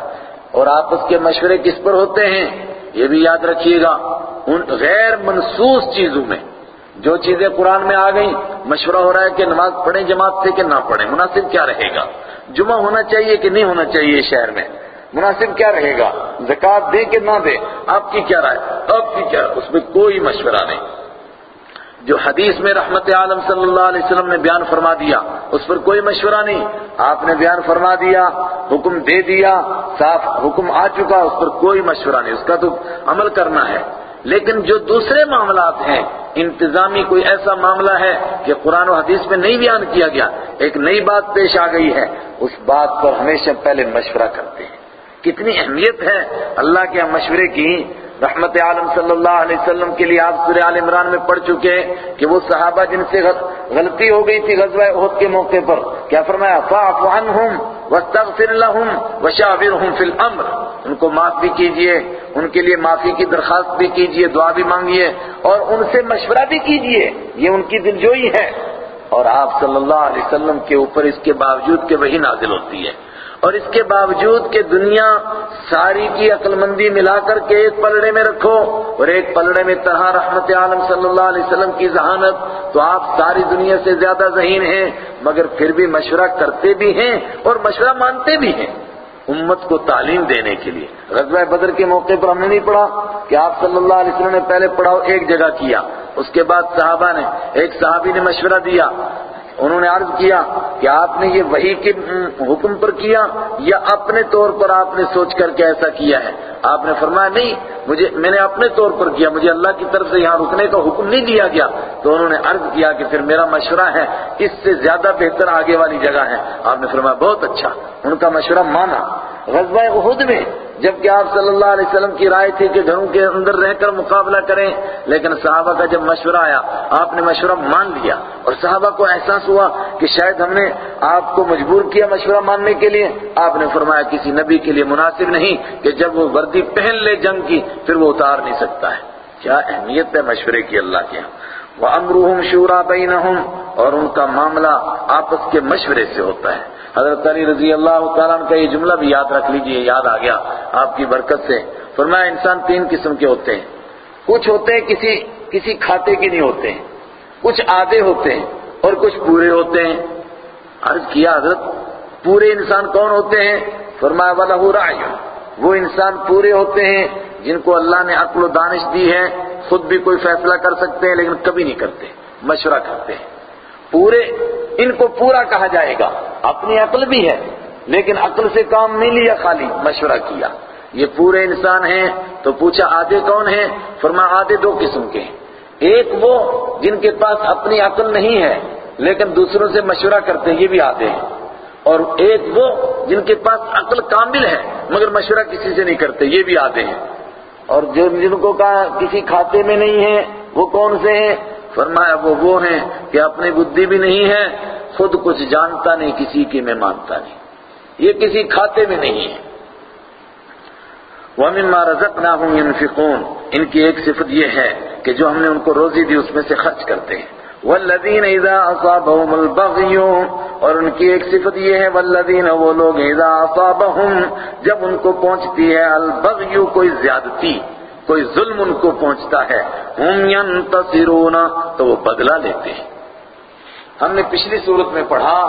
اور آپس کے مشورے کس پر ہوتے ہیں؟ یہ بھی یاد رکھیے گا۔ ان غیر منسوس چیزوں میں جو چیزیں قرآن میں آ گئیں، مشورہ ہو رہا ہے کہ نماز پڑھیں، جماعت سے کہ نہ پڑھیں، مناسب کیا رہے گا؟ جمعہ ہونا چاہیے کہ نہیں ہونا چاہیے شہر میں؟ مناسب کیا رہے گا؟ زکوٰۃ دے کہ نہ دے؟ آپ کی کیا رائے؟ آپ کی کیا اس میں کوئی مشورہ نہیں۔ جو حدیث میں رحمت عالم صلی اللہ علیہ وسلم نے بیان فرما دیا، اس پر کوئی مشورہ نہیں۔ آپ نے بیان فرما دیا، حکم دے دیا، صاف حکم آ چکا، اس پر کوئی مشورہ نہیں۔ اس کا تو عمل کرنا ہے۔ لیکن جو دوسرے معاملات ہیں، انتظامی کوئی ایسا معاملہ ہے کہ قرآن و حدیث میں نہیں بیان کیا گیا، ایک نئی بات پیش آ گئی ہے، اس بات پر ہمیشہ پہلے مشورہ کرتے ہیں۔ کتنی اہمیت ہے اللہ کے مشورے کی؟ رحمت عالم صلی اللہ علیہ وسلم کے لیے آپ سورہ عال عمران میں پڑھ چکے ہیں کہ وہ صحابہ جن سے غلطی ہو گئی تھی غزوہ احد کے موقع پر، کیا فرمایا؟ فاعف عنہم۔ واستغفر لهم وشاورهم فی الامر. ان کو معاف بھی کیجیے، ان کے لیے معافی کی درخواست بھی کیجیے، دعا بھی مانگیے اور ان سے مشورہ بھی کیجیے۔ یہ ان کی دلجوئی ہے۔ اور آپ صلی اللہ علیہ وسلم کے اوپر اس کے باوجود کہ وہی نازل ہوتی ہے۔ اور اس کے باوجود کہ دنیا ساری کی عقل مندی ملا کر کے ایک پلڑے میں رکھو اور ایک پلڑے میں طرح رحمت عالم صلی اللہ علیہ وسلم کی ذہانت، تو آپ ساری دنیا سے زیادہ ذہین ہیں، مگر پھر بھی مشورہ کرتے بھی ہیں اور مشورہ مانتے بھی ہیں۔ امت کو تعلیم دینے کے لیے۔ غزوہ بدر کے موقع پر ہم نے نہیں پڑھا کہ آپ صلی اللہ علیہ وسلم نے پہلے پڑھاؤ ایک جگہ کیا، اس کے بعد صحابہ نے، ایک صحابی نے مشورہ دیا۔ انہوں نے عرض کیا کہ آپ نے یہ وہی کے حکم پر کیا یا اپنے طور پر آپ نے سوچ کر کے ایسا کیا ہے؟ آپ نے فرمایا نہیں، مجھے میں نے اپنے طور پر کیا، مجھے اللہ کی طرف سے یہاں رکنے کا حکم نہیں دیا گیا۔ تو انہوں نے عرض کیا کہ پھر میرا مشورہ ہے، اس سے زیادہ بہتر آگے والی جگہ ہے۔ آپ نے فرمایا بہت اچھا ان کا مشورہ مانا۔ غزوہ احد میں جبکہ آپ صلی اللہ علیہ وسلم کی رائے تھی کہ گھروں کے اندر رہ کر مقابلہ کریں، لیکن صحابہ کا جب مشورہ آیا، آپ نے مشورہ مان لیا اور صحابہ کو احساس ہوا کہ شاید ہم نے آپ کو مجبور کیا مشورہ ماننے کے لیے، آپ نے فرمایا کسی نبی کے لیے مناسب نہیں کہ جب وہ وردی پہن لے جنگ کی، پھر وہ اتار نہیں سکتا ہے۔ کیا اہمیت ہے مشورے کی اللہ کے وہ امروہم شورا بینہم اور ان کا معاملہ آپس کے مشورے سے ہوتا ہے۔ حضرت علی رضی اللہ تعالیٰ کا یہ جملہ بھی یاد رکھ لیجیے، یاد آ گیا آپ کی برکت سے۔ فرمایا، انسان تین قسم کے ہوتے ہیں۔ کچھ ہوتے ہیں کسی کسی کھاتے کے نہیں ہوتے ہیں۔ کچھ آدھے ہوتے ہیں اور کچھ پورے ہوتے ہیں۔ عرض کیا، حضرت، پورے انسان کون ہوتے ہیں؟ فرمایا والا رائے وہ انسان پورے ہوتے ہیں جن کو اللہ نے عقل و دانش دی ہے۔ خود بھی کوئی فیصلہ کر سکتے ہیں لیکن کبھی نہیں کرتے، مشورہ کرتے ہیں۔ پورے، ان کو پورا کہا جائے گا۔ اپنی عقل بھی ہے، لیکن عقل سے کام نہیں لیا، خالی مشورہ کیا۔ یہ پورے انسان ہیں، تو پوچھا آدھے کون ہیں؟ فرما آدھے دو قسم کے ہیں۔ ایک وہ جن کے پاس اپنی عقل نہیں ہے، لیکن دوسروں سے مشورہ کرتے ہیں، یہ بھی آدھے ہیں۔ اور ایک وہ جن کے پاس عقل کامل ہے، مگر مشورہ کسی سے نہیں کرتے، یہ بھی آدھے ہیں۔ اور جو جن کو کہا کسی کھاتے میں نہیں ہے، وہ کون سے ہیں؟ فرمایا وہ وہ ہیں کہ اپنی بدھی بھی نہیں ہے، خود کچھ جانتا نہیں، کسی کی میں مانتا نہیں۔ یہ کسی کھاتے میں نہیں ہے۔ وَمِمَّا رَزَقْنَاهُمْ يُنْفِقُونَ۔ ان کی ایک صفت یہ ہے کہ جو ہم نے ان کو روزی دی، اس میں سے خرچ کرتے ہیں۔ وَالَّذِينَ إِذَا أَصَابَهُمُ الْبَغْيُ اور ان کی ایک صفت یہ ہے وَالَّذِينَ وہ لوگ إِذَا أَصَابَهُمْ جب ان کو پہنچتی ہے البغی، کوئی زیادتی، کوئی ظلم ان کو پہنچتا ہے، ہم ینتصرون، تو وہ بدلہ لیتے ہیں۔ ہم نے پچھلی صورت میں پڑھا،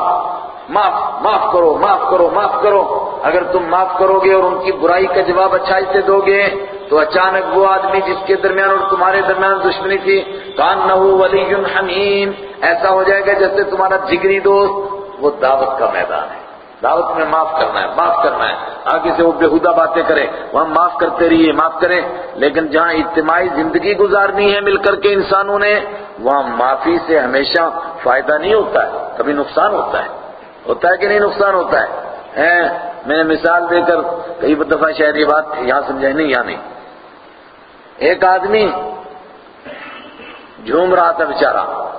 معاف معاف کرو معاف کرو معاف کرو، اگر تم معاف کرو گے اور ان کی برائی کا جواب اچھائی سے دو گے تو اچانک وہ آدمی جس کے درمیان اور تمہارے درمیان دشمنی تھی کان نہ ولی حمیم، ایسا ہو جائے گا جیسے تمہارا جگری دوست، وہ دعوت کا میدان ہے۔ دعوت میں معاف کرنا ہے، معاف کرنا ہے۔ آگے سے وہ بےحدہ باتیں کرے وہاں معاف کرتے رہیے، معاف کریں۔ لیکن جہاں اجتماعی زندگی گزارنی ہے مل کر کے انسانوں نے، وہاں معافی سے ہمیشہ فائدہ نہیں ہوتا ہے، کبھی نقصان ہوتا ہے۔ ہوتا ہے کہ نہیں نقصان ہوتا ہے؟ میں نے مثال دے کر کئی دفعہ شاید یہ بات یہاں سمجھائی، نہیں، یہاں نہیں۔ ایک آدمی جھوم رہا تھا بیچارہ،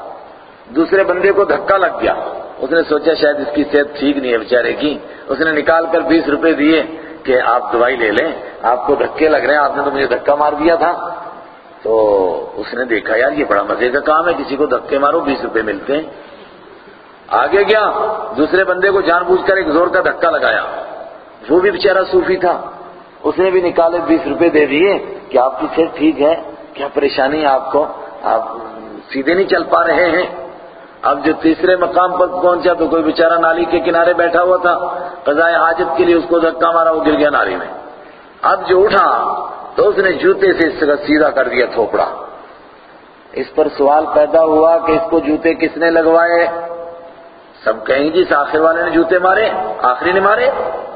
دوسرے بندے کو دھکا لگ گیا۔ اس نے سوچا شاید اس کی صحت ٹھیک نہیں ہے بیچارے کی۔ اس نے نکال کر بیس روپے دیے کہ آپ دوائی لے لیں۔ آپ کو دھکے لگ رہے ہیں، آپ نے تو مجھے دھکا مار دیا تھا۔ تو اس نے دیکھا، یار یہ بڑا مزے کا کام ہے، کسی کو دھکے مارو، بیس روپے ملتے ہیں۔ آگے گیا، دوسرے بندے کو جان بوجھ کر ایک زور کا دھکا لگایا۔ وہ بھی بیچارہ صوفی تھا۔ اس نے بھی نکالے بیس روپے دے دیے کہ آپ کی صحت ٹھیک ہے؟ کیا پریشانی ہے آپ کو؟ آپ سیدھے نہیں چل پا رہے ہیں؟ اب جو تیسرے مقام پر پہنچا تو کوئی بیچارہ نالی کے کنارے بیٹھا ہوا تھا۔ قضاء حاجت کے لیے اس کو دھکا مارا، وہ گر گیا نالی میں۔ اب جو اٹھا تو اس نے جوتے سے اس کا سیدھا کر دیا تھوپڑا۔ اس پر سوال پیدا ہوا کہ اس کو جوتے کس نے لگوائے؟ سب کہیں گی اس آخر والے نے جوتے مارے، آخری نے مارے،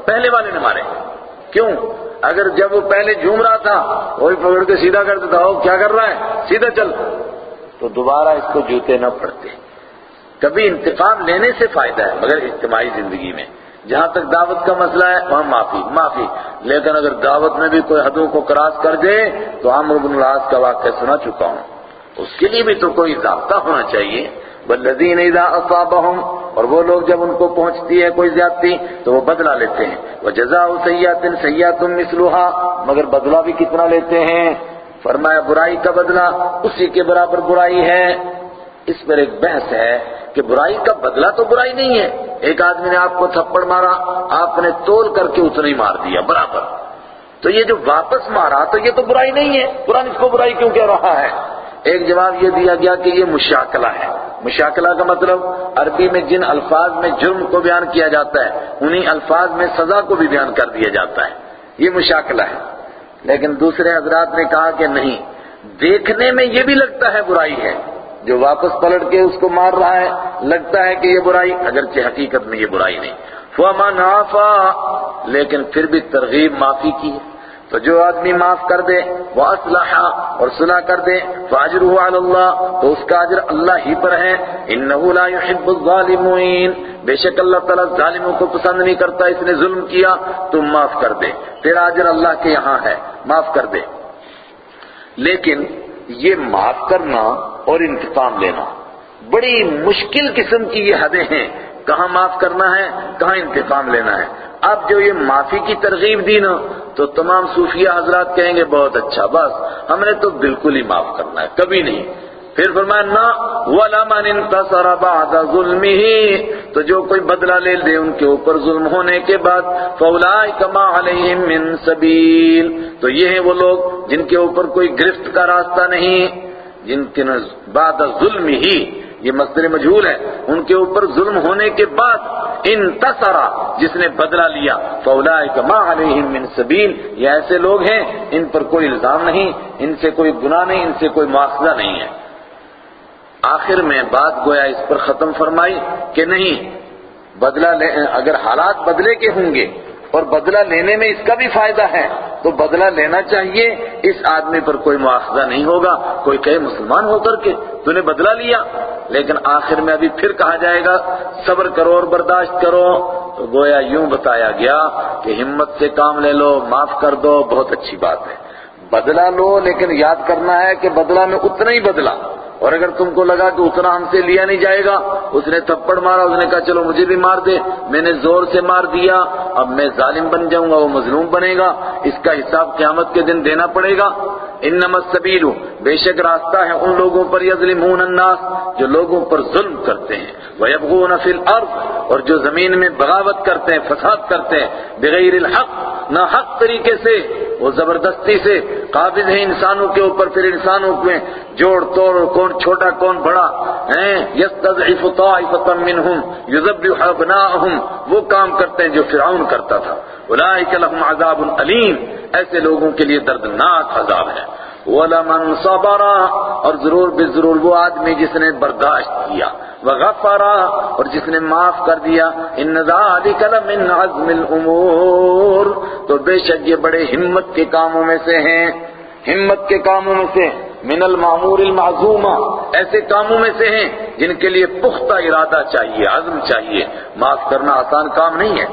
پہلے والے نے مارے۔ کیوں؟ اگر جب وہ پہلے جھوم رہا تھا، وہی پکڑ کے سیدھا کر دیتا ہو کیا کر رہا ہے؟ سیدھا چل۔ تو دوبارہ اس کو جوتے نہ پڑتے۔ کبھی انتقام لینے سے فائدہ ہے، مگر اجتماعی زندگی میں۔ جہاں تک دعوت کا مسئلہ ہے، وہاں معافی معافی۔ لیکن اگر دعوت میں بھی کوئی حدوں کو کراس کر دے، تو عمر بن العاص کا واقعہ سنا چکا ہوں۔ اس کے لیے بھی تو کوئی ضابطہ ہونا چاہیے۔ والذین اذا اصابهم اور وہ لوگ جب ان کو پہنچتی ہے کوئی زیادتی، تو وہ بدلہ لیتے ہیں۔ وجزاء سیئات سیئات مثلها مگر بدلہ بھی کتنا لیتے ہیں؟ فرمایا، برائی کا بدلہ اسی کے برابر برائی ہے۔ اس پر ایک بحث ہے کہ برائی کا بدلہ تو برائی نہیں ہے۔ ایک آدمی نے آپ کو تھپڑ مارا، آپ نے تول کر کے اتنا ہی مار دیا، برابر۔ تو یہ جو واپس مارا، تو یہ تو برائی نہیں ہے۔ قرآن اس کو برائی کیوں کہہ رہا ہے؟ ایک جواب یہ دیا گیا کہ یہ مشاکلہ ہے۔ مشاکلہ کا مطلب عربی میں جن الفاظ میں جرم کو بیان کیا جاتا ہے، انہی الفاظ میں سزا کو بھی بیان کر دیا جاتا ہے۔ یہ مشاکلہ ہے۔ لیکن دوسرے حضرات نے کہا کہ نہیں، دیکھنے میں یہ بھی لگتا ہے برائی ہے۔ جو واپس پلٹ کے اس کو مار رہا ہے، لگتا ہے کہ یہ برائی، اگرچہ حقیقت میں یہ برائی نہیں۔ فما نافا لیکن پھر بھی ترغیب معافی کی ہے۔ تو جو آدمی معاف کر دے، وہ اسلحہ اور صلح کر دے فاجر علی اللہ، تو اس کا اجر اللہ ہی پر ہے۔ انه لا يحب الظالمین۔ بے شک اللہ تعالیٰ ظالموں کو پسند نہیں کرتا، اس نے ظلم کیا، تم معاف کر دے۔ تیرا اجر اللہ کے یہاں ہے، معاف کر دے۔ لیکن یہ معاف کرنا اور انتقام لینا، بڑی مشکل قسم کی یہ حدیں ہیں۔ کہاں معاف کرنا ہے، کہاں انتقام لینا ہے۔ اب جو یہ معافی کی ترغیب دی نا، تو تمام صوفیہ حضرات کہیں گے، بہت اچھا بس ہم نے تو بالکل ہی معاف کرنا ہے، کبھی نہیں۔ پھر فرمایا نا وَلَا مَنْ انْتَصَرَ بَعْدَ ظُلْمِهِ۔ تو جو کوئی بدلہ لے دے ان کے اوپر ظلم ہونے کے بعد فَأُولَئِكَ مَا عَلَيْهِمْ مِنْ سَبِيلٍ تو یہ ہیں وہ لوگ جن کے اوپر کوئی گرفت کا راستہ نہیں، جن کے بعد ظلم ہی۔ یہ مصدر مجھول ہے، ان کے اوپر ظلم ہونے کے بعد انتصر جس نے بدلہ لیا فَأُولَئِكَ مَا عَلَيْهِمْ مِنْ سَبِيلٍ یہ ایسے لوگ ہیں، ان پر کوئی الزام نہیں، ان سے کوئی گناہ نہیں، ان سے کوئی مواخذہ نہیں ہے۔ آخر میں بات گویا اس پر ختم فرمائی کہ نہیں، بدلہ لے، اگر حالات بدلے کے ہوں گے اور بدلہ لینے میں اس کا بھی فائدہ ہے۔ تو بدلہ لینا چاہیے، اس آدمی پر کوئی مواخذہ نہیں ہوگا، کوئی کہے مسلمان ہو کر کے تو نے بدلہ لیا۔ لیکن آخر میں ابھی پھر کہا جائے گا، صبر کرو اور برداشت کرو۔ تو گویا یوں بتایا گیا کہ ہمت سے کام لے لو، معاف کر دو، بہت اچھی بات ہے۔ بدلہ لو، لیکن یاد کرنا ہے کہ بدلہ میں اتنا ہی بدلہ۔ اور اگر تم کو لگا کہ اتنا ہم سے لیا نہیں جائے گا، اس نے تھپڑ مارا، اس نے کہا، چلو مجھے بھی مار دے۔ میں نے زور سے مار دیا، اب میں ظالم بن جاؤں گا، وہ مظلوم بنے گا۔ اس کا حساب قیامت کے دن دینا پڑے گا۔ انما السبیل، بے شک راستہ ہے ان لوگوں پر، یظلمون الناس، جو لوگوں پر ظلم کرتے ہیں۔ وَيَبْغُونَ فِي الْأَرْضِ اور جو زمین میں بغاوت کرتے ہیں، فساد کرتے ہیں۔ بغیر الحق، نہ حق طریقے سے، وہ زبردستی سے قابض ہیں انسانوں کے اوپر۔ پھر انسانوں میں جوڑ توڑ کون چھوٹا کون بڑا، ہیں؟ یستضعف طائفة منهم يذبح ابناءهم وہ کام کرتے ہیں جو فرعون کرتا تھا۔ اولئک لهم عذاب علیم، ایسے لوگوں کے لیے دردناک عذاب ہے۔ وَلَمَنْ صَبَرَ اور ضرور بے ضرور وہ آدمی جس نے برداشت کیا۔ وغفرا، اور جس نے معاف کر دیا۔ ان ذالک لمن عزم الامور، تو بے شک یہ بڑے ہمت کے کاموں میں سے ہیں۔ ہمت کے کاموں میں سے من المعمور المعزومہ ایسے کاموں میں سے ہیں جن کے لیے پختہ ارادہ چاہیے، عزم چاہیے۔ معاف کرنا آسان کام نہیں ہے۔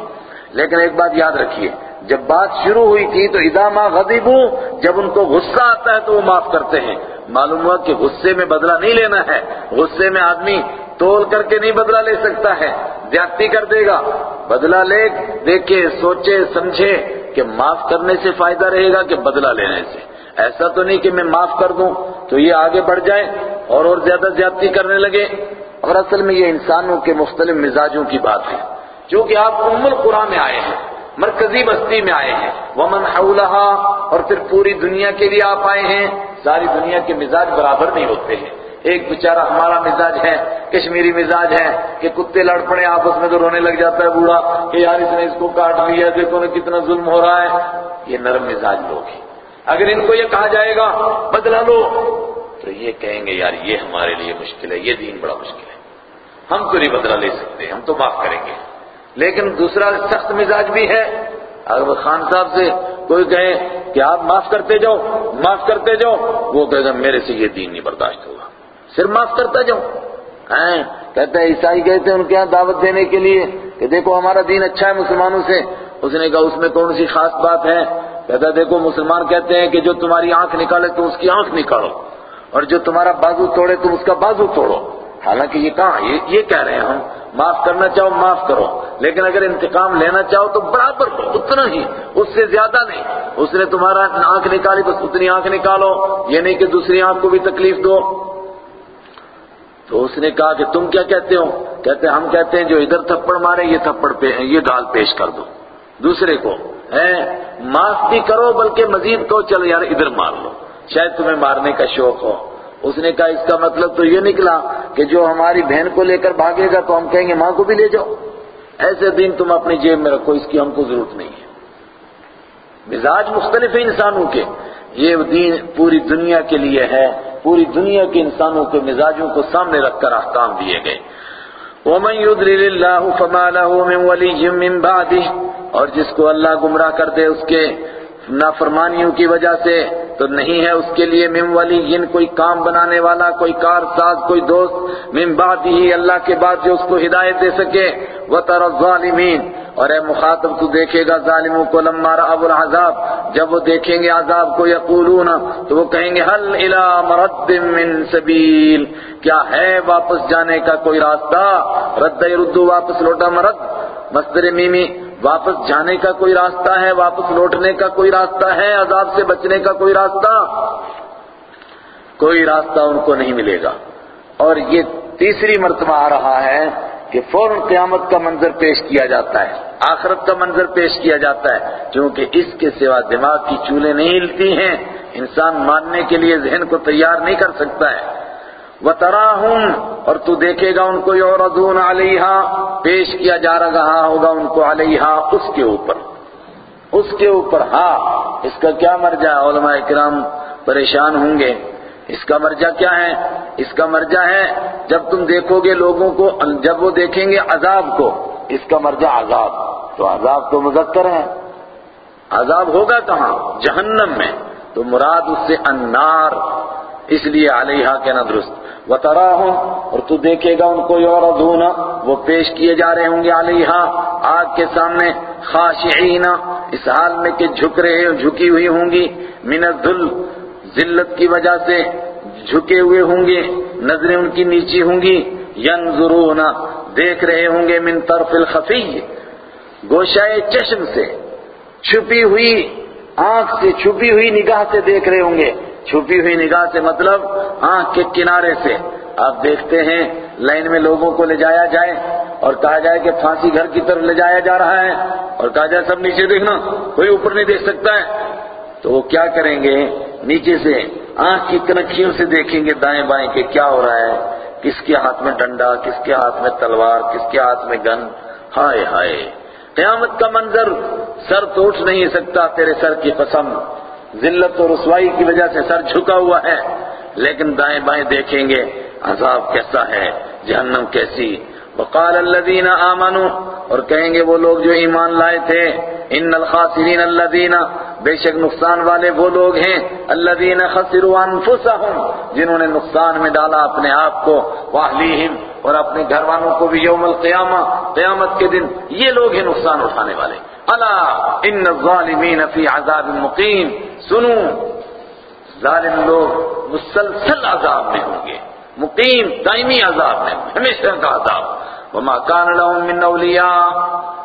لیکن ایک بات یاد رکھیے، جب بات شروع ہوئی تھی تو ادامہ غضبو جب ان کو غصہ آتا ہے تو وہ معاف کرتے ہیں۔ معلوم ہوا کہ غصے میں بدلہ نہیں لینا ہے۔ غصے میں آدمی تول کر کے نہیں بدلہ لے سکتا ہے زیادتی کر دے گا۔ بدلہ لے، دیکھے، سوچے، سمجھے کہ معاف کرنے سے فائدہ رہے گا کہ بدلہ لینے سے۔ ایسا تو نہیں کہ میں معاف کر دوں تو یہ آگے بڑھ جائے اور اور زیادہ زیادتی کرنے لگے۔ اور اصل میں یہ انسانوں کے مختلف مزاجوں کی بات ہے۔ چونکہ آپ ام القرآن میں آئے ہیں، مرکزی بستی میں آئے ہیں۔ ومن حولہا اور پھر پوری دنیا کے لیے آپ آئے ہیں۔ ساری دنیا کے مزاج برابر نہیں ہوتے ہیں۔ ایک بیچارہ ہمارا مزاج ہے، کشمیری مزاج ہے کہ کتے لڑ پڑے، آپس میں تو رونے لگ جاتا ہے بوڑھا کہ یار اس نے اس کو کاٹ لیا، دیکھو نا کتنا ظلم ہو رہا ہے۔ یہ نرم مزاج لوگ ہیں۔ اگر ان کو یہ کہا جائے گا بدلا لو۔ تو یہ کہیں گے، یار، یہ ہمارے لیے مشکل ہے، یہ دین بڑا مشکل ہے۔ ہم تو نہیں بدلا لے سکتے، ہم تو معاف کریں گے۔ لیکن دوسرا سخت مزاج بھی ہے۔ اگر وہ خان صاحب سے کوئی کہے کہ آپ معاف کرتے جاؤ، معاف کرتے جاؤ، وہ کہے گا، میرے سے یہ دین نہیں برداشت ہوگا۔ صرف معاف کرتا جاؤ کہتے ہیں، عیسائی گئے تھے ان کے یہاں دعوت دینے کے لیے کہ دیکھو ہمارا دین اچھا ہے مسلمانوں سے۔ اس نے کہا، اس میں کون سی خاص بات ہے؟ کہتا دیکھو مسلمان کہتے ہیں کہ جو تمہاری آنکھ نکالے تو اس کی آنکھ نکالو اور جو تمہارا بازو توڑے تم اس کا بازو توڑو. حالانکہ یہ کہاں یہ کہہ رہے ہیں ہم، معاف کرنا چاہو معاف کرو، لیکن اگر انتقام لینا چاہو تو برابر اتنا ہی، اس سے زیادہ نہیں۔ اس نے تمہارا آنکھ نکالی بس اتنی آنکھ نکالو، یہ نہیں کہ دوسری آنکھ کو بھی تکلیف دو۔ تو اس نے کہا کہ تم کیا کہتے ہو؟ کہتے ہم کہتے ہیں جو ادھر تھپڑ مارے، یہ تھپڑ پہ یہ گال پیش کر دو۔ دوسرے کو ہے، معاف بھی کرو، بلکہ مزید کو چلو یار، ادھر مار لو۔ شاید تمہیں مارنے کا شوق ہو۔ اس نے کہا، اس کا مطلب تو یہ نکلا کہ جو ہماری بہن کو لے کر بھاگے گا تو ہم کہیں گے، ماں کو بھی لے جاؤ۔ ایسے دن تم اپنی جیب میں رکھو، اس کی ہم کو ضرورت نہیں ہے۔ مزاج مختلف ہے انسانوں کے۔ یہ دین پوری دنیا کے لیے ہے، پوری دنیا کے انسانوں کے مزاجوں کو سامنے رکھ کر احکام دیے گئے۔ ومن يضلل اللَّهُ فما له من وَلِيٍّ من بعده اور جس کو اللہ گمراہ کر دے اس کے نافرمانیوں کی وجہ سے تو نہیں ہے اس کے لیے من ولی کوئی کام بنانے والا، کوئی کار ساز، کوئی دوست، من بعد ہی اللہ کے بعد جو اس کو ہدایت دے سکے۔ وَتَرَ الظالمین اور اے مخاطب تو دیکھے گا ظالموں کو لما رأب العذاب، جب وہ دیکھیں گے عذاب کو یقولون، تو وہ کہیں گے حل الى مرد من سبیل؟ کیا ہے واپس جانے کا کوئی راستہ؟ رد ردو واپس لوٹا مرد؟ مصدر میمی، واپس جانے کا کوئی راستہ ہے؟ واپس لوٹنے کا کوئی راستہ ہے؟ عذاب سے بچنے کا کوئی راستہ؟ کوئی راستہ ان کو نہیں ملے گا۔ اور یہ تیسری مرتبہ آ رہا ہے۔ کہ فوراً قیامت کا منظر پیش کیا جاتا ہے، آخرت کا منظر پیش کیا جاتا ہے کیونکہ اس کے سوا دماغ کی چولیں نہیں ہلتی ہیں۔ انسان ماننے کے لیے ذہن کو تیار نہیں کر سکتا ہے۔ وَتَرَاهُمْ، اور تو دیکھے گا ان کو يُعْرَضُونَ عَلَيْهَا، پیش کیا جا رہا ہوگا ان کو علیہا اس کے اوپر۔ اس کے اوپر ہاں اس کا کیا مرجع علماء اکرام پریشان ہوں گے۔ اس کا مرجع کیا ہے؟ اس کا مرجع ہے جب تم دیکھو گے لوگوں کو، جب وہ دیکھیں گے عذاب کو، اس کا مرجع عذاب۔ تو عذاب تو مذکر ہے۔ عذاب ہوگا کہاں؟ جہنم میں۔ تو مراد اس سے النار، اس لیے علیہ کے نہ درست۔ وتراہم، اور تو دیکھے گا ان کو یعرضون، وہ پیش کیے جا رہے ہوں گے علیہ آگ کے سامنے خاشعین، اس حال میں کہ جھک رہے، جھکی ہوئی ہوں گی۔ من الذل ذلت کی وجہ سے جھکے ہوئے ہوں گے، نظریں ان کی نیچی ہوں گی، ینظرون، دیکھ رہے ہوں گے من طرف الخفی، گوشائے چشم سے، چھپی ہوئی آنکھ سے، چھپی ہوئی نگاہ سے دیکھ رہے ہوں گے۔ چھپی ہوئی نگاہ سے مطلب آنکھ کے کنارے سے۔ آپ دیکھتے ہیں، لائن میں لوگوں کو لے جایا جائے اور کہا جائے کہ پھانسی گھر کی طرف لے جایا جا رہا ہے اور کہا جائے سب نیچے دیکھنا، کوئی اوپر نہیں دیکھ سکتا ہے۔ تو وہ کیا کریں گے؟ نیچے سے آنکھ کی کنکھیوں سے دیکھیں گے دائیں بائیں کہ کیا ہو رہا ہے، کس کے ہاتھ میں ڈنڈا، کس کے ہاتھ میں تلوار، کس کے ہاتھ میں گن۔ ہائے ہائے۔ قیامت کا منظر سر تو اٹھ نہیں سکتا تیرے سر کی قسم۔ ذلت و رسوائی کی وجہ سے سر جھکا ہوا ہے، لیکن دائیں بائیں دیکھیں گے عذاب کیسا ہے، جہنم کیسی وقال الذین آمنوا، اور کہیں گے وہ لوگ جو ایمان لائے تھے ان الخاسرین الذین بے شک نقصان والے وہ لوگ ہیں الذین خسروا انفسهم جنہوں نے نقصان میں ڈالا اپنے آپ کو واہلیہم اور اپنے گھر والوں کو بھی یوم القیامہ، قیامت کے دن یہ لوگ ہیں نقصان اٹھانے والے۔ الا ان الظالمین فی عذاب مقیم سنو، ظالم لوگ مسلسل عذاب میں ہوں گے۔ مقیم دائمی عذاب میں، ہمیشہ کا عذاب۔ وما كان لهم من اولیاء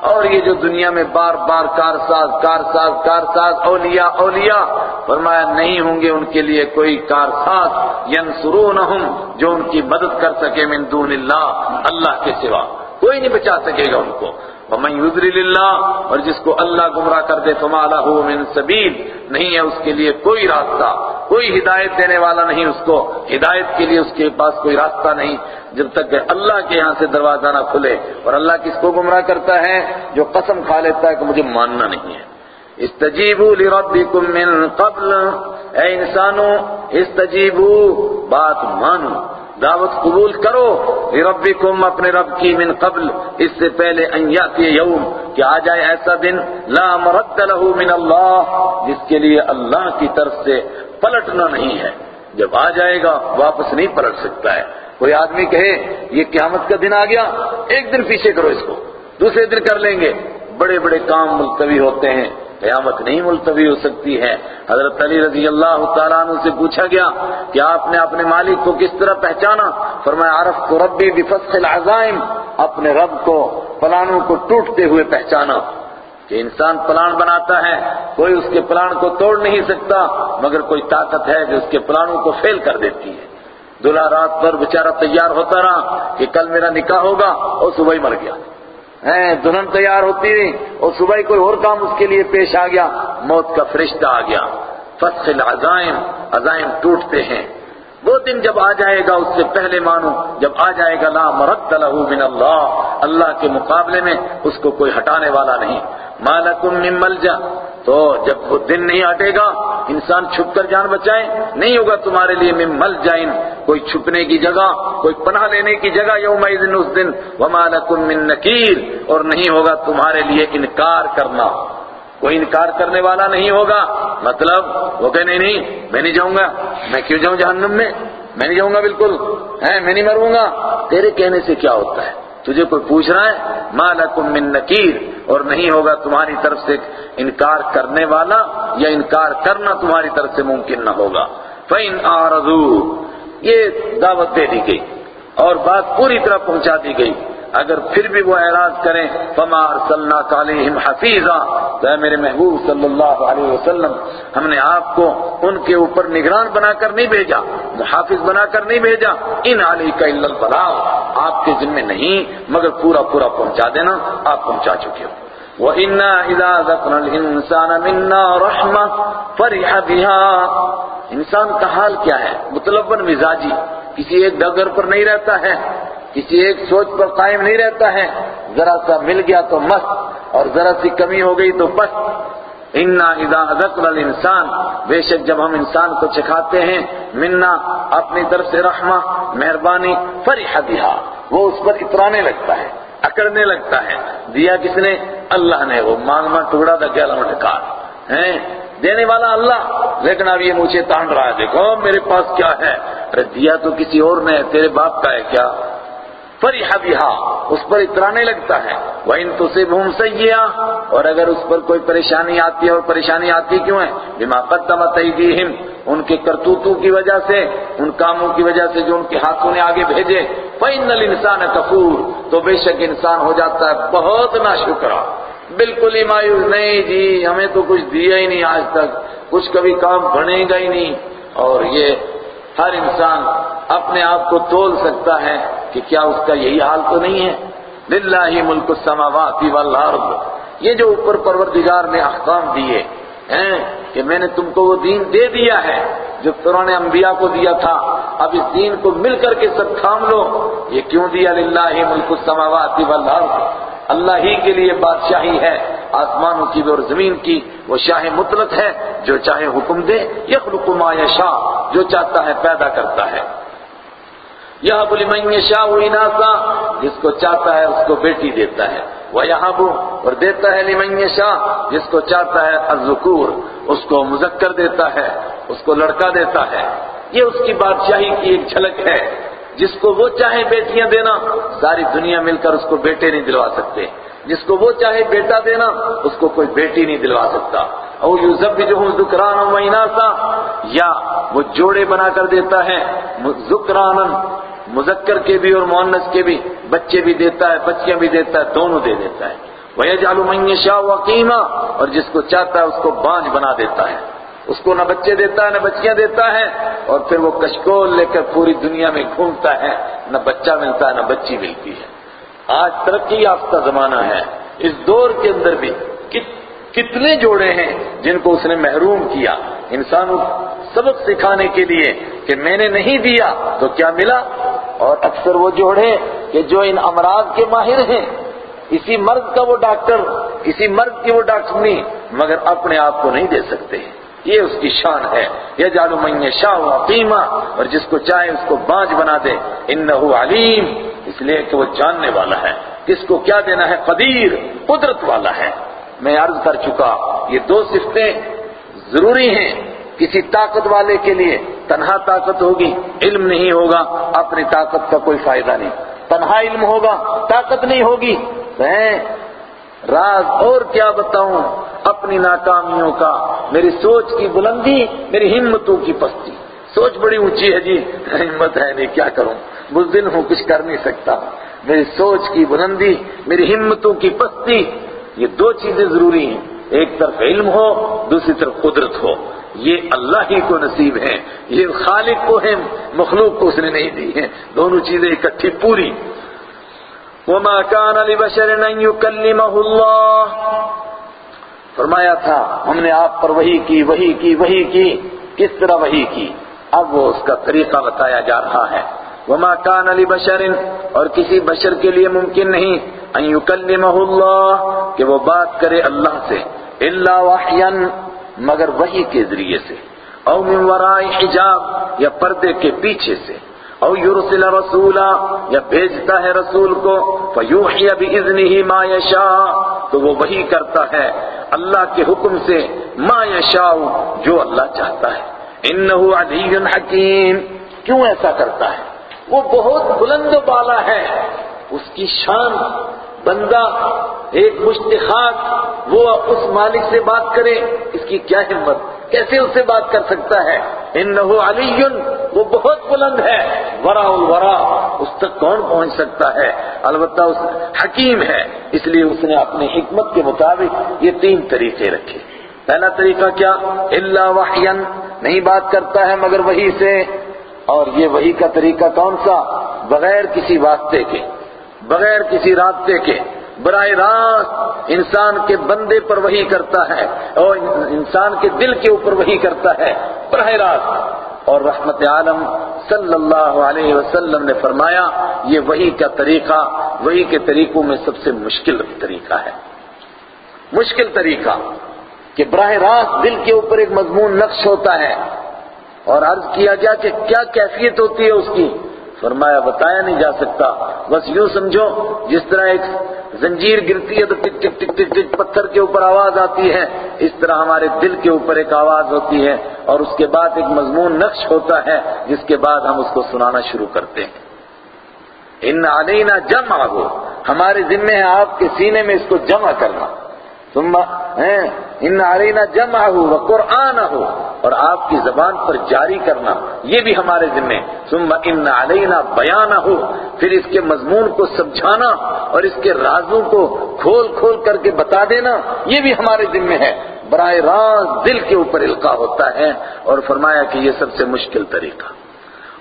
اور یہ جو دنیا میں بار بار کارساز کارساز کارساز، اولیاء اولیاء، فرمایا نہیں ہوں گے ان کے لیے کوئی کارساز۔ ینصرونہم جو ان کی مدد کر سکے من دون اللہ اللہ کے سوا۔ کوئی نہیں بچا سکے گا ان کو۔ ومن يضلل اللہ اور جس کو اللہ گمراہ کر دے، فما له من سبیل، نہیں ہے اس کے لیے کوئی راستہ، کوئی ہدایت دینے والا نہیں اس کو، ہدایت کے لیے اس کے پاس کوئی راستہ نہیں۔ جب تک کہ اللہ کے یہاں سے دروازہ نہ کھلے، اور اللہ کس کو گمراہ کرتا ہے؟ جو قسم کھا لیتا ہے کہ مجھے ماننا نہیں ہے۔ استجیبوا لربکم من قبل۔ اے انسانوں، استجیبوا، بات مانو۔ دعوت قبول کرو۔ لربکم اپنے رب کی من قبل، اس سے پہلے ان یاتی یوم، کہ آ جائے ایسا دن، لا مرد له من اللہ، جس کے لیے اللہ کی طرف سے پلٹنا نہیں ہے۔ جب آ جائے گا، واپس نہیں پلٹ سکتا ہے۔ کوئی آدمی کہے، یہ قیامت کا دن آ گیا، ایک دن پیچھے کرو اس کو، دوسرے دن کر لیں گے۔ بڑے بڑے کام ملتوی ہوتے ہیں۔ قیامت نہیں ملتوی ہو سکتی ہے۔ حضرت علی رضی اللہ تعالیٰ عنہ سے پوچھا گیا کہ آپ نے اپنے مالک کو کس طرح پہچانا؟ فرمایا، عرف تو ربی بفسخ العزائم اپنے رب کو پلانوں کو ٹوٹتے ہوئے پہچانا۔ کہ انسان پلان بناتا ہے، کوئی اس کے پلان کو توڑ نہیں سکتا، مگر کوئی طاقت ہے جو اس کے پلانوں کو فیل کر دیتی ہے۔ دلہا رات پر بیچارہ تیار ہوتا رہا کہ کل میرا نکاح ہوگا اور صبح ہی مر گیا۔ دلہن تیار ہوتی رہی۔ اور صبح ہی کوئی اور کام اس کے لیے پیش آ گیا، موت کا فرشتہ آ گیا۔ فصل عزائم عزائم ٹوٹتے ہیں۔ وہ دن جب آ جائے گا، اس سے پہلے مانو، جب آ جائے گا، لا مرد له من اللہ اللہ کے مقابلے میں اس کو کوئی ہٹانے والا نہیں۔ مالکم من ملجا تو جب وہ دن نہیں ہٹے گا، انسان چھپ کر جان بچائے، نہیں ہوگا تمہارے لیے من مل جائن کوئی چھپنے کی جگہ، کوئی پناہ لینے کی جگہ یوم دن اس دن۔ وما لکم من نکیر، اور نہیں ہوگا تمہارے لیے انکار کرنا۔ کوئی انکار کرنے والا نہیں ہوگا۔ مطلب وہ کہ نہیں نہیں، میں نہیں جاؤں گا۔ میں کیوں جاؤں جہنم میں؟ میں نہیں جاؤں گا بالکل۔ ہے میں نہیں مروں گا۔ تیرے کہنے سے کیا ہوتا ہے؟ تجھے کوئی پوچھ رہا ہے؟ ما لکم من نکیر اور نہیں ہوگا تمہاری طرف سے انکار کرنے والا یا انکار کرنا تمہاری طرف سے ممکن نہ ہوگا۔ فَإِنْ آرَضُوا۔ یہ دعوت دے دی گئی اور بات پوری طرح پہنچا دی گئی۔ اگر پھر بھی وہ اعراض کریں، فما ارسلناک علیہم حفیظا تو اے میرے محبوب صلی اللہ علیہ وسلم، ہم نے آپ کو ان کے اوپر نگران بنا کر نہیں بھیجا، محافظ بنا کر نہیں بھیجا۔ ان علی کا الا البلاغ۔ آپ کے ذمہ نہیں، مگر پورا پورا پہنچا دینا، آپ پہنچا چکے ہو۔ وَإِنَّا إِذَا ذَقْنَا الْإِنسَانَ مِنَّا رَحْمَةً فَرِحَ بِهَا۔ انسان کا حال کیا ہے؟ مطلباً مزاجی، کسی ایک ڈگر پر نہیں رہتا ہے۔ کسی ایک سوچ پر قائم نہیں رہتا ہے، ذرا سا مل گیا تو مست، اور ذرا سی کمی ہو گئی تو پست۔ انا اذا ذکر الانسان بے شک جب ہم انسان کو چکھاتے ہیں، منا اپنی طرف سے رحمہ، مہربانی، فرح بها۔ وہ اس پر اترانے لگتا ہے، اکڑنے لگتا ہے۔ دیا کس نے؟ اللہ نے۔ وہ مانگ مانگ ٹکڑا تھا گیا لٹکار ہیں؟ دینے والا اللہ۔ لیکن اب یہ مجھے تانڈ رہا ہے۔ دیکھو، میرے پاس کیا ہے؟ ارے، دیا تو کسی اور نے، تیرے باپ کا ہے کیا؟ فرح بها، اس پر اترانے لگتا ہے۔ وَإِن تُصِبْهُمْ سَيِّئَةٌ، اور اگر اس پر کوئی پریشانی آتی ہے اور پریشانی آتی کیوں ہے؟ بما قدمت ایدیہم ان کے کرتوتوں کی وجہ سے، ان کاموں کی وجہ سے جو ان کے ہاتھوں نے آگے بھیجے۔ فَإِنَّ الْإِنسَانَ كَفُورٌ تو بے شک انسان ہو جاتا ہے بہت ناشکرا بالکل ہی مایوس، نہیں جی ہمیں تو کچھ دیا ہی نہیں آج تک، کچھ کبھی کام بنے گا ہی نہیں۔ اور یہ ہر انسان اپنے آپ کو تول سکتا ہے کہ کیا اس کا یہی حال تو نہیں ہے؟ للہ ملک السماوات والارض۔ یہ جو اوپر پروردگار نے احکام دیے، ہیں، کہ میں نے تم کو وہ دین دے دیا ہے جو قرآن انبیاء کو دیا تھا۔ اب اس دین کو مل کر کے سب تھام لو۔ یہ کیوں دیا؟ للہ ملک السماوات والارض۔ اللہ ہی کے لیے بادشاہی ہے۔ آسمانوں کی بھی اور زمین کی وہ شاہ مطلق ہے جو چاہے حکم دے، یخلق ما یشاء، جو چاہتا ہے پیدا کرتا ہے۔ یہ بولی من شاہ اناسا، جس کو چاہتا ہے اس کو بیٹی دیتا ہے۔ وہ یہاں اور دیتا ہے لمن شاہ جس کو چاہتا ہے الذکور، اس کو مذکر دیتا ہے، اس کو لڑکا دیتا ہے۔ یہ اس کی بادشاہی کی ایک جھلک ہے۔ جس کو وہ چاہے بیٹیاں دینا، ساری دنیا مل کر اس کو بیٹے نہیں دلوا سکتے۔ جس کو وہ چاہے بیٹا دینا، اس کو کوئی بیٹی نہیں دلوا سکتا۔ او یو زب جو ہوں زکران ویناسا یا وہ جوڑے بنا کر دیتا ہے زکران مذکر کے بھی اور مونس کے بھی، بچے بھی دیتا ہے، بچیاں بھی دیتا ہے، دونوں دے دیتا ہے۔ وہ جالو من شاہ وقیمہ اور جس کو چاہتا ہے، اس کو بانج بنا دیتا ہے۔ اس کو نہ بچے دیتا ہے، نہ بچیاں دیتا ہے، اور پھر وہ کشکول لے کر پوری دنیا میں گھومتا ہے۔ نہ بچہ ملتا ہے، نہ بچی ملتی ہے۔ آج ترقی یافتہ زمانہ ہے۔ اس دور کے اندر بھی کتنے جوڑے ہیں جن کو اس نے محروم کیا۔ انسانوں سبق سکھانے کے لیے کہ میں نے نہیں دیا تو کیا ملا؟ اور اکثر وہ جوڑے کہ جو ان امراض کے ماہر ہیں۔ اسی مرض کا وہ ڈاکٹر، اسی مرض کی وہ ڈاکٹرنی مگر اپنے آپ کو نہیں دے سکتے۔ یہ اس کی شان ہے۔ یہ جالو من شاہ قیمہ اور جس کو چاہے اس کو بانج بنا دے۔ انہو علیم۔ اس لیے کہ وہ جاننے والا ہے، کس کو کیا دینا ہے، قدیر، قدرت والا ہے۔ میں عرض کر چکا، یہ دو صفتیں ضروری ہیں۔ کسی طاقت والے کے لیے تنہا طاقت ہوگی، علم نہیں ہوگا، اپنی طاقت کا کوئی فائدہ نہیں۔ تنہا علم ہوگا، طاقت نہیں ہوگی۔ میں راز اور کیا بتاؤں، اپنی ناکامیوں کا، میری سوچ کی بلندی، میری ہمتوں کی پستی۔ سوچ بڑی اونچی ہے جی ہمت ہے نہیں، کیا کروں؟ بزدل ہوں، کچھ کر نہیں سکتا۔ میری سوچ کی بلندی، میری ہمتوں کی پستی، یہ دو چیزیں ضروری ہیں۔ ایک طرف علم ہو، دوسری طرف قدرت ہو۔ یہ اللہ ہی کو نصیب ہے یہ خالق کو ہے مخلوق کو اس نے نہیں دی ہے دونوں چیزیں اکٹھی پوری۔ وما كان لبشر ان يكلمه الله۔ فرمایا تھا، ہم نے آپ پر وہی کی وہی کی وہی کی۔ کس طرح وہی کی؟ اب وہ اس کا طریقہ بتایا جا رہا ہے۔ وما كان لبشر، اور کسی بشر کے لیے ممکن نہیں ان يكلمه الله، کہ وہ بات کرے اللہ سے، الا وحيا مگر وحی کے ذریعے سے، او من وراء حجاب، یا پردے کے پیچھے سے، او یرسل رسولا، یا بھیجتا ہے رسول کو، فیوحی بإذنہ ما یشاء، تو وہ وہی کرتا ہے اللہ کے حکم سے ما یشاء، جو اللہ چاہتا ہے۔ انہو علی حکیم، کیوں ایسا کرتا ہے؟ وہ بہت بلند بالا ہے۔ اس کی شان، بندہ، ایک مشتخات وہ اس مالک سے بات کرے، اس کی کیا ہمت؟ کیسے اس سے بات کر سکتا ہے؟ انہو علی، وہ بہت بلند ہے۔ ورا الورا اس تک کون پہنچ سکتا ہے؟ البتہ اس حکیم ہے۔ اس لیے اس نے اپنی حکمت کے مطابق یہ تین طریقے رکھے۔ پہلا طریقہ کیا؟ اللہ وحین نہیں بات کرتا ہے مگر وہی سے۔ اور یہ وہی کا طریقہ کون سا؟ بغیر کسی واسطے کے، بغیر کسی رابطے کے۔ براہ راست انسان کے بندے پر وہی کرتا ہے اور انسان کے دل کے اوپر وہی کرتا ہے۔ براہ راست۔ اور رحمت عالم صلی اللہ علیہ وسلم نے فرمایا، یہ وہی کا طریقہ، وہی کے طریقوں میں سب سے مشکل طریقہ ہے۔ مشکل طریقہ کہ براہ راست دل کے اوپر ایک مضمون نقش ہوتا ہے۔ اور عرض کیا گیا کہ کیا کیفیت ہوتی ہے اس کی؟ فرمایا، بتایا نہیں جا سکتا۔ بس یوں سمجھو، جس طرح ایک زنجیر گرتی ہے تو ٹک ٹک ٹک ٹک ٹک پتھر کے اوپر آواز آتی ہے۔ اس طرح ہمارے دل کے اوپر ایک آواز ہوتی ہے اور اس کے بعد ایک مضمون نقش ہوتا ہے، جس کے بعد ہم اس کو سنانا شروع کرتے ہیں۔ ان علینا جمع ہو۔ ہمارے ذمے ہے آپ کے سینے میں اس کو جمع کرنا۔ ثم ان علینا جمع ہو قرآن ہو اور آپ کی زبان پر جاری کرنا، یہ بھی ہمارے ذمہ ثم ان علینا بیان ہو پھر اس کے مضمون کو سمجھانا اور اس کے رازوں کو کھول کھول کر کے بتا دینا، یہ بھی ہمارے ذمہ ہے۔ براہ راست دل کے اوپر القاع ہوتا ہے اور فرمایا کہ یہ سب سے مشکل طریقہ۔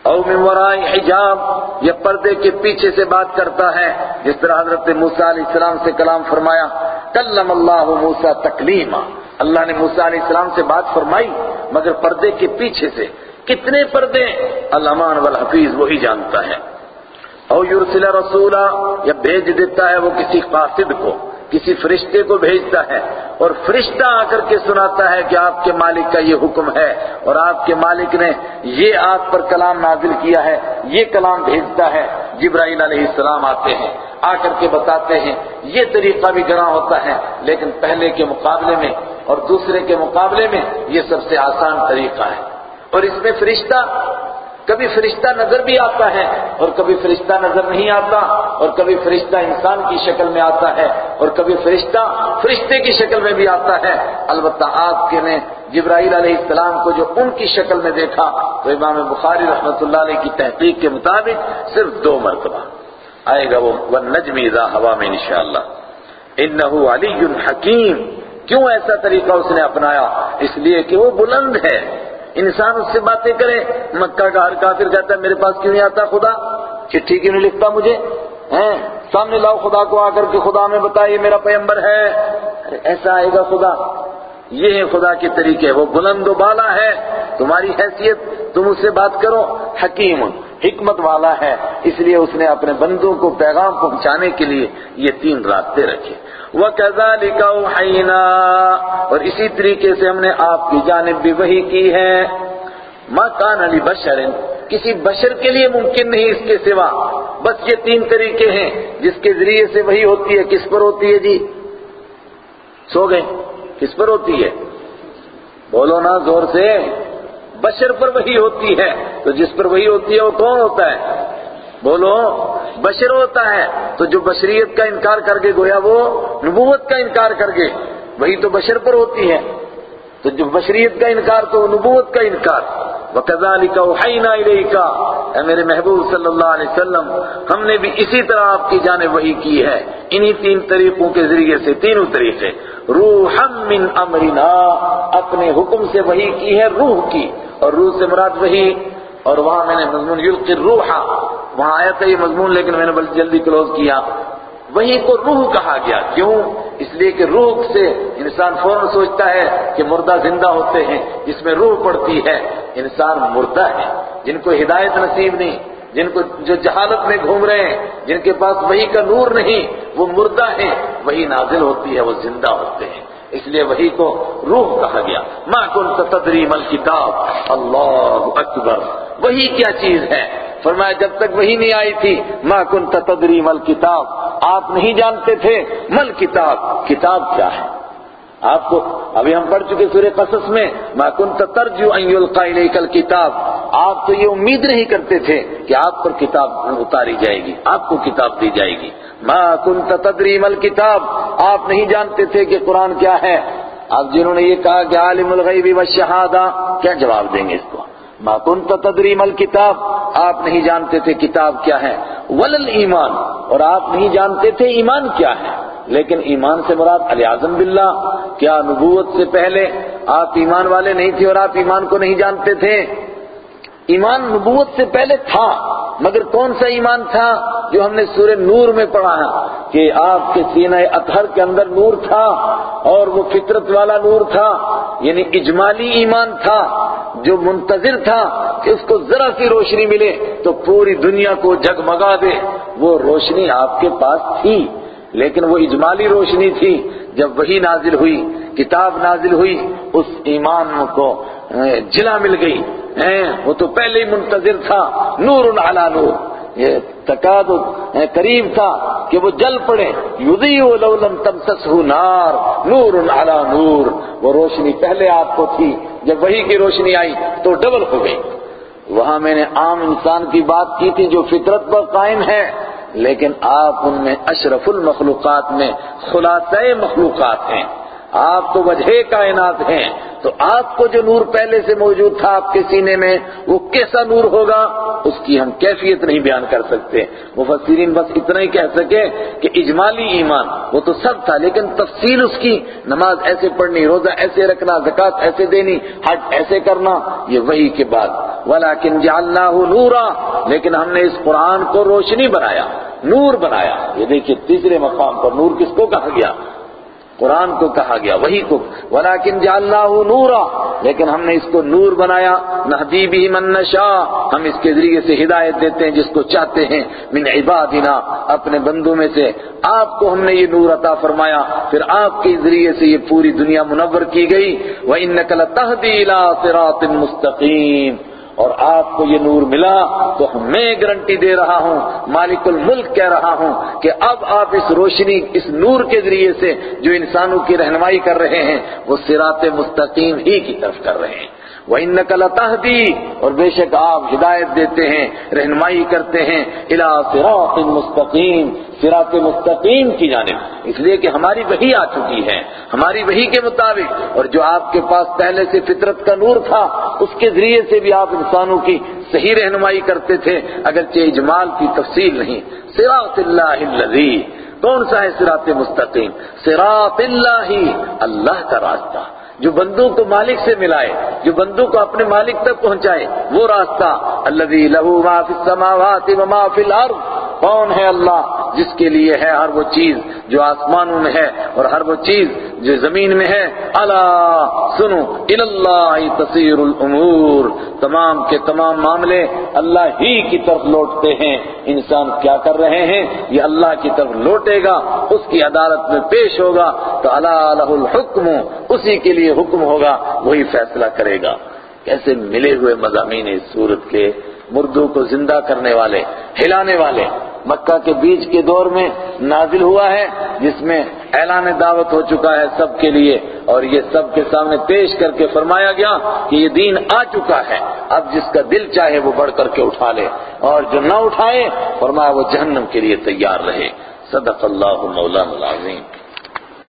او من وراء حجاب، یہ پردے کے پیچھے سے بات کرتا ہے، جس طرح حضرت موسیٰ علیہ السلام سے کلام فرمایا کلم اللہ موسا تکلیما۔ اللہ نے موسا علیہ السلام سے بات فرمائی، مگر پردے کے پیچھے سے۔ کتنے پردے؟ الامان والحفیظ وہی جانتا ہے۔ او یرسل رسولا، یا بھیج دیتا ہے وہ کسی قاصد کو۔ کسی فرشتے کو بھیجتا ہے اور فرشتہ آ کر کے سناتا ہے کہ آپ کے مالک کا یہ حکم ہے اور آپ کے مالک نے یہ آپ پر کلام نازل کیا ہے، یہ کلام بھیجتا ہے۔ جبرائیل علیہ السلام آتے ہیں، آ کر کے بتاتے ہیں، یہ طریقہ بھی گراں ہوتا ہے، لیکن پہلے کے مقابلے میں اور دوسرے کے مقابلے میں یہ سب سے آسان طریقہ ہے۔ اور اس میں فرشتہ کبھی فرشتہ نظر بھی آتا ہے اور کبھی فرشتہ نظر نہیں آتا اور کبھی فرشتہ انسان کی شکل میں آتا ہے اور کبھی فرشتہ فرشتے کی شکل میں بھی آتا ہے۔ البتہ آپ کے نے جبرائیل علیہ السلام کو جو ان کی شکل میں دیکھا، تو امام بخاری رحمۃ اللہ علیہ کی تحقیق کے مطابق صرف دو مرتبہ آئے گا وہ نجمی اذا ہوا میں انشاءاللہ۔ انہو علی الحکیم کیوں ایسا طریقہ اس نے اپنایا؟ اس لیے کہ وہ بلند ہے۔ انسان اس سے باتیں کرے، مکہ کا ہر کافر کہتا ہے، میرے پاس کیوں نہیں آتا خدا؟ چٹھی کیوں نہیں لکھتا مجھے؟ سامنے لاؤ خدا کو آ کر کے خدا میں بتائیے میرا پیمبر ہے۔ ایسا آئے گا خدا۔ یہ ہے خدا کے طریقے، وہ بلند و بالا ہے۔ تمہاری حیثیت، تم اس سے بات کرو۔ حکیم، حکمت والا ہے۔ اس لیے اس نے اپنے بندوں کو پیغام پہنچانے کے لیے یہ تین راستے رکھے۔ وَكَذَلِكَ أَوْحَيْنَا۔ اور اسی طریقے سے ہم نے آپ کی جانب بھی وہی کی ہے۔ مَا كَانَ لِبَشَرٍ۔ کسی بشر کے لیے ممکن نہیں اس کے سوا۔ بس یہ تین طریقے ہیں۔ جس کے ذریعے سے وہی ہوتی ہے، کس پر ہوتی ہے جی؟ سو گئے۔ کس پر ہوتی ہے؟ بولو نا زور سے۔ بشر پر وہی ہوتی ہے۔ تو جس پر وہی ہوتی ہے، وہ کون ہوتا ہے؟ بولو، بشر ہوتا ہے، تو جو بشریت کا انکار کر کے گویا وہ نبوت کا انکار کر کے، وہی تو بشر پر ہوتی ہے۔ تو جو بشریت کا انکار تو نبوت کا انکار۔ وَكَذَلِكَ وَحَيْنَا إِلَيْكَ۔ اے میرے محبوب صلی اللہ علیہ وسلم، ہم نے بھی اسی طرح آپ کی جانب وہی کی ہے۔ انہی تین طریقوں کے ذریعے سے، تینوں طریقے۔ روحم من امرنا، اپنے حکم سے وہی کی ہے، روح کی۔ اور روح سے مراد وہی اور وہاں میں نے مضمون یلقی روحا وہاں آیا تھا یہ مضمون، لیکن میں نے بلکہ جلدی کلوز کیا۔ وہی کو روح کہا گیا۔ کیوں؟ اس لیے کہ روح سے انسان فوراً سوچتا ہے کہ مردہ زندہ ہوتے ہیں، جس میں روح پڑتی ہے۔ انسان مردہ ہے، جن کو ہدایت نصیب نہیں، جن کو جو جہالت میں گھوم رہے ہیں، جن کے پاس وہی کا نور نہیں، وہ مردہ ہیں۔ وہی نازل ہوتی ہے، وہ زندہ ہوتے ہیں۔ اس لیے وہی کو روح کہا گیا۔ ما کنت تدری مل کتاب اللہ اکبر۔ وہی کیا چیز ہے؟ فرمایا، جب تک وہی نہیں آئی تھی، ما کنت تدری مل کتاب آپ نہیں جانتے تھے مل کتاب کتاب کیا ہے؟ آپ کو، ابھی ہم پڑھ چکے سورہ قصص میں، ما کنت ترجو ان یلقا الیک الکتاب آپ تو یہ امید نہیں کرتے تھے کہ آپ پر کتاب اتاری جائے گی، آپ کو کتاب دی جائے گی۔ ما کنت تدری مل کتاب آپ نہیں جانتے تھے کہ قرآن کیا ہے۔ اب جنہوں نے یہ کہا کہ عالم الغیب والشہادہ، کیا جواب دیں گے اس کو؟ ما كنت تدری مل کتاب آپ نہیں جانتے تھے کتاب کیا ہے۔ ولل ایمان، اور آپ نہیں جانتے تھے ایمان کیا ہے۔ لیکن ایمان سے مراد علی اعظم باللہ، کیا نبوت سے پہلے آپ ایمان والے نہیں تھے اور آپ ایمان کو نہیں جانتے تھے؟ ایمان نبوت سے پہلے تھا۔ مگر کون سا ایمان تھا جو ہم نے سورہ نور میں پڑھا ہے کہ آپ کے سینہ اطہر کے اندر نور تھا اور وہ فطرت والا نور تھا یعنی اجمالی ایمان تھا جو منتظر تھا کہ اس کو ذرا سی روشنی ملے تو پوری دنیا کو جگمگا دے۔ وہ روشنی آپ کے پاس تھی، لیکن وہ اجمالی روشنی تھی۔ جب وہی نازل ہوئی، کتاب نازل ہوئی، اس ایمان کو جلا مل گئی۔ وہ تو پہلے ہی منتظر تھا نور علی نور۔ یہ تقاد قریب تھا کہ وہ جل پڑے۔ یضیع لو لم تمسسہ نار نور علی نور۔ وہ روشنی پہلے آپ کو تھی، جب وہی کی روشنی آئی تو ڈبل ہو گئی۔ وہاں میں نے عام انسان کی بات کی تھی جو فطرت پر قائم ہے، لیکن آپ ان میں اشرف المخلوقات میں خلاصہ مخلوقات ہیں۔ آپ تو وجہ کائنات ہیں۔ تو آپ کو جو نور پہلے سے موجود تھا آپ کے سینے میں، وہ کیسا نور ہوگا؟ اس کی ہم کیفیت نہیں بیان کر سکتے۔ مفسرین بس اتنا ہی کہہ سکے کہ اجمالی ایمان، وہ تو سب تھا، لیکن تفصیل اس کی، نماز ایسے پڑھنی، روزہ ایسے رکھنا زکوٰۃ ایسے دینی، حج ایسے کرنا، یہ وہی کے بعد۔ ولیکن جعلناہ نورا، لیکن ہم نے اس قرآن کو روشنی بنایا، نور بنایا۔ یہ دیکھیے تیسرے مقام پر نور کس کو کہا گیا؟ قرآن کو کہا گیا، وہی کو۔ ولیکن جعلناہ نورا۔ لیکن ہم نے اس کو نور بنایا۔ نہدی بھی من نشاء۔ ہم اس کے ذریعے سے ہدایت دیتے ہیں جس کو چاہتے ہیں۔ من عبادنا۔ اپنے بندوں میں سے۔ آپ کو ہم نے یہ نور عطا فرمایا۔ پھر آپ کے ذریعے سے یہ پوری دنیا منور کی گئی۔ وَإِنَّكَ لَتَهْدِي إِلَىٰ صِرَاطٍ مُسْتَقِيمٍ۔ اور آپ کو یہ نور ملا تو میں گارنٹی دے رہا ہوں، مالک الملک کہہ رہا ہوں کہ اب آپ اس روشنی، اس نور کے ذریعے سے جو انسانوں کی رہنمائی کر رہے ہیں، وہ سرات مستقیم ہی کی طرف کر رہے ہیں۔ وہ ان نقل اور بے شک آپ ہدایت دیتے ہیں، رہنمائی کرتے ہیں الا صراط مستقیم صراط مستقیم کی جانب۔ اس لیے کہ ہماری وہی آ چکی ہے۔ ہماری وہی کے مطابق اور جو آپ کے پاس پہلے سے فطرت کا نور تھا، اس کے ذریعے سے بھی آپ انسانوں کی صحیح رہنمائی کرتے تھے، اگرچہ اجمال کی تفصیل نہیں۔ صراط اللہ الذی کون سا ہے صراط مستقیم صراط اللہ اللہ کا راستہ۔ جو بندوں کو مالک سے ملائے، جو بندوں کو اپنے مالک تک پہنچائے، وہ راستہ اللہ لہو ما فی السماوات و ما فی الارض کون ہے اللہ جس کے لیے ہے ہر وہ چیز جو آسمانوں میں ہے اور ہر وہ چیز جو زمین میں ہے؟ اللہ سنو اللہ تصیر الامور۔ تمام کے تمام معاملے اللہ ہی کی طرف لوٹتے ہیں۔ انسان کیا کر رہے ہیں؟ یہ اللہ کی طرف لوٹے گا، اس کی عدالت میں پیش ہوگا۔ تو اللہ الحکم، اسی کے لیے حکم ہوگا، وہی فیصلہ کرے گا۔ کیسے ملے ہوئے مضامین اس صورت کے؟ مردوں کو زندہ کرنے والے، ہلانے والے۔ مکہ کے بیچ کے دور میں نازل ہوا ہے، جس میں اعلان دعوت ہو چکا ہے سب کے لیے۔ اور یہ سب کے سامنے پیش کر کے فرمایا گیا کہ یہ دین آ چکا ہے۔ اب جس کا دل چاہے وہ بڑھ کر کے اٹھا لے۔ اور جو نہ اٹھائے، فرمایا وہ جہنم کے لیے تیار رہے۔ صدق اللہ مولانا العظیم۔